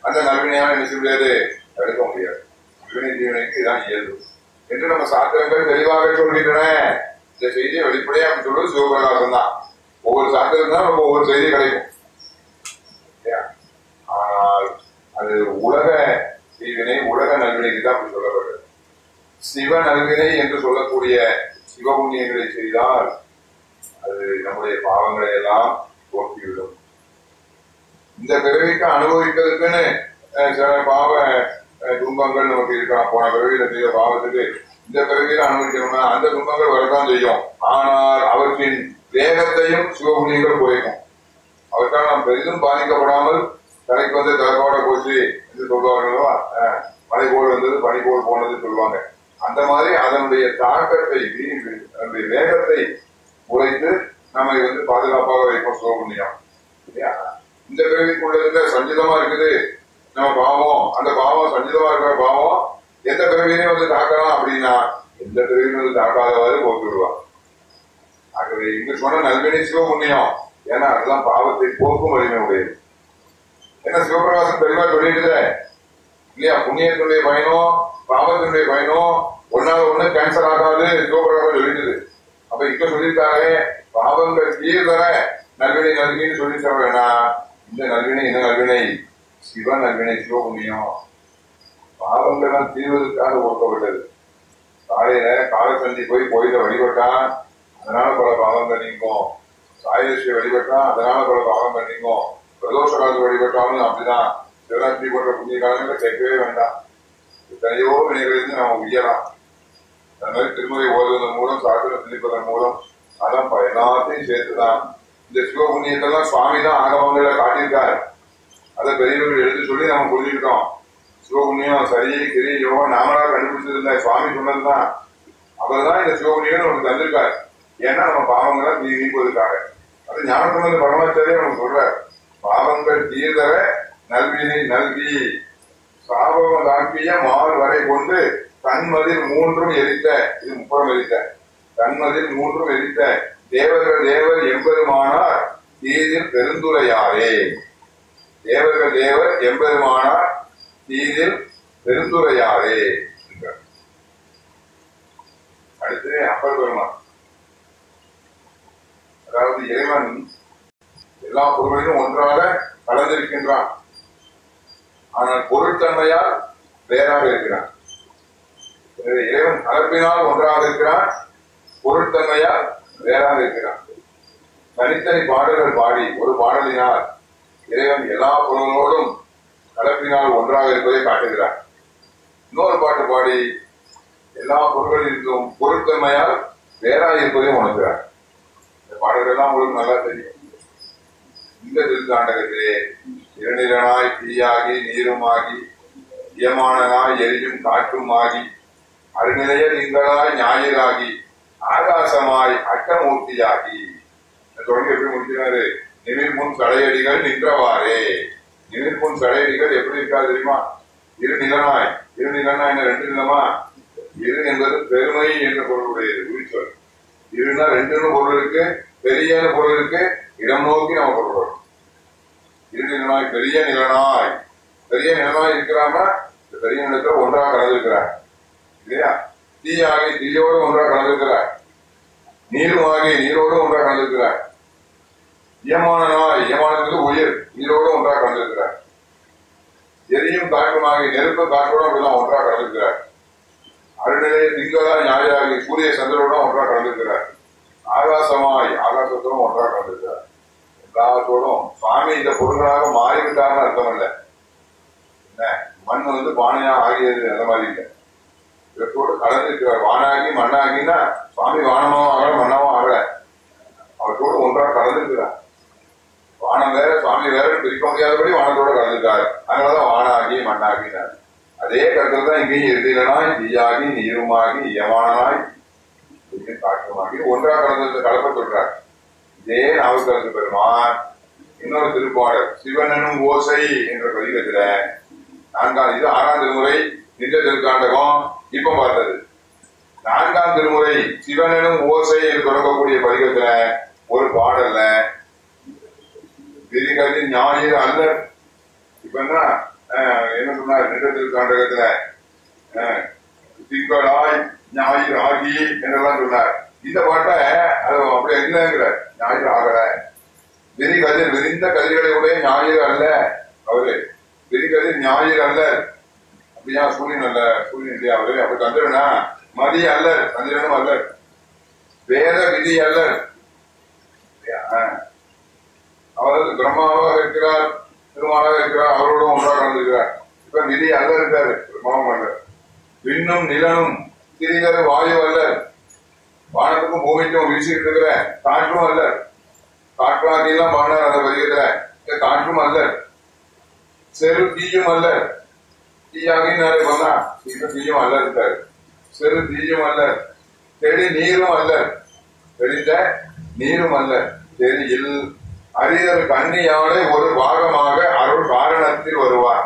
அந்த நல்வினையால என்ன செய்ய முடியாது தடுக்க முடியாது. நல்வினை தீவினைக்கு இதான் இயல்பு. என்று நம்ம சாத்திரங்கள் தெளிவாக சொல்கின்றன. இந்த செய்தியை வெளிப்படையா சொல்வது சொல்றது சிவபிரகாசம் தான் ஒவ்வொரு சாத்திரம் தான் நம்ம ஒவ்வொரு செய்தி கிடைக்கும் இல்லையா? ஆனால் அது உலக செய்வினை உலக நல்வினைக்கு தான் அப்படி சொல்லப்படுது. சிவ நல்வினை என்று சொல்லக்கூடிய சிவபுண்ணியங்களை செய்தால் அது நம்முடைய பாவங்களை எல்லாம் போக்கிவிடும் இந்த பிறவிக்கு அனுபவிக்கிறதுக்குன்னு சில பாவ அஹ், துன்பங்கள் நமக்கு இருக்கலாம் போன பிறவியில செய்த பாவத்துக்கு இந்த பிறவியில அனுபவிக்கணும்னா அந்த துன்பங்கள் வரதான் செய்யும். ஆனால் அவற்றின் வேகத்தையும் சிவபுண்ணியங்கள் குறைக்கும். அவற்றால் நாம் பெரிதும் பாதிக்கப்படாமல் தலைக்கு வந்து தலைப்பாட போச்சு என்று சொல்வார்களோ அஹ், மழை போல் வந்தது பனி போல் போனது சொல்லுவாங்க அந்த மாதிரி அதனுடைய தாக்கத்தை அதனுடைய வேகத்தை குறைத்து நம்மை வந்து பாதுகாப்பாக வைப்போம் சொல்ல இல்லையா? இந்த பிறவிக்குள்ள சஞ்சிதமா இருக்குது. நம்ம பாவம். அந்த பாவம் சஞ்சிதமா இருக்கிற பாவம் எந்த பிறவிலையும் வந்து தாக்கலாம் அப்படின்னா எந்த பிறவியும் வந்து தாக்காதவாறு போட்டு விடுவாங்க ஆகவே இங்க சொன்ன நல்வினை சிவபுண்ணியம் ஏன்னா அதெல்லாம் பாவத்தை போக்கும் வலிமை உடையது. ஏன்னா சிவபிரகாசம் தெளிவா சொல்லிட்டு இல்லையா புண்ணியத்தினுடைய பயனும் பாவத்தினுடைய பயனும் ஒன்னால ஒண்ணு கேன்சர் ஆகாது சிவபிரகாசம் சொல்லிட்டு அப்ப இப்ப சொல்லியிருக்காங்க பாவங்கள் தீர்தர நல்வினை நல்வின்னு சொல்லி தர வேணாம் இந்த நல்வினை இந்த நல்வினை? சிவ நல்வினை சிவபுண்ணியம் பாவங்கள்லாம் தீர்வதற்காக கொடுக்கப்பட்டது காலையில காலசந்தி போய் கோயில வழிபட்டா அதனால பல பாவங்கள் நீங்கும். சாயலட்சுமி வழிபட்டா அதனால பல பாவங்கள் நீங்கும். பிரதோஷ காலத்து வழிபட்டாலும் அப்படிதான். சிவராத்திரி போன்ற புண்ணிய காலங்களை கேட்கவே வேண்டாம். எத்தனையோ வினைகளிலிருந்து நம்ம உயரலாம். அந்த மாதிரி திருமுறை ஓதுவதன் மூலம் சாஸ்திரம் சிந்திப்பதன் மூலம் அதான் எல்லாத்தையும் சேர்த்துதான். இந்த சிவபுண்ணியத்தெல்லாம் சுவாமி தான் ஆகவங்களை காட்டியிருக்காரு. அதை பெரியவர்கள் எடுத்து சொல்லி நம்ம புரிஞ்சுக்கிட்டோம். சிவபுண்ணியம் சரி கிரி யோகம் நாமளா கண்டுபிடிச்சது இல்லை சுவாமி சொன்னதுதான். அவர் தான் இந்த சிவபுண்ணியம் நமக்கு தந்திருக்காரு. ஏன்னா நம்ம பாவங்களை நீ நீக்குவதற்காக அது சொன்னது பரமாச்சாலே நமக்கு சொல்றாரு. பாவங்கள் தீர்தர நல்வினை நல்வி. சாபம் தாக்கிய மால் வரை கொண்டு தன்மதில் மூன்றும் எரித்த. இது முப்பரம் எரித்த தன்மதில் மூன்றும் எரித்த. தேவர்கள் தேவர் எம்பெருமானார் தீதில் பெருந்துரையாரே. தேவர்கள் தேவர் எம்பெருமானார் தீதில் பெருந்துரையாரே. என்றார். அடுத்து அப்பர் பெருமான். அதாவது இறைவன் எல்லா பொருள்களிலும் ஒன்றாக கலந்திருக்கின்றான். ஆனால் பொருட்தன்மையால் வேறாக இருக்கிறான். இறைவன் கலப்பினால் ஒன்றாக இருக்கிறான் பொருட்தன்மையால் வேறாக இருக்கிறான். தனித்தனி பாடல்கள் பாடி ஒரு பாடலினால் இறைவன் எல்லா பொருளோடும் கலப்பினால் ஒன்றாக இருப்பதை காட்டுகிறார் இன்னொரு பாட்டு பாடி எல்லா பொருள்களிலும் பொருட்தன்மையால் வேறாக இருப்பதை உணர்கிறார் இந்த பாடல்கள் எல்லாம் உங்களுக்கு நல்லா தெரியும். இந்த திருத்தாண்டகத்திலே இருநிலனாய் தீயாகி நீருமாகி இயமானனாய் எரியும் காற்றுமாகி அருநிலைய திங்களாய் ஞாயிறாகி ஆகாசமாய் அட்டமூர்த்தியாகி. தொடங்கி எப்படி முடிக்கிறாரு? நிமிர் முன் சடையடிகள் நின்றவாறே. நிமிர் முன் சடையடிகள் எப்படி இருக்காது தெரியுமா? இரு நிலனாய் இரு நிலனா என்ன? ரெண்டு நிலமா? இரு என்பது பெருமை என்ற பொருளுடையது குறிச்சொல் இதுனா ரெண்டுன்னு பொருள் இருக்கு பெரிய பொருள் இருக்கு இடம் நோக்கி நம்ம பொருள் வரும் இரு நிலனாய் பெரிய நிலநாய். பெரிய நிலநாய் இருக்கிறாம இந்த பெரிய நிலத்துல ஒன்றாக கலந்துருக்கிறார். இல்லையா? தீயாகி தீயோடு ஒன்றாக கலந்துருக்கிறார். ஆகி நீரோடு ஒன்றாக கலந்துருக்கிறார். இயமானனாய் இயமானத்துக்கு உயிர் நீரோடு ஒன்றாக கலந்துருக்கிறார். எரியும் காற்றுமாகி நெருப்பு காற்றோடு அப்படிதான் ஒன்றாக கலந்துருக்கிறார். அருநிலைய லிங்கதான் ஞாயிறாகி சூரிய சந்திரோட ஒன்றாக கலந்துருக்கிறார். ஆகாசமாய் ஆகாசத்தோடும் ஒன்றாக கலந்துருக்கிறார். எல்லாத்தோடும் சுவாமி இந்த பொருள்களாக மாறிவிட்டார்னு அர்த்தம் இல்லை என்ன? மண் வந்து பானையா ஆகியது அந்த மாதிரி இல்லை. இவற்றோடு கலந்துருக்கிறார். வானாகி மண்ணாகின்னா சுவாமி வானமாவும் ஆகல மண்ணாவும் ஆகல. அவற்றோடு ஒன்றாக கலந்துருக்கிறார். வானம் வேற சுவாமி வேற பிரிக்க முடியாதபடி வானத்தோட கலந்துருக்காரு அதனாலதான் வானாகி மண்ணாகினார். அதே கருத்துல தான் இங்கேயும் எதிரனாய் தீயாகி நீருமாகி இயமானனாய் புதிய காற்றுமாகி ஒன்றாக கலந்து கலப்ப சொல்றார். இதே நாவுக்கரசு பெருமான் இன்னொரு திருப்பாடல் சிவனனும் ஓசை என்ற பதிகத்துல நான்காம் இது ஆறாம் திருமுறை நின்ற திருக்காண்டகம் இப்ப பார்த்தது. நான்காம் திருமுறை சிவனனும் ஓசை என்று தொடங்கக்கூடிய பதிகத்துல ஒரு பாடல்ல விரிகதி ஞாயிறு அல்லர். இப்ப என்ன? என்ன சொன்னார்? நின்ற திருக்காண்டகத்துல திங்களாய் ஞாயிறு ஆகி என்றெல்லாம் சொன்னார். இந்த பாட்டை அது அப்படி இல்லைங்கிற ஞாயிறு ஆகல. வெறி கதிர் விரிந்த கதிர்களை உடைய ஞாயிறு அல்ல அவரு. வெறி கதிர் ஞாயிறு அல்ல அப்படியா சூரியன் அல்ல சூரியன் இல்லையா அவரு? அப்படி தந்திரனா மதி அல்லர். தந்திரனும் அல்லர். வேத விதி அல்லர். அவர் பிரம்மாவாக இருக்கிறார். திருமாலாக இருக்கிறார் அவரோடும் ஒன்றாக நடந்திருக்கிறார். இப்ப நிதி அல்ல இருக்காரு மாமன் அல்ல விண்ணும் நிலனும் திரிதரு வாயு அல்ல. வானத்துக்கும் பூமிக்கும் வீசிட்டு இருக்கிற காற்றும் அல்ல. காற்றாதியெல்லாம் பாடினார் அந்த பதிகத்துல. இந்த காற்றும் அல்ல. செரு தீயும் அல்ல. தீயாகின்னு பண்ணா இந்த தீயும் அல்ல இருக்காரு. செரு தீயும் அல்ல. தெளி நீரும் அல்ல. தெளிந்த நீரும் அல்ல. தெளியில் அறிதல் கண்ணியாலே ஒரு பாகமாக அருள் காரணத்தில் வருவார்.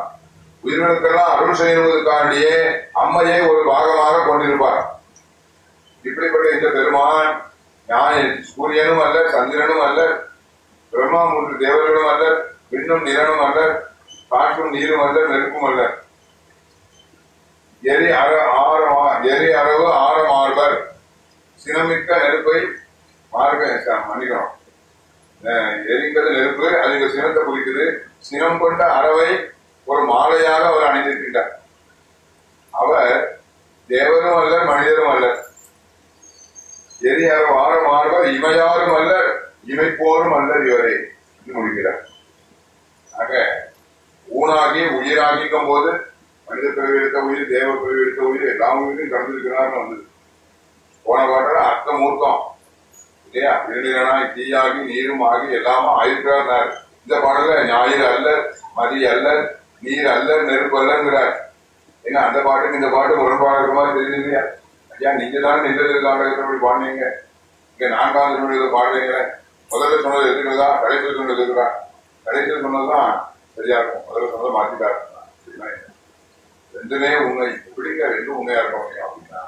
உயிர்களுக்கெல்லாம் அருள் செய்வதற்காண்டியே அம்மையை ஒரு பாகமாக கொண்டிருப்பார். இப்படிப்பட்ட இந்த பெருமான் ஞான சூரியனும் அல்ல சந்திரனும் அல்ல பிரம்மா மூன்று தேவர்களும் அல்ல விண்ணும் நிலனும் அல்ல காற்றும் நீரும் அல்ல நெருப்பும் அல்ல. எரி அற ஆறு எரி அரவு ஆரம் மார்பர் சினமிக்க நெருப்பை மார்ப மன்னிக்கணும். அஹ் நெருப்பு அது சினத்தை குறிக்குது சினம் கொண்ட அறவை ஒரு மாலையாக அவர் அணிந்திருக்கின்றார். அவர் தேவரும் அல்ல மனிதரும் அல்ல. எரியார வார மாறுவர் இமையாரும் அல்ல இமைப்போரும் அல்ல இவரே என்று முடிக்கிறார். ஆக ஊனாகி உயிராகிக்கும் போது மனித பிறவி எடுத்த உயிர் தேவ பிறவி எடுத்த உயிர் எல்லா உயிரும் கலந்துருக்கிறார்னு வந்தது. போன பாட்டில் அர்த்தம் மூர்த்தம் இல்லையா விருந்தினாய் தீயாகி நீரும் ஆகி எல்லாமே ஆயிருக்கிறார் இந்த பாடல ஞாயிறு அல்ல மதி அல்ல நீர் அல்ல நெருப்பு அல்லங்கிறார். ஏன்னா அந்த பாட்டுக்கு இந்த பாட்டு முரண்பாடு மாதிரி தெரியுது இல்லையா ஐயா நீங்க தான் நின்றதில் இருக்கிறபடி பாடுவீங்க இங்க நான்காவது திருமணத்தை பாடுவீங்க முதல்ல சொன்னது எதுக்குதா கடைசியில் சொன்னது இருக்கிறா கடைசியில் சொன்னதுதான் சரியா இருக்கும். முதல்ல சொன்னதை மாற்றிட்டா சரிங்களா? ரெண்டுமே உண்மை. எப்படிங்க ரெண்டும் உண்மையா இருக்க முடியும் அப்படின்னா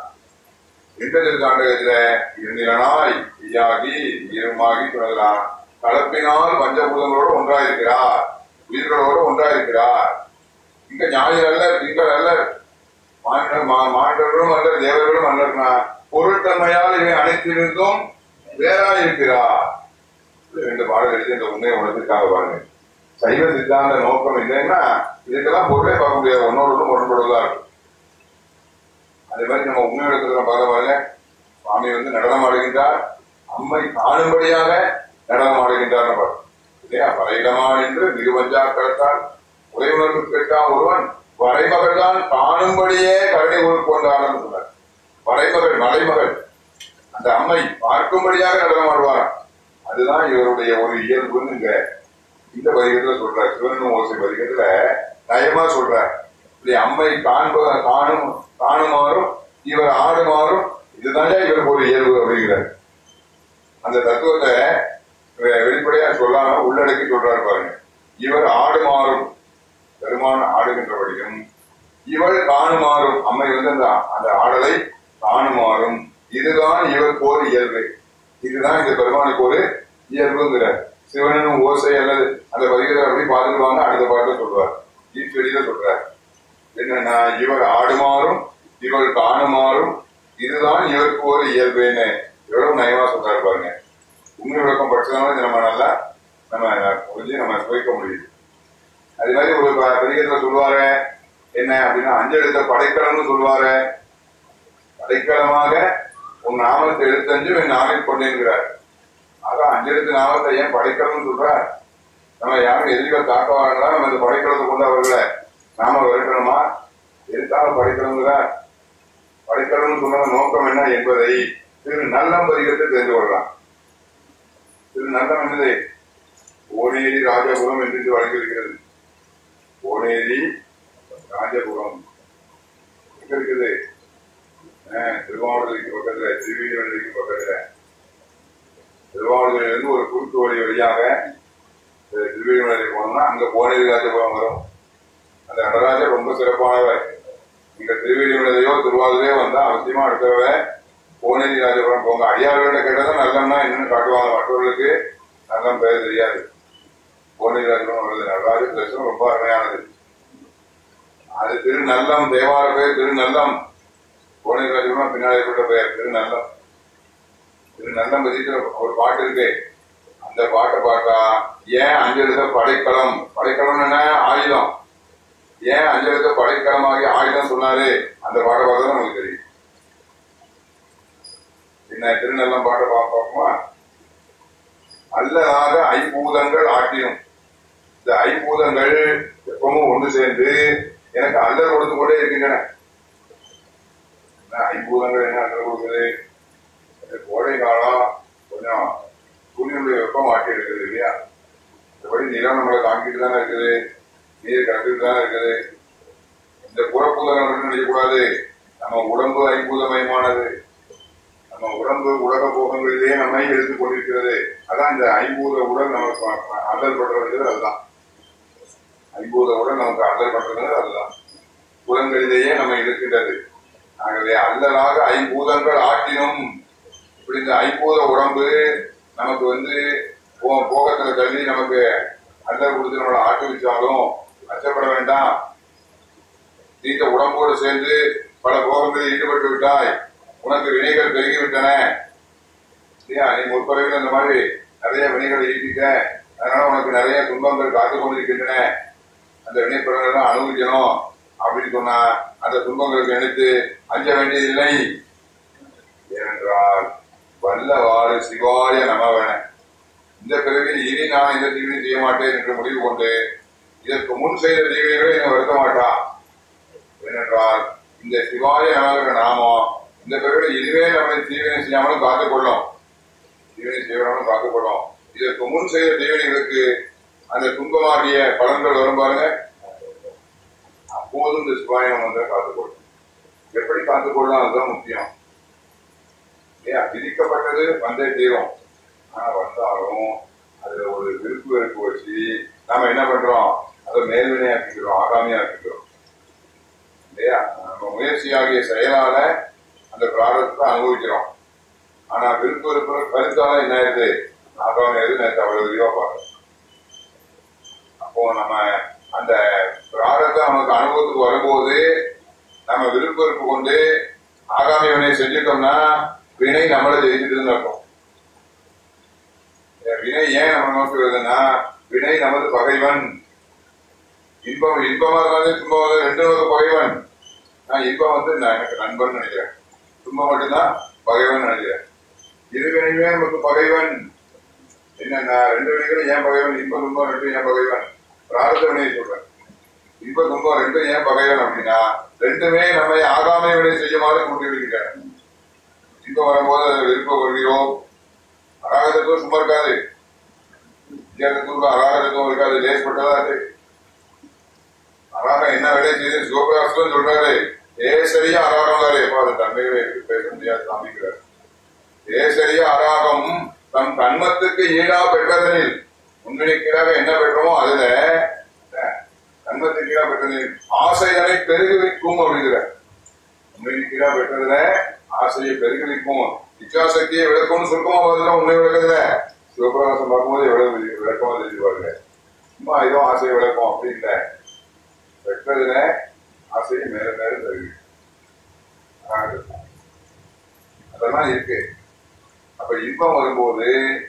இன்டர்நெட் காண்டகத்துல இருந்திரனாய் தீயாகி ஈரமாகி சொல்லலாம் கலப்பினால் பஞ்சபூதங்களோடு ஒன்றாயிருக்கிறார் உயிர்களோடு ஒன்றாயிருக்கிறார் இங்க ஞாயிறு அல்ல திங்கள் அல்ல மாண்ட- மா- மாண்டவர்களும் அல்ல தேவர்களும் அல்லனா பொருட்தன்மையால் இவை அனைத்திலிருந்தும் வேறாயிருக்கிறார் இது ரெண்டு பாடல் எழுதி இந்த உண்மையை உணர்ந்துக்காக பாருங்க. சைவ சித்தாந்த நோக்கம் இல்லைன்னா இதுக்கெல்லாம் பொருளே பார்க்க முடியாது. ஒன்னோடு ஒன்று முரண்படுவதா இருக்கும் அதே மாதிரி நம்ம உண்மை இடத்துல சுவாமி வந்து நடனம் ஆடுகின்றார். அம்மை காணும்படியாக நடனம் ஆடுகின்றார் இல்லையா? வரையிடமா என்று நிருபஞ்சா கருத்தால் உறைவுணர்வு கேட்டா ஒருவன் வரைமகள் தான் காணும்படியே கருணை உருக்கொண்டான்னு சொன்னார். வரைமகள் மலைமகள். அந்த அம்மை பார்க்கும்படியாக நடனம் ஆடுவாராம். அதுதான் இவருடைய ஒரு இயல்புன்னு இங்க இந்த பதிகத்துல சொல்றார். சிவன் ஓசை பதிகத்துல நயமா சொல்றார். இப்படி அம்மை காண்ப காணும் காணுமாறும் இவர் ஆடுமாறும் இதுதான் இவருக்கு ஒரு இயல்பு அப்படிங்கிறார். அந்த தத்துவத்தை வெளிப்படையா சொல்லாம உள்ளடக்கி சொல்றாரு பாருங்க. இவர் ஆடுமாறும் பெருமான் ஆடுகின்றபடியும் இவள் காணுமாறும் அம்மை வந்து அந்த அந்த ஆடலை காணுமாறும் இதுதான் இவர் போர் இயல்பு. இதுதான் இந்த பெருமானுக்கு ஒரு இயல்புங்கிறார் சிவனும் ஓசை அல்லது அந்த பதிகத்தை அப்படி பார்த்துக்குவாங்க அடுத்த பாட்டு சொல்றார் ஈஸ்வரியில சொல்றார். இவர் ஆடுமாறும் இவர் காணுமாறும் இதுதான் இவருக்கு ஒரு இயல்புன்னு எவ்வளவு நயமா சொல்றாரு பாருங்க. உண்மை விளக்கம் படிச்சதுனால நம்ம நல்லா நம்ம புரிஞ்சு நம்ம சுவைக்க முடியுது. அது மாதிரி ஒரு ப- பதிகத்துல சொல்லுவாரு என்ன அப்படின்னா அஞ்செழுத்த படைக்கலம்னு சொல்லுவாரு. படைக்கலமாக உன் நாமத்தை எழுத்தஞ்சு என் நாமில் கொண்டேங்கிறார் ஆக அஞ்செழுத்து நாமத்தை ஏன் படைக்கலம்னு சொல்றார்? நம்ம யாரும் எதிரிகள் தாக்க வாங்கலாம் நம்ம இந்த படைக்கலத்தை கொண்டு அவர்களை நாம விரட்டணுமா எதுக்காக படைக்கணுங்கிறார் படைக்கலம்னு சொன்ன நோக்கம் என்ன என்பதை திரு நல்லம் பதிகத்தை தெரிந்து கொள்ளலாம் திரு நல்லம் என்னது? ஓனேரி ராஜபுரம் என்று வழங்கியிருக்கிறது ஓனேரி ராஜபுரம். எங்க இருக்குது? திருவாவூருக்கு பக்கத்துல திருவிழிக்கு பக்கத்துல. திருவாவூரிலிருந்து ஒரு குறுக்கு வழி வழியாக திருவிழிமலைக்கு போனோம்னா அங்க போனேரி ராஜபுரம் வரும். அந்த நடராஜர் ரொம்ப சிறப்பானவர். இங்க திருவீதிமலையோ திருவாதிரையோ வந்தா அவசியமா இருக்கிறவ கோனேரி ராஜபுரம் போங்க. அடியார்கிட்ட கேட்டதும் நல்லம்னா என்னன்னு காட்டுவாங்க. மற்றவர்களுக்கு நல்லம் பேர் தெரியாது. கோனேரி ராஜபுரம் வருது நடராஜர் தரிசனம் ரொம்ப அருமையானது. அது திருநல்லம் தேவார பெயர் திருநல்லம் கோனேரி ராஜபுரம் பின்னாடி கொண்ட பெயர் திருநல்லம் திருநல்லம் பத்தி ஒரு பாட்டு இருக்கு. அந்த பாட்டை பார்த்தா ஏன் அஞ்சு படைக்கலம்? படைக்கலம் என்ன? ஆயுதம். ஏன் அஞ்செழுத்த படைக்கலமாகி ஆயுதம் சொன்னாரு? அந்த பாட்டை பார்த்தா நமக்கு தெரியும். என்ன திருநெல்லம் பாட்டை பார்ப்போமா? அல்லதாக ஐம்பூதங்கள் ஆட்டியும் இந்த ஐம்பூதங்கள் எப்பவும் ஒன்று சேர்ந்து எனக்கு அல்லல் கொடுத்து கொண்டே இருக்கின்றன. என்ன ஐம்பூதங்கள் என்ன அல்லல் கொடுக்குது? கோடை காலம் கொஞ்சம் சூரியனுடைய வெப்பம் ஆட்டி இருக்குது இல்லையா மற்றபடி நிலம் நம்மளை தாங்கிட்டு தானே இருக்குது. நீர் கலந்துட்டு தான் இருக்குது இந்த புறப்புலகம் மட்டும் நினைக்கக்கூடாது? நம்ம உடம்பு ஐம்பூதமயமானது. நம்ம உடம்பு உலக போகங்களிலேயே நம்மை எடுத்துக் கொண்டிருக்கிறது. அதான் இந்த ஐம்பூத உடல் நமக்கு அல்லல் பண்றது அதுதான். ஐம்பூத உடல் நமக்கு அல்லல் பண்றது அதுதான். புலங்களிலேயே நம்ம இருக்கின்றது ஆகவே அல்லலாக ஐம்பூதங்கள் ஆட்டினும் இப்படி இந்த ஐம்பூத உடம்பு நமக்கு வந்து போ- போகத்துல தள்ளி நமக்கு அல்ல கொடுத்து நம்மளை ஆட்டு வச்சாலும் அச்சப்பட வேண்டாம். நீ உடம்போடு சேர்ந்து பல போகங்களில் ஈடுபட்டு விட்டாய். உனக்கு வினைகள் பெருகிவிட்டன. இல்லையா நீ முற்பறவையில் இந்த மாதிரி நிறைய வினைகளை ஈட்டிட்ட. அதனால உனக்கு நிறைய துன்பங்கள் காத்து கொண்டிருக்கின்றன. அந்த வினைப்படங்கள் தான் அனுபவிக்கணும் அப்படின்னு சொன்னா அந்த துன்பங்களுக்கு நினைத்து அஞ்ச வேண்டியதில்லை. ஏனென்றால் வல்லவாறு சிவாய நமவன. இந்த பிறவியில் இனி நான் இந்த தீவிரம் செய்ய மாட்டேன் என்று முடிவு கொண்டு இதற்கு முன் செய்த தீவினைகளை வருத்த மாட்டான். ஏனென்றால் இந்த சிவாய நமகிற நாமம் இந்த பிறகு இதுவே நம்மை தீவினை செய்யாமலும் காத்துக்கொள்ளும் தீவினை செய்யாமலும் காத்துக்கொள்ளும் இதற்கு முன் செய்த தீவினைகளுக்கு அந்த துன்பமாகிய பலன்கள் வரும் பாருங்க. அப்போதும் இந்த சிவாயம் வந்து காத்துக்கொள்ளும் எப்படி காத்துக்கொள்ளும் அதுதான் முக்கியம். இல்லையா விதிக்கப்பட்டது வந்தே தீரும். ஆனா வந்தாலும் அதுல ஒரு விருப்பு வெறுப்பு வச்சு நாம என்ன பண்றோம்? அதை மேல்வினையாக்கிக்கிறோம் ஆகாமியாக்கிக்கிறோம். இல்லையா? நம்ம முயற்சியாகிய செயலால அந்த பிராரத்தை அனுபவிக்கிறோம். ஆனா விருப்ப விருப்ப கருத்தால என்ன ஆயிருது ஆகாம நேற்று அவ்வளவு விரிவா பார்க்கணும் அப்போ நம்ம அந்த பிராரத்தை நமக்கு அனுபவத்துக்கு வரும்போது நம்ம விருப்ப விருப்பு கொண்டு ஆகாமி வினை செஞ்சுட்டோம்னா வினை நம்மளை ஜெயிச்சுட்டு அர்த்தம். வினை ஏன் நம்ம நோக்கி வருதுன்னா வினை நமது பகைவன். இன்பம் இன்பமா இருந்தாலும் துன்பம் வந்து ரெண்டு நமது பகைவன். நான் இன்பம் வந்து நான் எனக்கு நண்பன் நினைக்கிறேன். துன்பம் மட்டும்தான் பகைவன் நினைக்கிறேன். இருவினையுமே நமக்கு பகைவன். என்ன நான் ரெண்டு வினைகளும் ஏன் பகைவன்? இன்ப துன்பம் ரெண்டும் ஏன் பகைவன்? பிரார்த்த வினையை சொல்றேன். இன்ப துன்பம் ரெண்டும் ஏன் பகைவன் அப்படின்னா ரெண்டுமே நம்மை ஆகாமை வினை செய்யுமாறு கொண்டு விடுகின்றன இன்பம் வரும்போது அதை விருப்பம் கொள்கிறோம். அராகத்துக்கும் சும்மா இருக்காது வித்தியாசத்துக்கும் அராகத்துக்கும் இருக்காது லேஸ்பட்டதா அது அராகம் என்ன வேலையை செய்து சிவபிராசம் சொல்றாரு ஏசரியா அராகம் எப்ப அது தன்மைகளை எடுத்து பேச முடியாது காமிக்கிறார். ஏசரியா அராகம் தம் கண்மத்துக்கு ஈடா பெற்றதனில். முன்னிலைக்கீழாக என்ன பெற்றோமோ அதுல தன்மத்துக்கு ஈடா பெற்றதில் ஆசைகளை பெருகுவிக்கும் அப்படிங்கிற முன்னிலைக்கீழா பெற்றதுல ஆசையை பெருகுவிக்கும் இச்சாசக்தியை விளக்கும்னு சுருக்கமா பதில உண்மை விளக்குதுல சிவபிரகாசம் பார்க்கும்போது எவ்வளவு விளக்கமா தெரிஞ்சுப்பாருங்க சும்மா ஏதோ ஆசையை விளக்கம் அப்படி இல்லை. பெற்றதுல ஆசையை மேல மேல தருவி அதெல்லாம் இருக்கு. அப்ப இன்பம் வரும்போது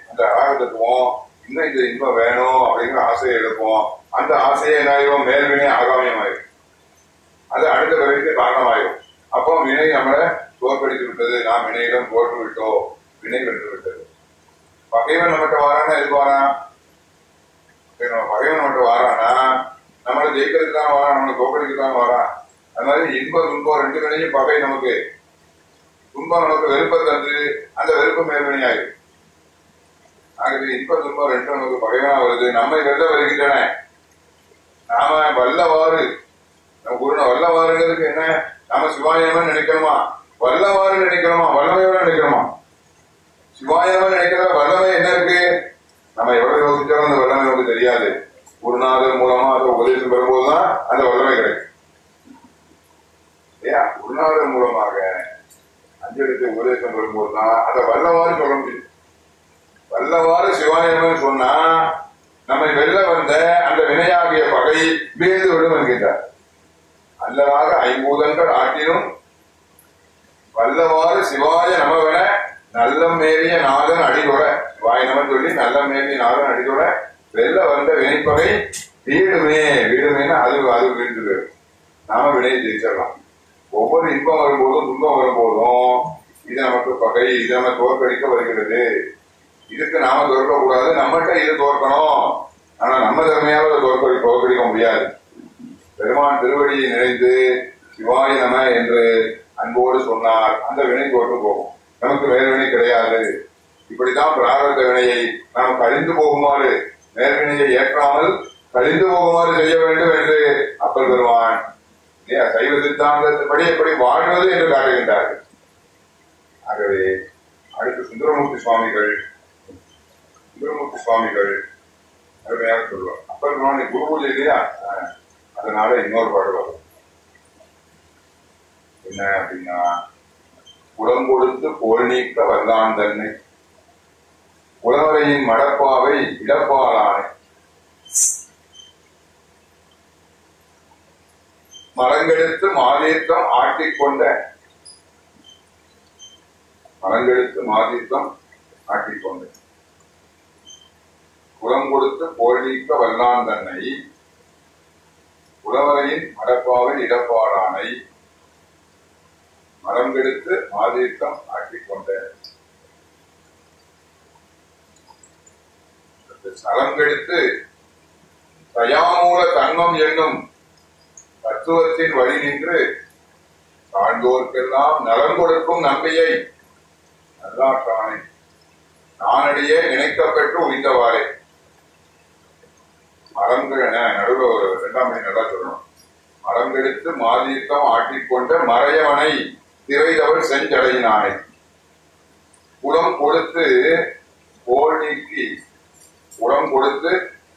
அந்த அராகத்துவம் இன்னும் இந்த இன்பம் வேணும் அப்படிங்கிற ஆசையை எடுப்போம் அந்த ஆசையை என்னாயிரும் மேல்வினை ஆகாமியமாயிரும். அது அடுத்த பிறகு காரணமாயிரும். அப்போ வினை நம்மளை தோற்கடித்து விட்டது. நாம் வினையிடம் தோற்று விட்டோம் வினை வென்று விட்டது. பகைவன் நம்மகிட்ட வாரானா இருப்பானா வாரான் பகைவன் நம்மகிட்ட வாரானா? நம்மளை ஜெயிக்கிறதுக்கு தான் வாரான் நம்மளை தோக்கடிக்கு தான் வாரான். அது மாதிரி இன்ப துன்பம் ரெண்டு வினையும் பகை நமக்கு. துன்பம் நமக்கு வெறுப்பை தந்து அந்த வெறுப்பு மேல்வினை ஆகவே இன்ப துன்பம் ரெண்டும் நமக்கு பகைவனா வருது. நம்மை வெல்ல வருகின்றன. நாம வல்லவாறு நம்ம குருன வல்லவாறுங்கிறதுக்கு என்ன? நாம சிவாயமா நினைக்கிறோமா வல்லவாறு நினைக்கிறோமா வல்லமையோட நினைக்கிறோமா சிவாயமா நினைக்கிற வல்லமை என்ன இருக்கு? நம்ம எவ்வளவு யோசிச்சாலும் அந்த வல்லமை நமக்கு தெரியாது. குருநாதர் மூலமா அந்த உபதேசம் பெறும்போதுதான் அந்த வல்லமை கிடைக்கும். இல்லையா? குருநாதர் மூலமாக அஞ்செழுத்து உபதேசம் பெறும்போதுதான் அதை வல்லவாறு சொல்ல முடியும். வல்லவாறு சிவாயமன் சொன்னா நம்மை வெல்ல வந்த அந்த வினையாகிய பகை வீழ்ந்து விடும் என்கின்றார். அல்லவாறு ஐம்பூதங்கள் ஆட்டினும் வல்லவாறு சிவாய நமவென நல்லம் மேறிய நாதன் அடிதொட வாயினவன் சொல்லி நல்லம் மேறிய நாதன் அடிதொட வெல்ல வந்த வினைப்பகை வீடுமே வீடுமேனா அது அது வீழ்ந்து நாம வினையை ஜெயிச்சிடலாம். ஒவ்வொரு இன்பம் வரும்போதும் துன்பம் வரும்போதும் இது நமக்கு பகை இது நம்ம தோற்கடிக்க வருகிறது. இதுக்கு நாம தோற்க கூடாது நம்மகிட்ட இது தோற்கணும். ஆனா நம்ம திறமையால அதை தோற்கடி தோற்கடிக்க முடியாது. பெருமான் திருவடியை நினைந்து சிவாய நம என்று அன்போடு சொன்னார். அந்த வினை தோற்று போகும். நமக்கு வேறுவினை கிடையாது. இப்படித்தான் பிராரத வினையை நாம் கழிந்து போகுமாறு நேர்வினையை ஏற்றாமல் கழிந்து போகுமாறு செய்ய வேண்டும் என்று அப்பல் பெருமான் இல்லையா? சைவ சித்தாந்தத்தின்படி எப்படி வாழ்வது என்று காட்டுகின்றார்கள். ஆகவே அடுத்து சுந்தரமூர்த்தி சுவாமிகள் சுந்தரமூர்த்தி சுவாமிகள் அருமையாக சொல்லுவார் அப்பல் பெருமான் குரு பூஜை இல்லையா ஆஹ், அதனால இன்னொரு பாடுவார் என்ன அப்படின்னா குடம் கொடுத்து போல் நீக்க வல்லான் தன்னை. உழவரையின் மடப்பாவை இடப்பாலானை மரங்கெடுத்து மாதீர்த்தம் ஆட்டிக்கொண்ட மரங்கெடுத்து மாதீர்த்தம் ஆட்டிக்கொண்ட குலம் கொடுத்து போல் நீக்க வல்லான் தன்னை. உழவரையின் மடப்பாவை இடப்பாடானை மரம் கெடுத்து மாதீர்த்தம் ஆட்டிக்கொண்ட சலம் கெடுத்து தயாமூல தன்மம் என்னும் தத்துவத்தின் வழி நின்று தாழ்ந்தோர்க்கெல்லாம் நலம் கொடுக்கும் நம்பியை நல்லாற்றானை நானடியே இணைக்கப்பட்டு உய்ந்தவாறே. மரங்கள் நடுவில் ஒரு இரண்டாம் மணி நல்லா சொல்லணும். மரம் கெடுத்து மாதீர்த்தம் ஆட்டிக்கொண்ட மறையவனை திரையவள் செஞ்சடையினானை. உடம் கொடுத்து போல் நீக்கி உடம் கொடுத்து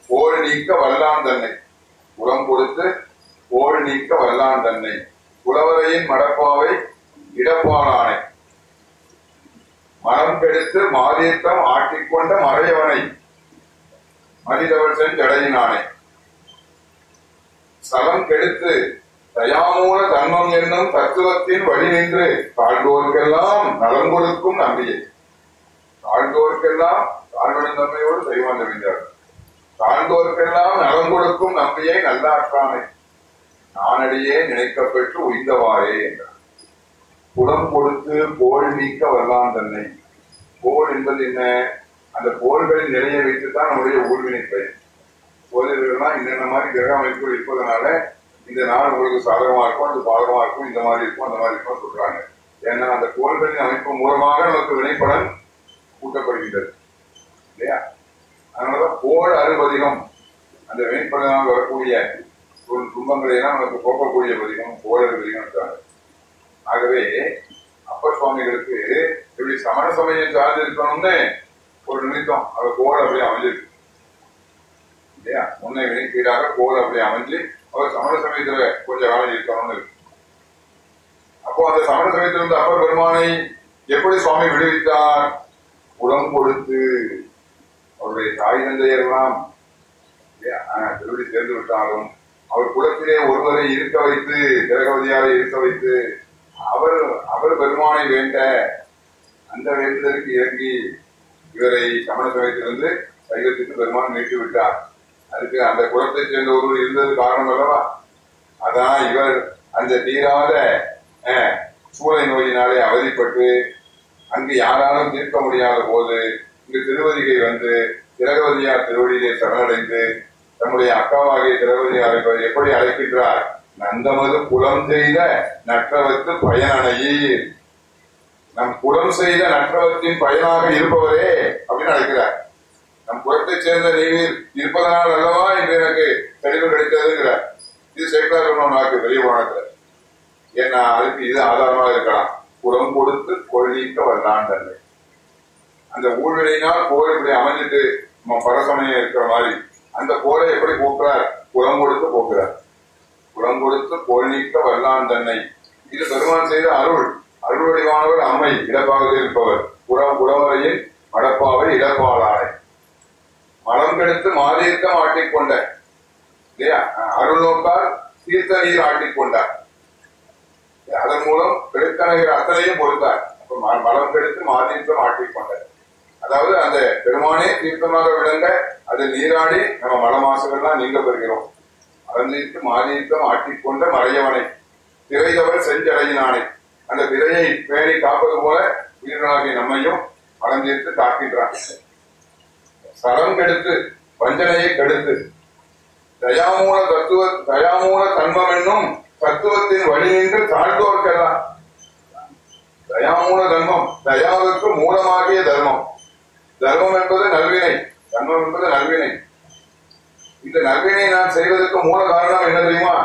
போல் நீக்க வல்லான் தன்னை. குலம் கொடுத்து போல் நீக்க வல்லான் தன்னை. புலவரையின் மடப்பாவை இடப்பாலானை மரம் கெடுத்து மாதீர்த்தம் ஆட்டிக்கொண்ட மறையவனை மனிதவள் செஞ்சடையினானே. சலம் கெடுத்து தயாமூல தன்மம் என்னும் தத்துவத்தின் வழி நின்று தாழ்ந்தோருக்கெல்லாம் நலம் கொடுக்கும் நம்பியை. தாழ்ந்தோர்க்கெல்லாம் தாழ்வன தன்மையோடு செய்வான் அறிந்தார் தாழ்ந்தோர்க்கெல்லாம் நலம் கொடுக்கும் நம்பியை நல்லாற்றானே நானடியே நினைக்கப்பெற்று உய்ந்தவாறே என்றார். குளம் கொடுத்து போல் நீக்க வரலாம் தன்னை. போல் என்பது என்ன? அந்த போல்களின் நிலையை வைத்துத்தான் நம்முடைய ஊழ்வினை பயன் சோதனைகள்லாம் என்னென்ன மாதிரி கிரக அமைப்புகள் இருப்பதனால இந்த நாள் உங்களுக்கு சாதகமா இருக்கும் அது பாதகமா இருக்கும் இந்த மாதிரி இருக்கும் அந்த மாதிரி இருக்கும் சொல்றாங்க. ஏன்னா அந்த கோள்களின் அமைப்பு மூலமாக நமக்கு வினைப்படம் கூட்டப்படுகின்றது. இல்லையா? அதனாலதான் போல் அறுபதிகம் அந்த வினைப்பலனால் வரக்கூடிய ஒரு துன்பங்களை எல்லாம் நமக்கு போக்கக்கூடிய பதிகம் போல் அறுபதிகம் இருக்காங்க ஆகவே அப்பர் சுவாமிகளுக்கு இப்படி சமண சமயம் சார்ந்து இருக்கணும்னு ஒரு நிமித்தம் அவர் கோல் அப்படியே அமைஞ்சிருக்கு. இல்லையா? முன்னை வினைக்கீடாக கோல் அப்படி அமைஞ்சு அவர் சமண சமயத்துல கொஞ்ச காலம் இருக்கணும்னு இருக்கு. அப்போ அந்த சமண சமயத்தில் இருந்த அப்பர் பெருமானை எப்படி சுவாமி விடுவித்தார்? உடம் கொடுத்து அவருடைய தாய் தந்தையெல்லாம் இல்லையா, திருவடி சேர்ந்து விட்டாலும் அவர் குலத்திலே ஒருவரை இருக்க வைத்து திரகவதியாரை இருக்க வைத்து அவர் அவர் பெருமானை வேண்ட அந்த வேண்டுதலுக்கு இறங்கி இவரை சமண சமயத்திலிருந்து சைவத்திற்கு பெருமான் மீட்டு விட்டார். அதுக்கு அந்த குலத்தை சேர்ந்த ஒருவர் இருந்தது காரணம் அல்லவா? அதான் இவர் அந்த தீராத சூளை நோயினாலே அவதிப்பட்டு அங்கு யாராலும் தீர்க்க முடியாத போது இங்கு திருவதிகை வந்து திரகவதியார் திருவடியிலே சரணடைந்து தம்முடைய அக்காவாகிய திரகவதியார் எப்படி அழைக்கின்றார்? நந்தமது குலம் செய்த நற்றவத்து பயனடையீர் நம் குலம் செய்த நற்றவத்தின் பயனாக இருப்பவரே அப்படின்னு அழைக்கிறார். நம் குலத்தை சேர்ந்த நீர் இருப்பதனால் அல்லவா என்று எனக்கு தெளிவு கிடைத்ததுங்கிறார். இது சேர்க்கிறார் நமக்கு நாக்கு பெரிய ஏன்னா அதுக்கு இது ஆதாரமாக இருக்கலாம். குளம் கொடுத்து கொள்ளிக்க வல்லான் தன்னை. அந்த ஊழ்வினையினால் போர் இப்படி அமைஞ்சிட்டு நம்ம பரசமயம் இருக்கிற மாதிரி அந்த போரை எப்படி போக்குறார்? குளம் கொடுத்து போக்குறார். குளம் கொடுத்து போல் நீக்க வல்லான் தன்னை. இது பெருமான் செய்த அருள். அருள் வடிவானவர் அம்மை இடப்பாகத்தில் இருப்பவர். புறம் புலவரையின் மடப்பாவை இடப்பாளானை மலம் கெடுத்து மாதீர்க்கம் ஆட்டிக்கொண்ட இல்லையா? அருள் தீர்த்த நீர் ஆட்டிக்கொண்டார் அதன் மூலம் பெருக்கணகிற அத்தனையும் பொறுத்தார். அப்ப ம- மலம் கெடுத்து மாதீர்க்கம் ஆட்டிக்கொண்டார் அதாவது அந்த பெருமானே தீர்த்தமாக விளங்க அது நீராடி நம்ம மலமாசுகள்லாம் நீங்க பெறுகிறோம். மலந்தீர்த்து மாதீர்த்தம் ஆட்டிக்கொண்ட மறையவனை திரைதவர் செஞ்சடையினானே. அந்த திரையை பேணி காப்பது போல உயிர்களாகிய நம்மையும் மலந்தீர்த்து காக்கின்றான். சரம் கெடுத்து வஞ்சனையை கெடுத்து. தயாமூல தத்துவ தயாமூல தன்மம் என்னும் தத்துவத்தின் வழி நின்று தாழ்ந்தோர்க்கெல்லாம். தயாமூல தர்மம் தயாவுக்கு மூலமாகிய தர்மம். தர்மம் என்பது நல்வினை தர்மம் என்பது நல்வினை. இந்த நல்வினை நான் செய்வதற்கு மூல காரணம் என்ன தெரியுமா?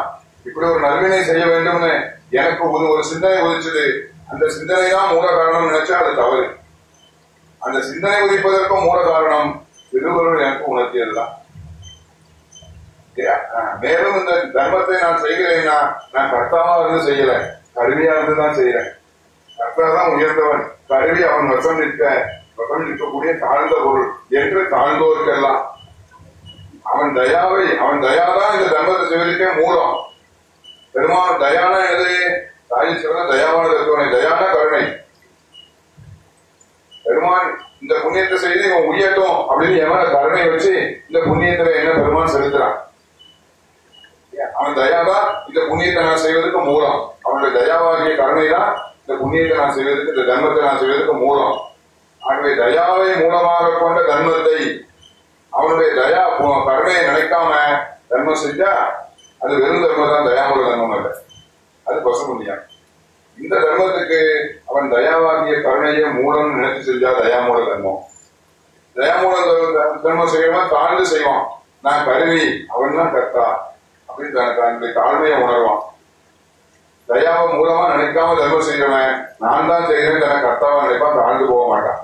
இப்படி ஒரு நல்வினை செய்ய வேண்டும்னு எனக்கு ஒரு ஒரு சிந்தனை உதிச்சது. அந்த சிந்தனை தான் மூல காரணம் நினைச்சா அது தவறு. அந்த சிந்தனை உதிப்பதற்கும் மூல காரணம் திருவருள் எனக்கு உணர்த்தியதுதான். மேலும் இந்த தர்மத்தை நான் செய்கிறேன்னா நான் கர்த்தாவா இருந்து செய்யல. கருவியா இருந்து தான் செய்யறேன். கர்த்தா தான் உயர்ந்தவன். கருவி அவன் வசம் நிற்க வசம் நிற்கக்கூடிய தாழ்ந்த பொருள் என்று தாழ்ந்தோருக்கெல்லாம். அவன் தயாவை அவன் தயாதான் இந்த தர்மத்தை செய்வதற்கே மூலம். பெருமான் தயானா எது தாய் சிறந்த தயாவான தத்துவனை தயானா கருணை. பெருமான் இந்த புண்ணியத்தை செய்து இவன் உயட்டும் அப்படின்னு எவன கருணை வச்சு இந்த புண்ணியத்துல என்ன பெருமான் செலுத்துறான்? அவன் தயாதான் இந்த புண்ணியத்தை நான் செய்வதற்கு மூலம். அவனுடைய தயாவாகிய கருணை தான் இந்த புண்ணியத்தை நான் செய்வதற்கு இந்த தர்மத்தை நான் செய்வதற்கு மூலம். ஆகவே தயாவை மூலமாக கொண்ட தர்மத்தை அவனுடைய தயா கருணையை நினைக்காம தர்மம் செஞ்சா அது வெறும் தர்மம் தான் தயாமுள்ள தர்மம் அல்ல. அது பசு புண்ணியம் இந்த தர்மத்துக்கு அவன் தயாவாகிய கருணையை மூலம் நினைச்சு செஞ்சா தயாமூல தர்மம். தயாமூல தர்மம் செய்யறவன் தாழ்ந்து செய்வான். நான் கருவி அவன் தான் கர்த்தா அப்படின்னு தன்னுடைய தாழ்மையை உணர்வான். தயாவை மூலமா நினைக்காம தர்மம் செய்யறவன் நான் தான் செய்யறேன் தன கர்த்தாவா நினைப்பான் தாழ்ந்து போக மாட்டான்.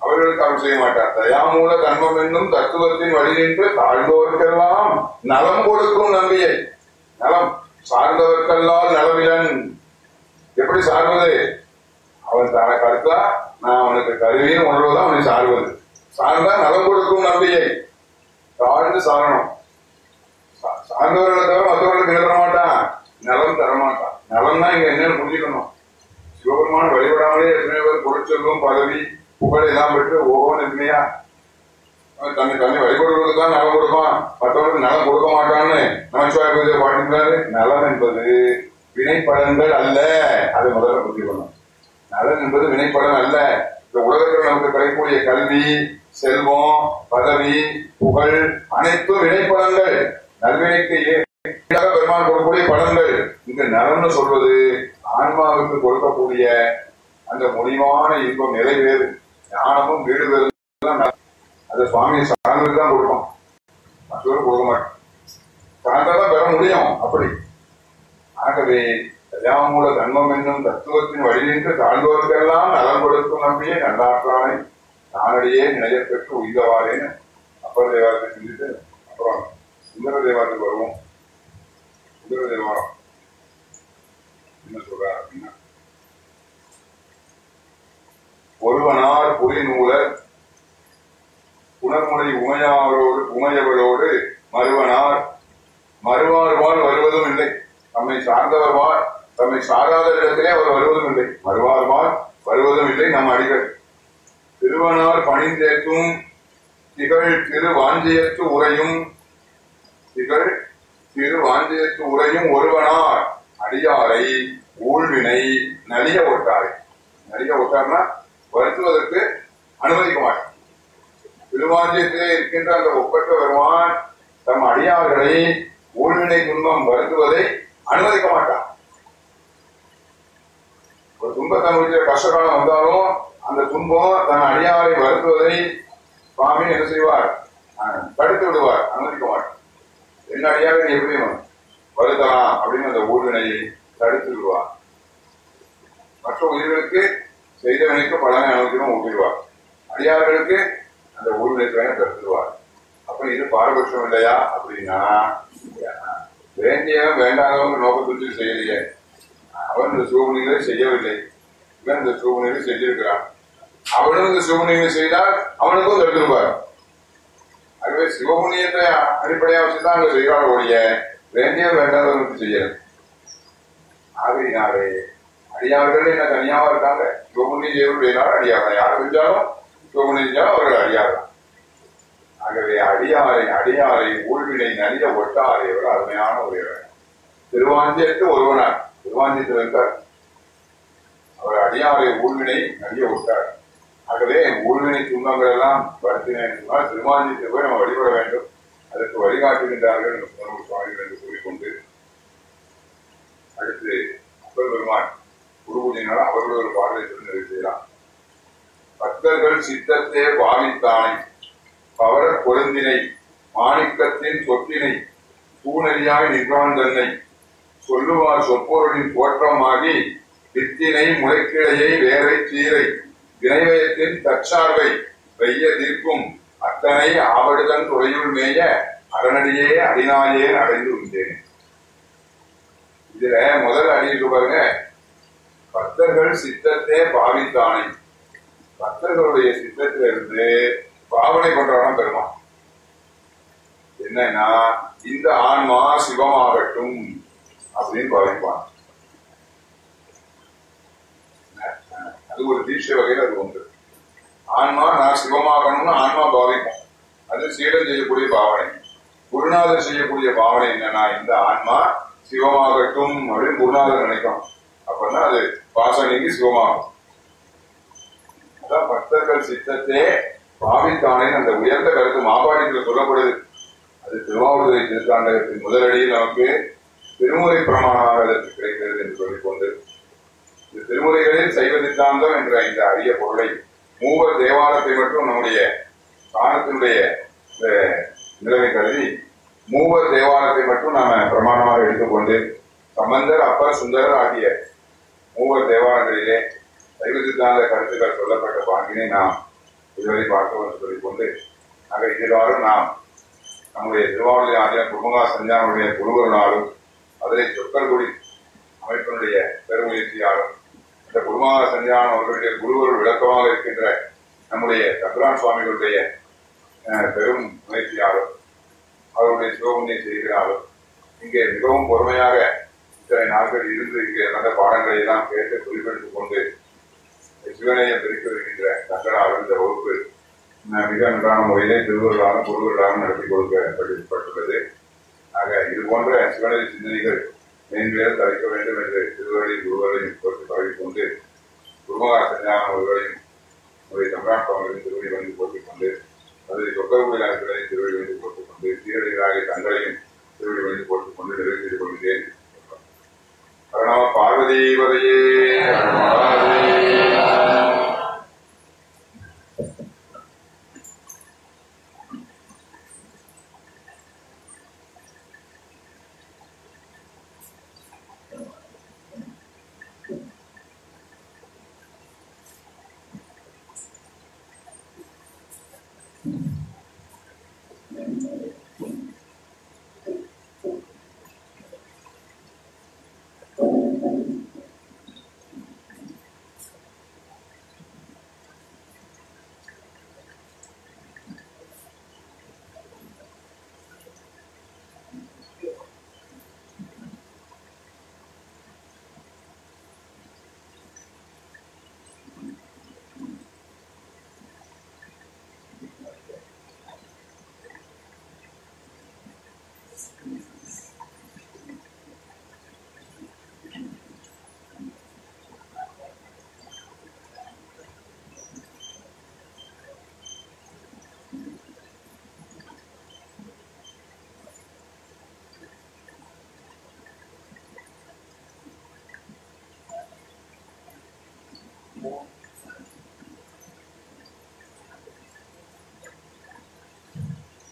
அவர்களுக்கு அவன் செய்ய மாட்டார் தயாமூல தன்மம் என்னும் தத்துவத்தின் வழி நின்று தாழ்ந்தோருக்கெல்லாம் நலம் கொடுக்கும் நம்பியை. நலம். சார்ந்தவர்க்கெல்லாம் நலவிலன் எப்படி சார்வது? அவன் தன கருத்தா? நான் அவனுக்கு கருவியும் உணர்வதுதான் அவனை சார்வது. சார்ந்தா நலம் கொடுக்கும் நம்பியை. தாழ்ந்து சாரணும். சா- சார்ந்தவர்களை தவிர மற்றவர்களுக்கு என்ன மாட்டான் நலம் தர மாட்டான் நலம்னா இங்க என்னன்னு புரிஞ்சுக்கணும். சிவபெருமான வழிபடாமலே எத்தனை பேர் பொருட்செல்வம் பதவி புகழ் எல்லாம் பெற்று ஓகோன்னு இல்லையா தன்னை தன்னை வழிபடுவதற்கு தான் நலம் கொடுப்பான். மற்றவர்களுக்கு நலம் கொடுக்க மாட்டான்னு நமச்சிவாய பூஜை பாட்டிருந்தாரு நலம் என்பது வினைப்படங்கள் அல்ல. அதை முதல்ல புரிஞ்சுக்கணும் நலன் என்பது வினைப்படன் அல்ல. இந்த உலகத்தில் நமக்கு கிடைக்கக்கூடிய கல்வி செல்வம் பதவி புகழ் அனைத்தும் வினைப்படங்கள். நல்வினைக்கு ஈடாக பெருமான் கொடுக்கக்கூடிய படங்கள். இந்த நலன்னு சொல்வது ஆன்மாவுக்கு கொடுக்கக்கூடிய அந்த முடிவான இன்பம் நிறைவேறு. ஞானமும் வீடு பெறும் அது சுவாமி சார்ந்து தான் கொடுப்போம். மற்றவர்கள் போக மாட்டோம். சார்ந்தாதான் பெற முடியும் அப்படி. ஆகவே தயாமூல தன்மம் என்னும் தத்துவத்தின் வழி நின்று தாழ்ந்தோருக்கெல்லாம் நலம் கொடுக்கும் நம்பியே நல்லாற்றானை தானடியே நிலைய பெற்று உய்தவாறேன்னு அப்பர் தேவாரத்தை செஞ்சுட்டு அப்புறம் சுந்தர தேவாரத்துக்கு வருவோம். சுந்தர தேவாரம். என்ன சொல்றார் அப்படின்னா ஒருவனார் புரிநூலர் உணர்முறை உமையாரோடு உமையவரோடு மறுவனார். மறுவாழ்வார் வருவதும் இல்லை தம்மை சார்ந்தவர் தம்மை சாராத இடத்திலே அவர் வருவதும் இல்லை மறுவாழ்வார் வருவதும் இல்லை நம் அடிகள். திருவனார் பணிந்தேற்றும் திகழ் திரு வாஞ்சியத்து உரையும் திகழ் திரு வாஞ்சியத்து உரையும் ஒருவனார். அடியாரை ஊழ்வினை நலிய ஒட்டாரை. நலிய ஒட்டார்னா வருத்துவதற்கு அனுமதிக்க மாட்டார். திருவாஞ்சியத்திலே இருக்கின்ற அந்த ஒப்பற்ற பெருமான் தம் அடியார்களை ஊழ்வினை துன்பம் வருத்துவதை அனுமதிக்க மாட்டான். ஒரு துன்பத்தை முடிஞ்ச கஷ்டகாலம் வந்தாலும் அந்த துன்பம் தன் அடியாரை வருத்துவதை சுவாமி என்ன செய்வார்? அஹ், தடுத்து விடுவார் அனுமதிக்க மாட்டார். என்ன அடியாக எப்படி வருத்தலாம் அப்படின்னு அந்த ஊழ்வினையை தடுத்து விடுவார். மற்ற உயிர்களுக்கு செய்தவனுக்கு பலனை அனுமதிக்கணும் ஊட்டிடுவார். அடியார்களுக்கு அந்த ஊழ்வினை பயனை தடுத்துடுவார் அப்ப இது பாரபட்சம் இல்லையா? அப்படின்னா வேண்டியவன் வேண்டாதவங்க நோக்கத்துக்கு செய்யலையே. அவன் இந்த சூழ்நிலை செய்யவில்லை. இவன் இந்த சூழ்நிலை செஞ்சிருக்கிறான். அவனும் இந்த சூழ்நிலை செய்தால் அவனுக்கும் தடுத்துருப்பார். ஆகவே சிவபுண்ணியத்தை அடிப்படையா வச்சுதான் அங்க செய்கிறார் ஒழிய வேண்டிய வேண்டாதவனுக்கு செய்யல. ஆகையினாலே அடியார்கள் என்ன தனியாவா இருக்காங்க? சிவபுண்ணியம் செய்வதையினால் அடியார்கள் யார் செஞ்சாலும் சிவபுண்ணியம் ஒரு அடியார் ஆகவே அடியாரை அடியாரை ஊழ்வினை நலிய ஒட்டாரை ஒரு அருமையான ஒரு இறைவன். திருவாஞ்சியத்து ஒருவனார். திருவாஞ்சியத்தில் இருக்கார். அவர் அடியாரை ஊழ்வினை நலிய விட்டார் ஆகவே ஊழ்வினை துன்பங்கள் எல்லாம் வருத்தினேன் என்றால் திருமாஞ்சியத்தை போய் நம்ம வழிபட வேண்டும். அதற்கு வழிகாட்டுகின்றார்கள் என்று சுவாமி சுவாமிகள் என்று கூறிக்கொண்டு அடுத்து அப்பல் பெருமான். குரு பூஜையினால் அவர்கள் ஒரு பாடலை சொல்லி செய்யலாம். பக்தர்கள் சித்தத்தே பாவித்தானை பவர கொழுந்தினை மாணிக்கத்தின் சொத்தினை தூணறியாய் நின்றான் தன்னை சொல்லுவார் சொப்பொருளின் தோற்றமாகி வித்தினை முளைக்கிழையை வேரை சீரை வினைவயத்தின் தற்சார்பை வெய்ய தீர்க்கும் அத்தனை ஆவடுதன் துறையுள் மேய அரணடியே அடிநாயே அடைந்து வந்தேன் இதுல முதல் அடியில் பாருங்க. பக்தர்கள் சித்தத்தே பாவித்தானை? பக்தர்களுடைய சித்தத்திலிருந்து பாவனை பண்றவன பெருமான். என்னன்னா இந்த ஆன்மா சிவமாகட்டும் அப்படின்னு பாவிப்பான். அது ஒரு தீட்சை வகையில் அது உண்டு. ஆன்மா நான் சிவமாகணும்னு ஆன்மா பாவிப்போம். அது சீடம் செய்யக்கூடிய பாவனை. குருநாதர் செய்யக்கூடிய பாவனை என்னன்னா இந்த ஆன்மா சிவமாகட்டும் அப்படின்னு குருநாதர் நினைக்கும் அப்பதான் அது பாசனைக்கு சிவமாகும். பக்தர்கள் சித்தத்தே பாவித்தானே அந்த உயர்ந்த கருத்து மாபாடியில் சொல்லப்படுது. அது திருவாவூரை திருத்தாண்டகத்தின் முதலடியில் நமக்கு திருமுறை பிரமாணமாக அதற்கு கிடைக்கிறது என்று சொல்லிக்கொண்டு இந்த திருமுறைகளில் சைவ சித்தாந்தம் என்ற இந்த அரிய பொருளை மூவர் தேவாலயத்தை மட்டும் நம்முடைய காலத்தினுடைய இந்த நிலைமை கருதி மூவர் தேவாலயத்தை மட்டும் நாம பிரமாணமாக எடுத்துக்கொண்டு சம்பந்தர் அப்பர் சுந்தரர் ஆகிய மூவர் தேவாலயங்களிலே சைவ சித்தாந்த கருத்துக்கள் சொல்லப்பட்ட பாங்கினை நாம் இதுவரை பார்க்க வந்து சொல்லிக்கொண்டு ஆக இதிலாரும் நாம் நம்முடைய திருவாரூர் ஆகிய குடும்பகா சஞ்சானுடைய குருவர் நாளும் அதிலே சொற்கல்குடி அமைப்பினுடைய பெருமுயற்சியாலும் இந்த குருமகா சஞ்சானம் அவர்களுடைய குருவருள் விளக்கமாக இருக்கின்ற நம்முடைய சங்கரான் சுவாமிகளுடைய பெரும் முயற்சியாலும் அவருடைய சிவபுண்ணியை செய்கிறாலும் இங்கே மிகவும் பொறுமையாக இத்தனை நாட்கள் இருந்து இங்கே நல்ல பாடங்களை எல்லாம் கேட்டு குறிப்பிட்டுக் கொண்டு சிவனையை பிரித்து வருகின்ற தங்கராலும் இந்த வகுப்பு மிக நன்றான முறையிலே திருவருளாலும் குருவர்களாலும் நடத்தி கொடுக்கப்பட்டுள்ளது. ஆக இது போன்ற சிவனது சிந்தனைகள் மேன்மேலும் தவிர்க்க வேண்டும் என்று திருவருளையும் குருவர்களையும் பொறுத்து பரவிக்கொண்டு குருமகா சஞ்சானம் அவர்களையும் நம்முடைய தமிழ்நாட்டு அவர்களையும் திருவடி வந்து போட்டுக் கொண்டு அதை சொக்கக்கூடிய நாட்களையும் திருவடி வந்து போட்டுக் கொண்டு சீரடிகளாகிய தங்களையும் திருவடி வந்து போட்டுக் கொண்டு நிறைவு செய்து கொள்கிறேன். பார்வதி வரையே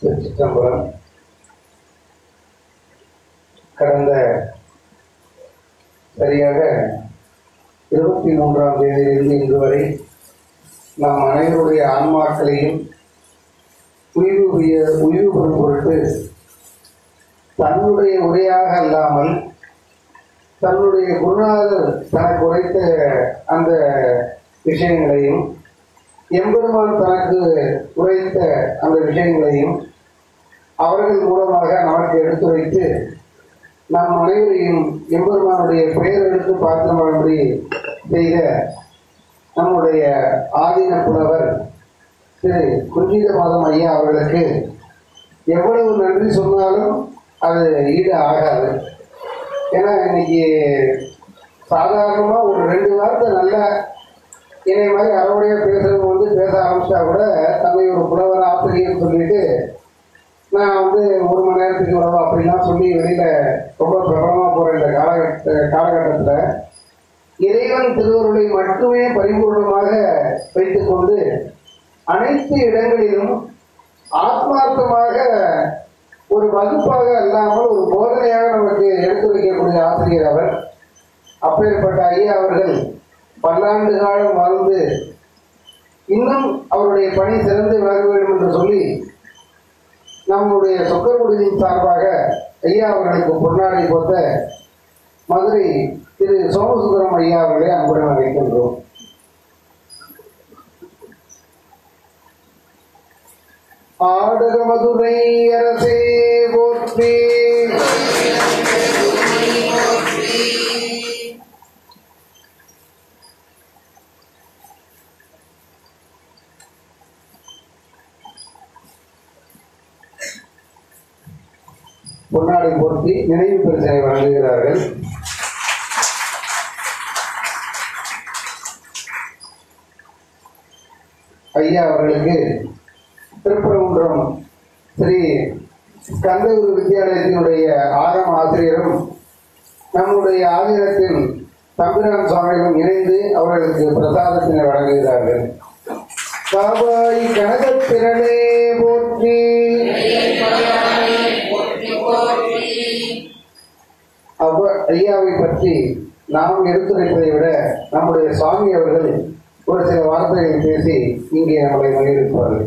திருச்சிற்றம்பலம் கடந்த சரியாக இருபத்தி மூன்றாம் தேதியிலிருந்து இன்று வரை நாம் அனைவருடைய ஆன்மாக்களையும் உயிர் உயிர் உய்வு பொருட்டு தன்னுடைய உரையாக அல்லாமல் தன்னுடைய குருநாதர் தனக்கு உரைத்த அந்த விஷயங்களையும் எம்பெருமான் தனக்கு உரைத்த அந்த விஷயங்களையும் அவர்கள் மூலமாக நமக்கு எடுத்துரைத்து நாம் அனைவரையும் எம்பெருமானுடைய பெயர் எடுத்து பாத்திரமாகும்படி செய்த நம்முடைய ஆதீன புலவர் திரு குஞ்சித மாதம் ஐயா அவர்களுக்கு எவ்வளவு நன்றி சொன்னாலும் அது ஈடு ஆகாது. ஏன்னா இன்னைக்கு சாதாரணமா ஒரு ரெண்டு வார்த்தை நல்ல இணைய மாதிரி அறவுடைய பேசுறவங்க வந்து பேச ஆரம்பிச்சா கூட தன்னை ஒரு புலவர் ஆசிரியர் சொல்லிட்டு நான் வந்து ஒரு மணி நேரத்துக்கு வரவா அப்படிலாம் சொல்லி வெளியில ரொம்ப பிரபலமா போற இந்த காலகட்ட காலகட்டத்துல இறைவன் திருவருளை மட்டுமே பரிபூர்ணமாக வைத்துக்கொண்டு அனைத்து இடங்களிலும் ஆத்மார்த்தமாக ஒரு வகுப்பாக அல்லாமல் ஒரு போதனையாக நமக்கு எடுத்து வைக்கக்கூடிய ஆசிரியர் அவர். அப்பேற்பட்ட ஐயா அவர்கள் பல்லாண்டு காலம் வாழ்ந்து இன்னும் அவருடைய பணி சிறந்து விளங்க வேண்டும் என்று சொல்லி நம்முடைய சொக்கர்குடியின் சார்பாக ஐயா அவர்களுக்கு பொன்னாடை போத்த மதுரை திரு சோமசுந்தரம் ஐயா அவர்களை அன்புடன் அழைக்கின்றோம். ஆடக மதுரை அரசே நினைவு பரிசனை வழங்குகிறார்கள். ஐயா அவர்களுக்கு திருப்பரங்குன்றம் ஸ்ரீ ஸ்கந்தகுரு வித்யாலயத்தினுடைய ஆரம் ஆசிரியரும் நம்முடைய ஆதீனத்தின் தம்பிரான் சுவாமிகளும் இணைந்து அவர்களுக்கு பிரசாதத்தினை வழங்குகிறார்கள். காபாய் கனகத்திரளே போற்றி. ஐயாவை பற்றி நாம் எடுத்துரைப்பதை விட நம்முடைய சுவாமி அவர்கள் ஒரு சில வார்த்தைகளை பேசி இங்கே நம்மளை மகிழ்விப்பார்கள்.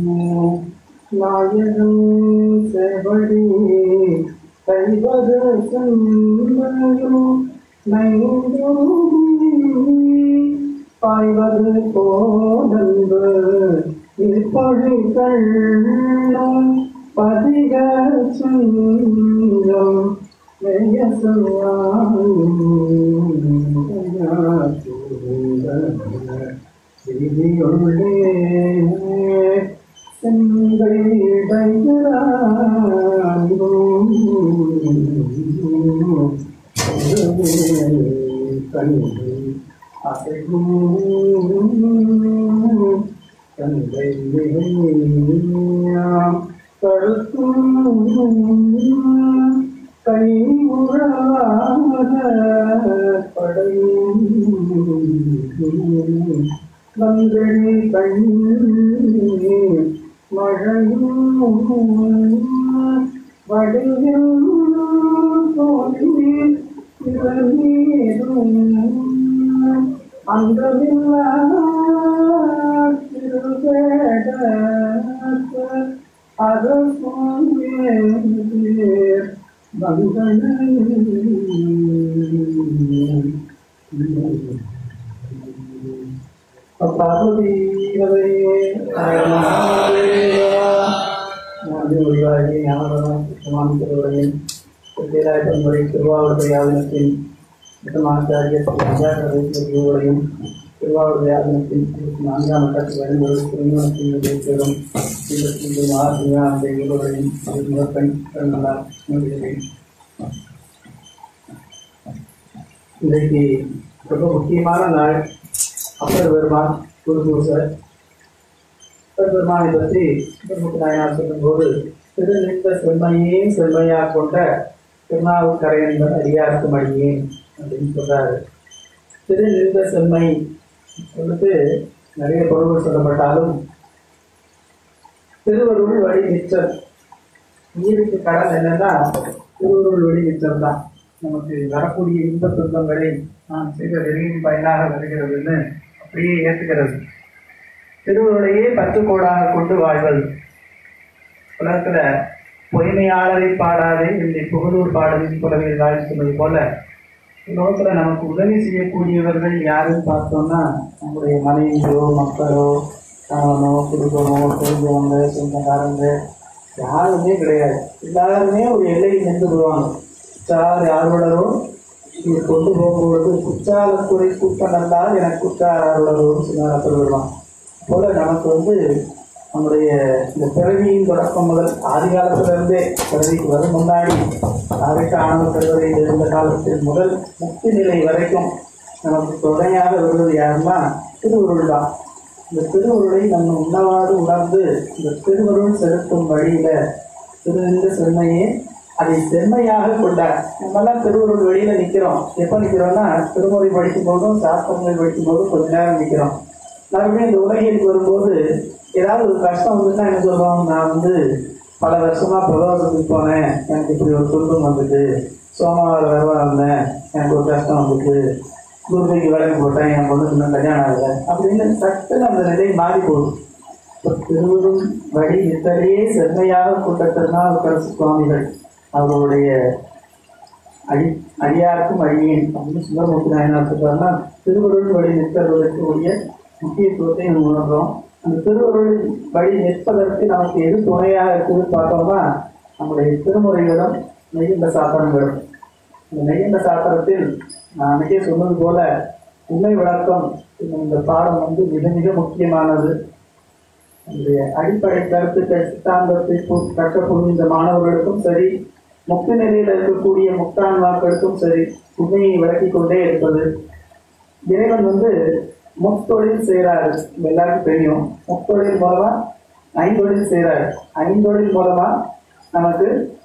அந்தமில்லா திருவேட அரசும் திருவாவூர் யாவினத்தின் ஆச்சாரிய திருவாரூர் ஆதனத்தின் இருபத்தி நான்காம் கட்டத்தில் வரும்போது திருமணத்தின் அந்த இருவரையும் இன்றைக்கு ரொம்ப முக்கியமான நாள். அப்பர் பெருமான் குருபூசர். அப்பர் பெருமானை பற்றி சுந்தரமுத்து நாயனார் சொல்லும்போது திருநின்ற செம்மையே செம்மையாக கொண்ட திருநாவுக்கரை என்பது அடியார்க்கும் அடியேன் அப்படின்னு சொல்றாரு. திருநின்ற செம்மை சொல்லிட்டு நிறைய பொருள்கள் சொல்லப்பட்டாலும் திருவருள் வழி நிச்சல் உயிருக்கு கடன் என்னன்னா திருவருள் வழி நிச்சல் தான் நமக்கு வரக்கூடிய இன்ப துன்பங்களை நாம் செய்த வெறியின் பயனாக வருகிறதுன்னு அப்படியே ஏற்றுக்கிறது திருவருளையே கோடாக கொண்டு வாழ்வது உலகத்துல பொய்மையாளரை பாடாதே இந்த புகழூர் பாடலின் புலவை வாழ் சொன்னது போல உலகத்துல நமக்கு உதவி செய்யக்கூடியவர்கள் யாருன்னு பார்த்தோம்னா நம்முடைய மனைவியோ மக்களோ கணவனோ குடும்பமோ தெரிஞ்சவங்க சொந்தக்காரங்க யாருமே கிடையாது. எல்லாருமே ஒரு எல்லையில் நின்று விடுவாங்க குற்றார் யாரோடரோ இது கொண்டு போகும்பொழுது குற்றால கூட்டம் நல்லா எனக்கு குற்றார் யாருடரோன்னு சொன்னார் அப்படி வருவான் போல நமக்கு வந்து நம்முடைய இந்த பிறவியின் தொடக்கம் முதல் ஆதி காலத்துல பிறவிக்கு வரும் முன்னாடி அரைக்க ஆணவ கருவறையில் இருந்த காலத்தில் முதல் முக்தி நிலை வரைக்கும் நமக்கு துணையாக வருவது யாருன்னா திருவுருள் தான். இந்த திருவுருளை நம்ம உண்ணவாறு உணர்ந்து இந்த திருவருள் செலுத்தும் வழியில திருநின்ற செம்மையே அதை செம்மையாக கொண்டார். நம்மெல்லாம் திருவருள் வழியில நிக்கிறோம். எப்ப நிக்கிறோம்னா திருமுறை படிக்கும் போதும் சாஸ்திரங்கள் படிக்கும் போதும் கொஞ்ச நேரம் நிக்கிறோம். மறுபடியும் இந்த உலகிற்கு வரும்போது ஏதாவது ஒரு கஷ்டம் வந்துட்டா என்ன சொல்லுவோம் நான் வந்து பல வருஷமா பிரதோஷத்துக்கு போனேன். எனக்கு இப்படி ஒரு துன்பம் வந்துட்டு சோமவாரம் வரவா இருந்தேன் எனக்கு ஒரு கஷ்டம் வந்துட்டு குருதைக்கு வேலைக்கு போட்டேன். என் பொண்ணு இன்னும் கல்யாணம் ஆகல. அப்படின்னு சட்டுன்னு அந்த நிலை மாறி போகுது. இப்போ திருவரும் வழி நித்தலையே செம்மையாக கொண்ட திருநாவுக்கரசு சுவாமிகள் அவருடைய அடி அடியாருக்கும் அடியேன் அப்படின்னு சுந்தரமூர்த்தி நாயனார் சொல்றாருன்னா திருவருள் வழி நிற்பதற்கு உரிய முக்கியத்துவத்தை உணர்றோம். அந்த திருவருள் வழி நிற்பதற்கு நமக்கு எது துணையாக இருக்குது பார்த்தோம்னா நம்முடைய திருமுறைகளும் நெய்கின்ற சாத்திரங்களும். இந்த நெய்கின்ற சாத்திரத்தில் நான் அன்னைக்கே சொன்னது போல உண்மை விளக்கம் இந்த பாடம் வந்து மிக மிக முக்கியமானது. நம்முடைய அடிப்படை கருத்துக்கள் சித்தாந்தத்தை பு- கற்க புரிந்த மாணவர்களுக்கும் சரி முக்தி நிலையில் இருக்கக்கூடிய முக்தான்மாக்களுக்கும் சரி உண்மையை விளக்கிக் கொண்டே இருப்பது. இறைவன் வந்து முத்தொழில் செய்கிறாரு எல்லாருக்கும் தெரியும். முத்தொழில் மூலமா ஐந்தொழில் செய்கிறாரு ஐந்தொழில் மூலமா நமக்கு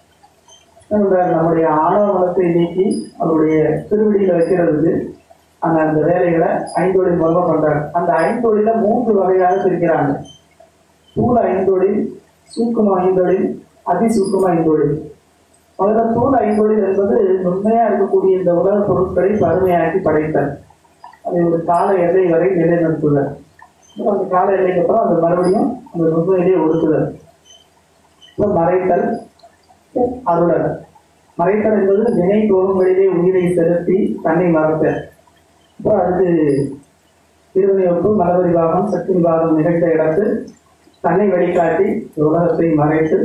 நம்முடைய ஆணவ நீக்கி அவருடைய திருவடியில வைக்கிறதுக்கு அந்த அந்த வேலைகளை ஐந்தொழில் மூலமா பண்றாங்க அந்த ஐந்தொழில மூன்று வகையாக பிரிக்கிறாங்க. தூள் ஐந்தொழில் சூக்கும ஐந்தொழில் அதிசூக்கும ஐந்தொழில் முதல்ல தூள் ஐந்தொழில் என்பது உண்மையா இருக்கக்கூடிய இந்த உலக பொருட்களை பருமையாக்கி படைத்தல். அதை ஒரு கால எல்லை வரை நிலைநிறுத்துதல். அப்புறம் அந்த கால எல்லைக்கு அப்புறம் அந்த மறுபடியும் அந்த நுண்மையிலே ஒடுக்குதல் அப்புறம் மறைத்தல் அருளல். மறைத்தல் என்பது வினை கோபங்களிலே உயிரை செலுத்தி தன்னை மறத்தல் அப்புறம் அடுத்து திருவனையொப்பு மலபரி பாகம் சக்தி பாகம் நிகழ்ந்த இடத்து தன்னை வழிகாட்டி உலகத்தை மறைத்து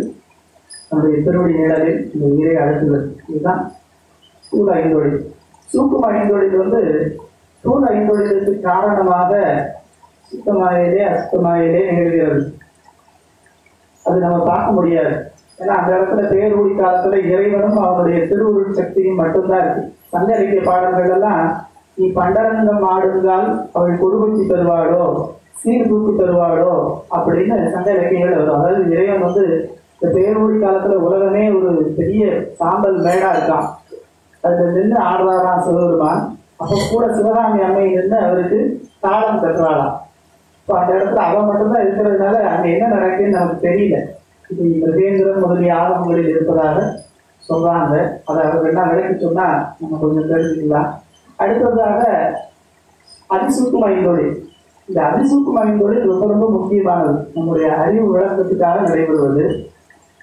நம்முடைய திருவடி நிழலில் இந்த உயிரை அழுத்துதல். இதுதான் தூள் ஐந்தொழில். சூக்கும் ஐந்தொழில் வந்து தூள் ஐந்தொழிலுக்கு காரணமாக சுத்தமாயிலே அசுத்தமாயிலே நிகழ்கிறது. அது நம்ம பார்க்க முடியாது. ஏன்னா அந்த இடத்துல பேரூடி காலத்துல இறைவனும் அவனுடைய திருவுருள் சக்தியும் மட்டும்தான் இருக்கு. சங்க பாடல்கள் எல்லாம் நீ பண்டரங்கம் ஆடுங்கால் அவள் கொடுபத்தி தருவாளோ சீர் தூக்கி தருவாளோ அப்படின்னு சங்க இலக்கியங்கள் வரும். அதாவது இறைவன் வந்து இந்த பேரூடி காலத்துல உலகமே ஒரு பெரிய சாம்பல் மேடா இருக்கான். அதுல நின்று ஆடுறாராம் சிவபெருமான். அப்போ கூட சிவகாமி அம்மை இருந்து அவருக்கு தாளம் பெற்றாளாம் இப்போ அந்த இடத்துல அவன் மட்டும்தான் இருக்கிறதுனால அங்கே என்ன நடக்குதுன்னு நமக்கு தெரியல. இது பிரதேந்திரன் முதலிய ஆரம்பங்களில் இருப்பதாக சொல்றாங்க. அதை அவர் எல்லாம் விளக்கி சொன்னா நம்ம கொஞ்சம் தெரிஞ்சுக்கலாம். அடுத்ததாக அதிசூக்கும் ஐந்தொழில். இந்த அதிசூக்கும் ஐந்தொழில் ரொம்ப ரொம்ப முக்கியமானது. நம்முடைய அறிவு விளக்கத்துக்காக நடைபெறுவது.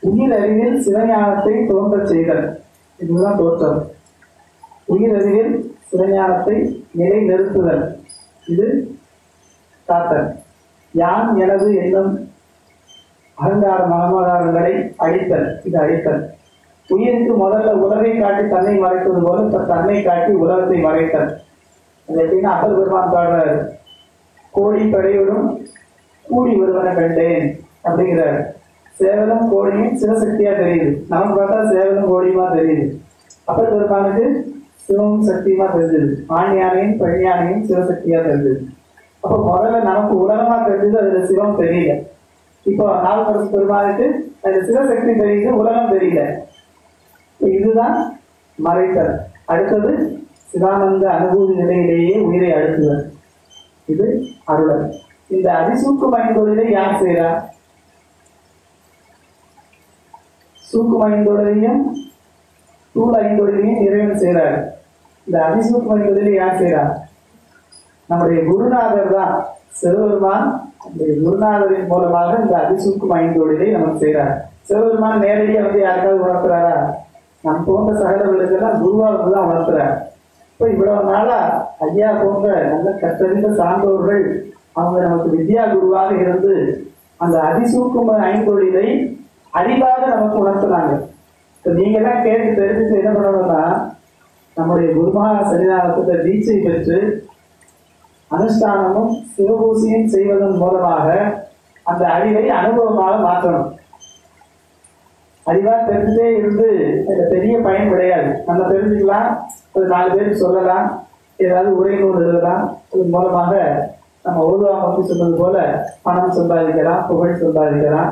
உயிர் அறிவில் சிவஞானத்தை தோன்றச் செய்தல். இதுதான் தோற்றம். உயிர் அறிவில் சிவஞானத்தை நிலை நிறுத்துதல் இது தாத்தன் யான் எனது என்னும் அகங்கார மனமாகாரங்களை அழித்தல். இது அழித்தல். உயிருக்கு முதல்ல உலகை காட்டி தன்னை மறைத்தது போல தன்னை காட்டி உலகத்தை மறைத்தல். அது எப்படின்னா அப்பர் பெருமான் பாடுறாரு. கோழி படையோடும் கூடி வருவன கண்டேன் அப்படிங்கிறார். சேவலும் கோழியும் சிவசக்தியா தெரியுது. நமக்கு பார்த்தா சேவலும் கோழியுமா தெரியுது. அப்பர் பெருமானுக்கு சிவம் சக்தியமா தெரிஞ்சது. ஆண் யானையும் சிவசக்தியா தெரிஞ்சது. அப்ப முதல்ல நமக்கு உலகமா தெரிஞ்சது அதுல சிவம் தெரியல. இப்போ நால்வரசு பெருமானுக்கு அதுல சிவசக்தி தெரியுது உலகம் தெரியல. இதுதான் மறைத்தல். அடுத்தது சிவானந்த அனுபூதி நிலையிலேயே உயிரை அழுத்துதல். இது அருளல். இந்த அதிசூக்கு மைந்தொழிலை யார் செய்றா? சூக்கு மைந்தொழிலையும் தூள் ஐந்தொழிலையும் இறைவன் செய்றார். இந்த அதிசூக்கு மைந்தொழிலை யார் செய்கிறார்? நம்முடைய குருநாதர் தான். சிவபெருமான் நம்முடைய குருநாதரின் மூலமாக இந்த அதிசூக்கும் ஐந்தொழிலை நமக்கு செய்கிறார். சிவபெருமான் நேரடியாக வந்து யாருக்காவது உணர்த்துறாரா? நம் போன்ற சகலவர்களுக்கெல்லாம் குருவாக தான் உணர்த்துறார். இப்போ இவ்வளவு நாளா ஐயா போன்ற நல்ல கற்றறிந்த சான்றோர்கள் அவங்க நமக்கு வித்யா குருவாக இருந்து அந்த அதிசூக்கும ஐந்தொழிலை அறிவாக நமக்கு உணர்த்துனாங்க. இப்போ நீங்க தான் கேட்டு தெரிஞ்சுட்டு என்ன பண்ணணும்னா நம்முடைய குருமகா சரிதாரத்துக்கு தீட்சை பெற்று அனுஷ்டானமும் சிவபூசியும் செய்வதன் மூலமாக அந்த அறிவை அனுபவமாக மாற்றணும். அறிவா தெரிஞ்சே இருந்து பெரிய பயன் கிடையாது. நம்ம தெரிஞ்சுக்கலாம் ஒரு நாலு பேருக்கு சொல்லலாம் ஏதாவது உரை நூல் எழுதலாம் இதன் மூலமாக நம்ம ஓதுவாங்க மக்கள் சொன்னது போல பணம் சம்பாதிக்கலாம் புகழ் சம்பாதிக்கலாம்.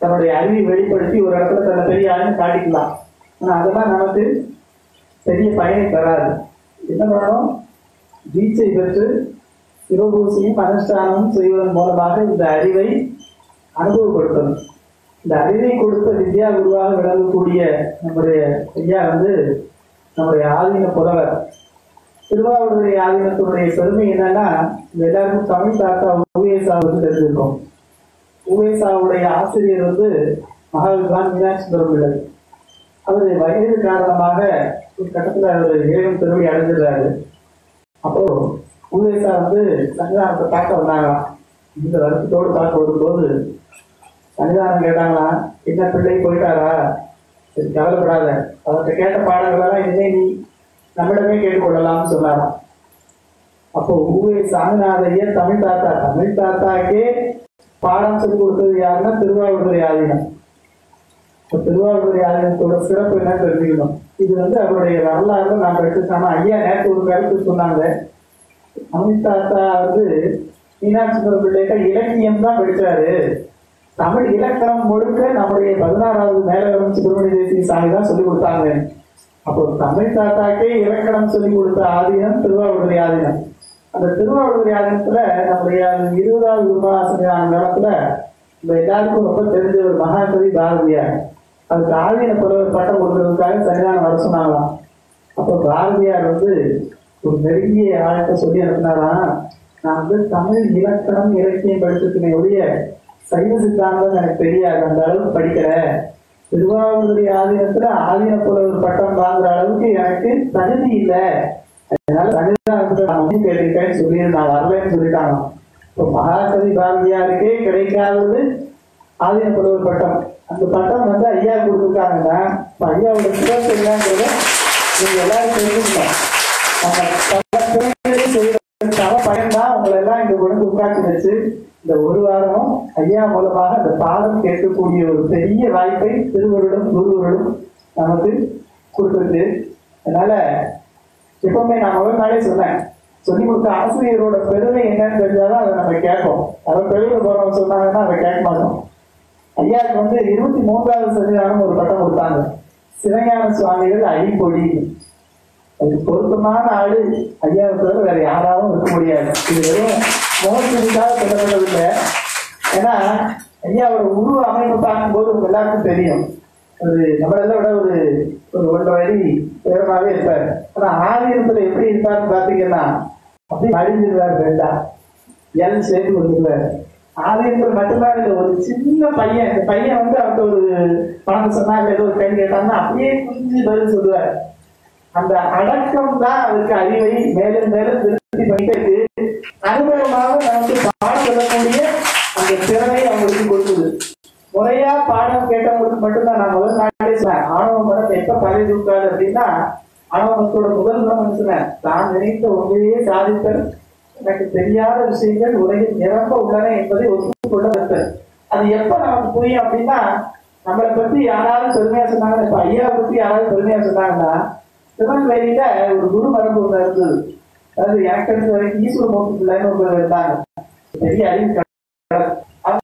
தன்னுடைய அறிவை வெளிப்படுத்தி ஒரு இடத்துல தன்னை பெரிய ஆளுன்னு காட்டிக்கலாம். ஆனால் அதெல்லாம் நமக்கு பெரிய பயனை தராது. என்ன பண்ணணும்? வீச்சை பெற்று சிவபூசியும் அனுஷ்டானமும் செய்வதன் மூலமாக இந்த அறிவை அனுபவப்படுத்தணும். இந்த அறிவை கொடுத்த வித்யா குருவாக விளங்கக்கூடிய நம்முடைய ஐயா வந்து நம்முடைய ஆதீன புலவர். திருவாவூருடைய ஆதீனத்தினுடைய பெருமை என்னன்னா இது எல்லாருக்கும் தமிழ் தாத்தா உவேசா வந்து தெரிஞ்சிருக்கோம். உவேசாவுடைய ஆசிரியர் வந்து மகாவித்வான் மீனாட்சி பிள்ளை அவருடைய வயது காரணமாக ஒரு கட்டத்துல அவர் இறைவன் பெருமை அடைஞ்சிடுறாரு. அப்போ உவேசா வந்து சன்னிதானத்தை பார்க்க வந்தாங்களாம். இந்த வருத்தத்தோடு பார்க்க வரும்போது சன்னிதானம் கேட்டாங்களா என்ன பிள்ளை போயிட்டாரா? சரி கவலைப்படாத. அவர்கிட்ட கேட்ட பாடங்களெல்லாம் இனிமே நீ நம்மிடமே கேட்டுக்கொள்ளலாம்னு சொன்னாராம். அப்போ ஊரே சாமிநாதையர் தமிழ் தாத்தா தமிழ் தாத்தாக்கே பாடம் சொல்லி கொடுத்தது யாருன்னா திருவாவூர் ஆதீனம். திருவாவூர் ஆதீனத்தோட சிறப்பு என்ன தெரிஞ்சுக்கணும். இது வந்து அவருடைய வரலாறு நாம் எடுத்துக்காம ஐயா நேற்று ஒரு கருத்து சொன்னாங்க. அமித் தாத்தா வந்து மீனாட்சி பிள்ளைகிட்ட இலக்கியம் தான் படிச்சாரு. தமிழ் இலக்கணம் முழுக்க நம்முடைய பதினாறாவது மேலவரம் சுப்பிரமணிய தேசிய சாமி தான் சொல்லி கொடுத்தாங்க. அப்போ தமிழ் தாத்தாக்கே இலக்கணம் சொல்லி கொடுத்த ஆதீனம் திருவாவூர் ஆதீனம். அந்த திருவாவூர் ஆதீனத்துல நம்முடைய இருபதாவது உருவாசனையான காலத்துல நம்ம எல்லாருக்கும் ரொம்ப தெரிஞ்ச ஒரு மகாகவி பாரதியார். அதுக்கு ஆதீன புலவர் பட்டம் கொடுக்கறதுக்காக சன்னிதானம் வர சொன்னாங்களாம். அப்போ பாரதியார் வந்து ஒரு நெருங்கிய ஆழத்தை சொல்லி அனுப்பினாராம் நான் வந்து தமிழ் இலக்கணம் இலக்கியம் படித்திருக்கேன் ஒழிய சைவ சித்தாந்தம் எனக்கு தெரியாது அந்த அளவுக்கு படிக்கிற திருவாரூருடைய ஆதீனத்துல ஆதீன புலவர் பட்டம் வாங்குற அளவுக்கு எனக்கு தகுதி இல்லை. அதனால சன்னிதானத்துல நான் கேட்டிருக்கேன்னு சொல்லி நான் வரலன்னு சொல்லிட்டாங்க இப்போ மகாகவி பாரதியாருக்கே கிடைக்காதது ஆதீன புலவர் பட்டம். அந்த பட்டம் வந்து ஐயா கொடுத்துருக்காங்கன்னா இப்போ ஐயாவோட சிறப்பு என்னங்கிறத நீங்க எல்லாரும் தெரிஞ்சுக்கணும். நம்ம செய்யறதுக்காக பயன்தான் உங்களை எல்லாம் இங்க கொண்டு உட்காந்து வச்சு இந்த ஒரு வாரமும் ஐயா மூலமாக அந்த பாடம் கேட்கக்கூடிய ஒரு பெரிய வாய்ப்பை திருவருடம் குருவருடம் நமக்கு கொடுத்துருக்கு. அதனால எப்பவுமே நான் முதல் நாளே சொன்னேன். சொல்லி கொடுத்த ஆசிரியரோட பெருமை என்னன்னு தெரிஞ்சாதான் அதை நம்ம கேட்போம். அதை பெருமை போறவங்க சொன்னாங்கன்னா அதை கேட்க மாட்டோம். ஐயாவுக்கு வந்து இருபத்தி மூன்றாவது சதவீதம் ஒரு பட்டம் கொடுத்தாங்க. சிவஞான சுவாமிகள் அடிப்பொடி அது பொருத்தமான ஆளு. ஐயாவுக்கு தவிர வேற யாராலும் இருக்க முடியாது. இது வெறும் முகத்துக்காக சொல்லப்படவில்லை. ஏன்னா ஐயாவோட உருவ அமைப்பு பார்க்கும்போது உங்க எல்லாருக்கும் தெரியும். ஒரு நம்மளெல்லாம் விட ஒரு ஒரு ஒன்றரை வழி உயரமாகவே இருப்பார். ஆனா ஆதிரத்துல எப்படி இருப்பாருன்னு பாத்தீங்கன்னா அப்படியே அழிஞ்சிருவார் வேண்டாம் எல் சேர்த்து வந்துருவார் ஆலயங்கள் மட்டும்தான் இல்லை ஒரு சின்ன பையன் இந்த பையன் வந்து அவர்கிட்ட ஒரு பணம் சொன்னா இல்லை ஏதோ ஒரு பெண் கேட்டாங்கன்னா அப்படியே புரிஞ்சு பதில் சொல்லுவார். அந்த அடக்கம் தான் அதுக்கு அறிவை மேலும் மேலும் திருப்தி பண்ணிட்டு அனுபவமாக நமக்கு பாடம் சொல்லக்கூடிய அந்த திறனை அவங்களுக்கு கொடுக்குது. முறையா பாடம் கேட்டவங்களுக்கு மட்டும்தான் நான் முதல் நாளே சொன்னேன். ஆணவ மனத்தை எப்ப பதவி கொடுக்காது அப்படின்னா ஆணவ மனத்தோட முதல் குணம் சொன்னேன். தான் நினைத்த ஒன்றையே சாதித்தல் எனக்கு தெரியாத விஷயங்கள் உலகில் நிரம்ப உள்ளன என்பதை ஒத்துக்கொள்ள வைத்தது அது எப்ப நமக்கு புரியும் அப்படின்னா நம்மளை பத்தி யாராவது பெருமையா சொன்னாங்கன்னா இப்ப ஐயாவை பத்தி யாராவது பெருமையா சொன்னாங்கன்னா திருநெல்வேலியில ஒரு குரு மரபு ஒண்ணு இருந்தது. அதாவது எனக்கு தெரிஞ்ச வரைக்கும் ஈஸ்வர மூர்த்தி பிள்ளைன்னு ஒரு இருந்தாங்க. பெரிய அறிவு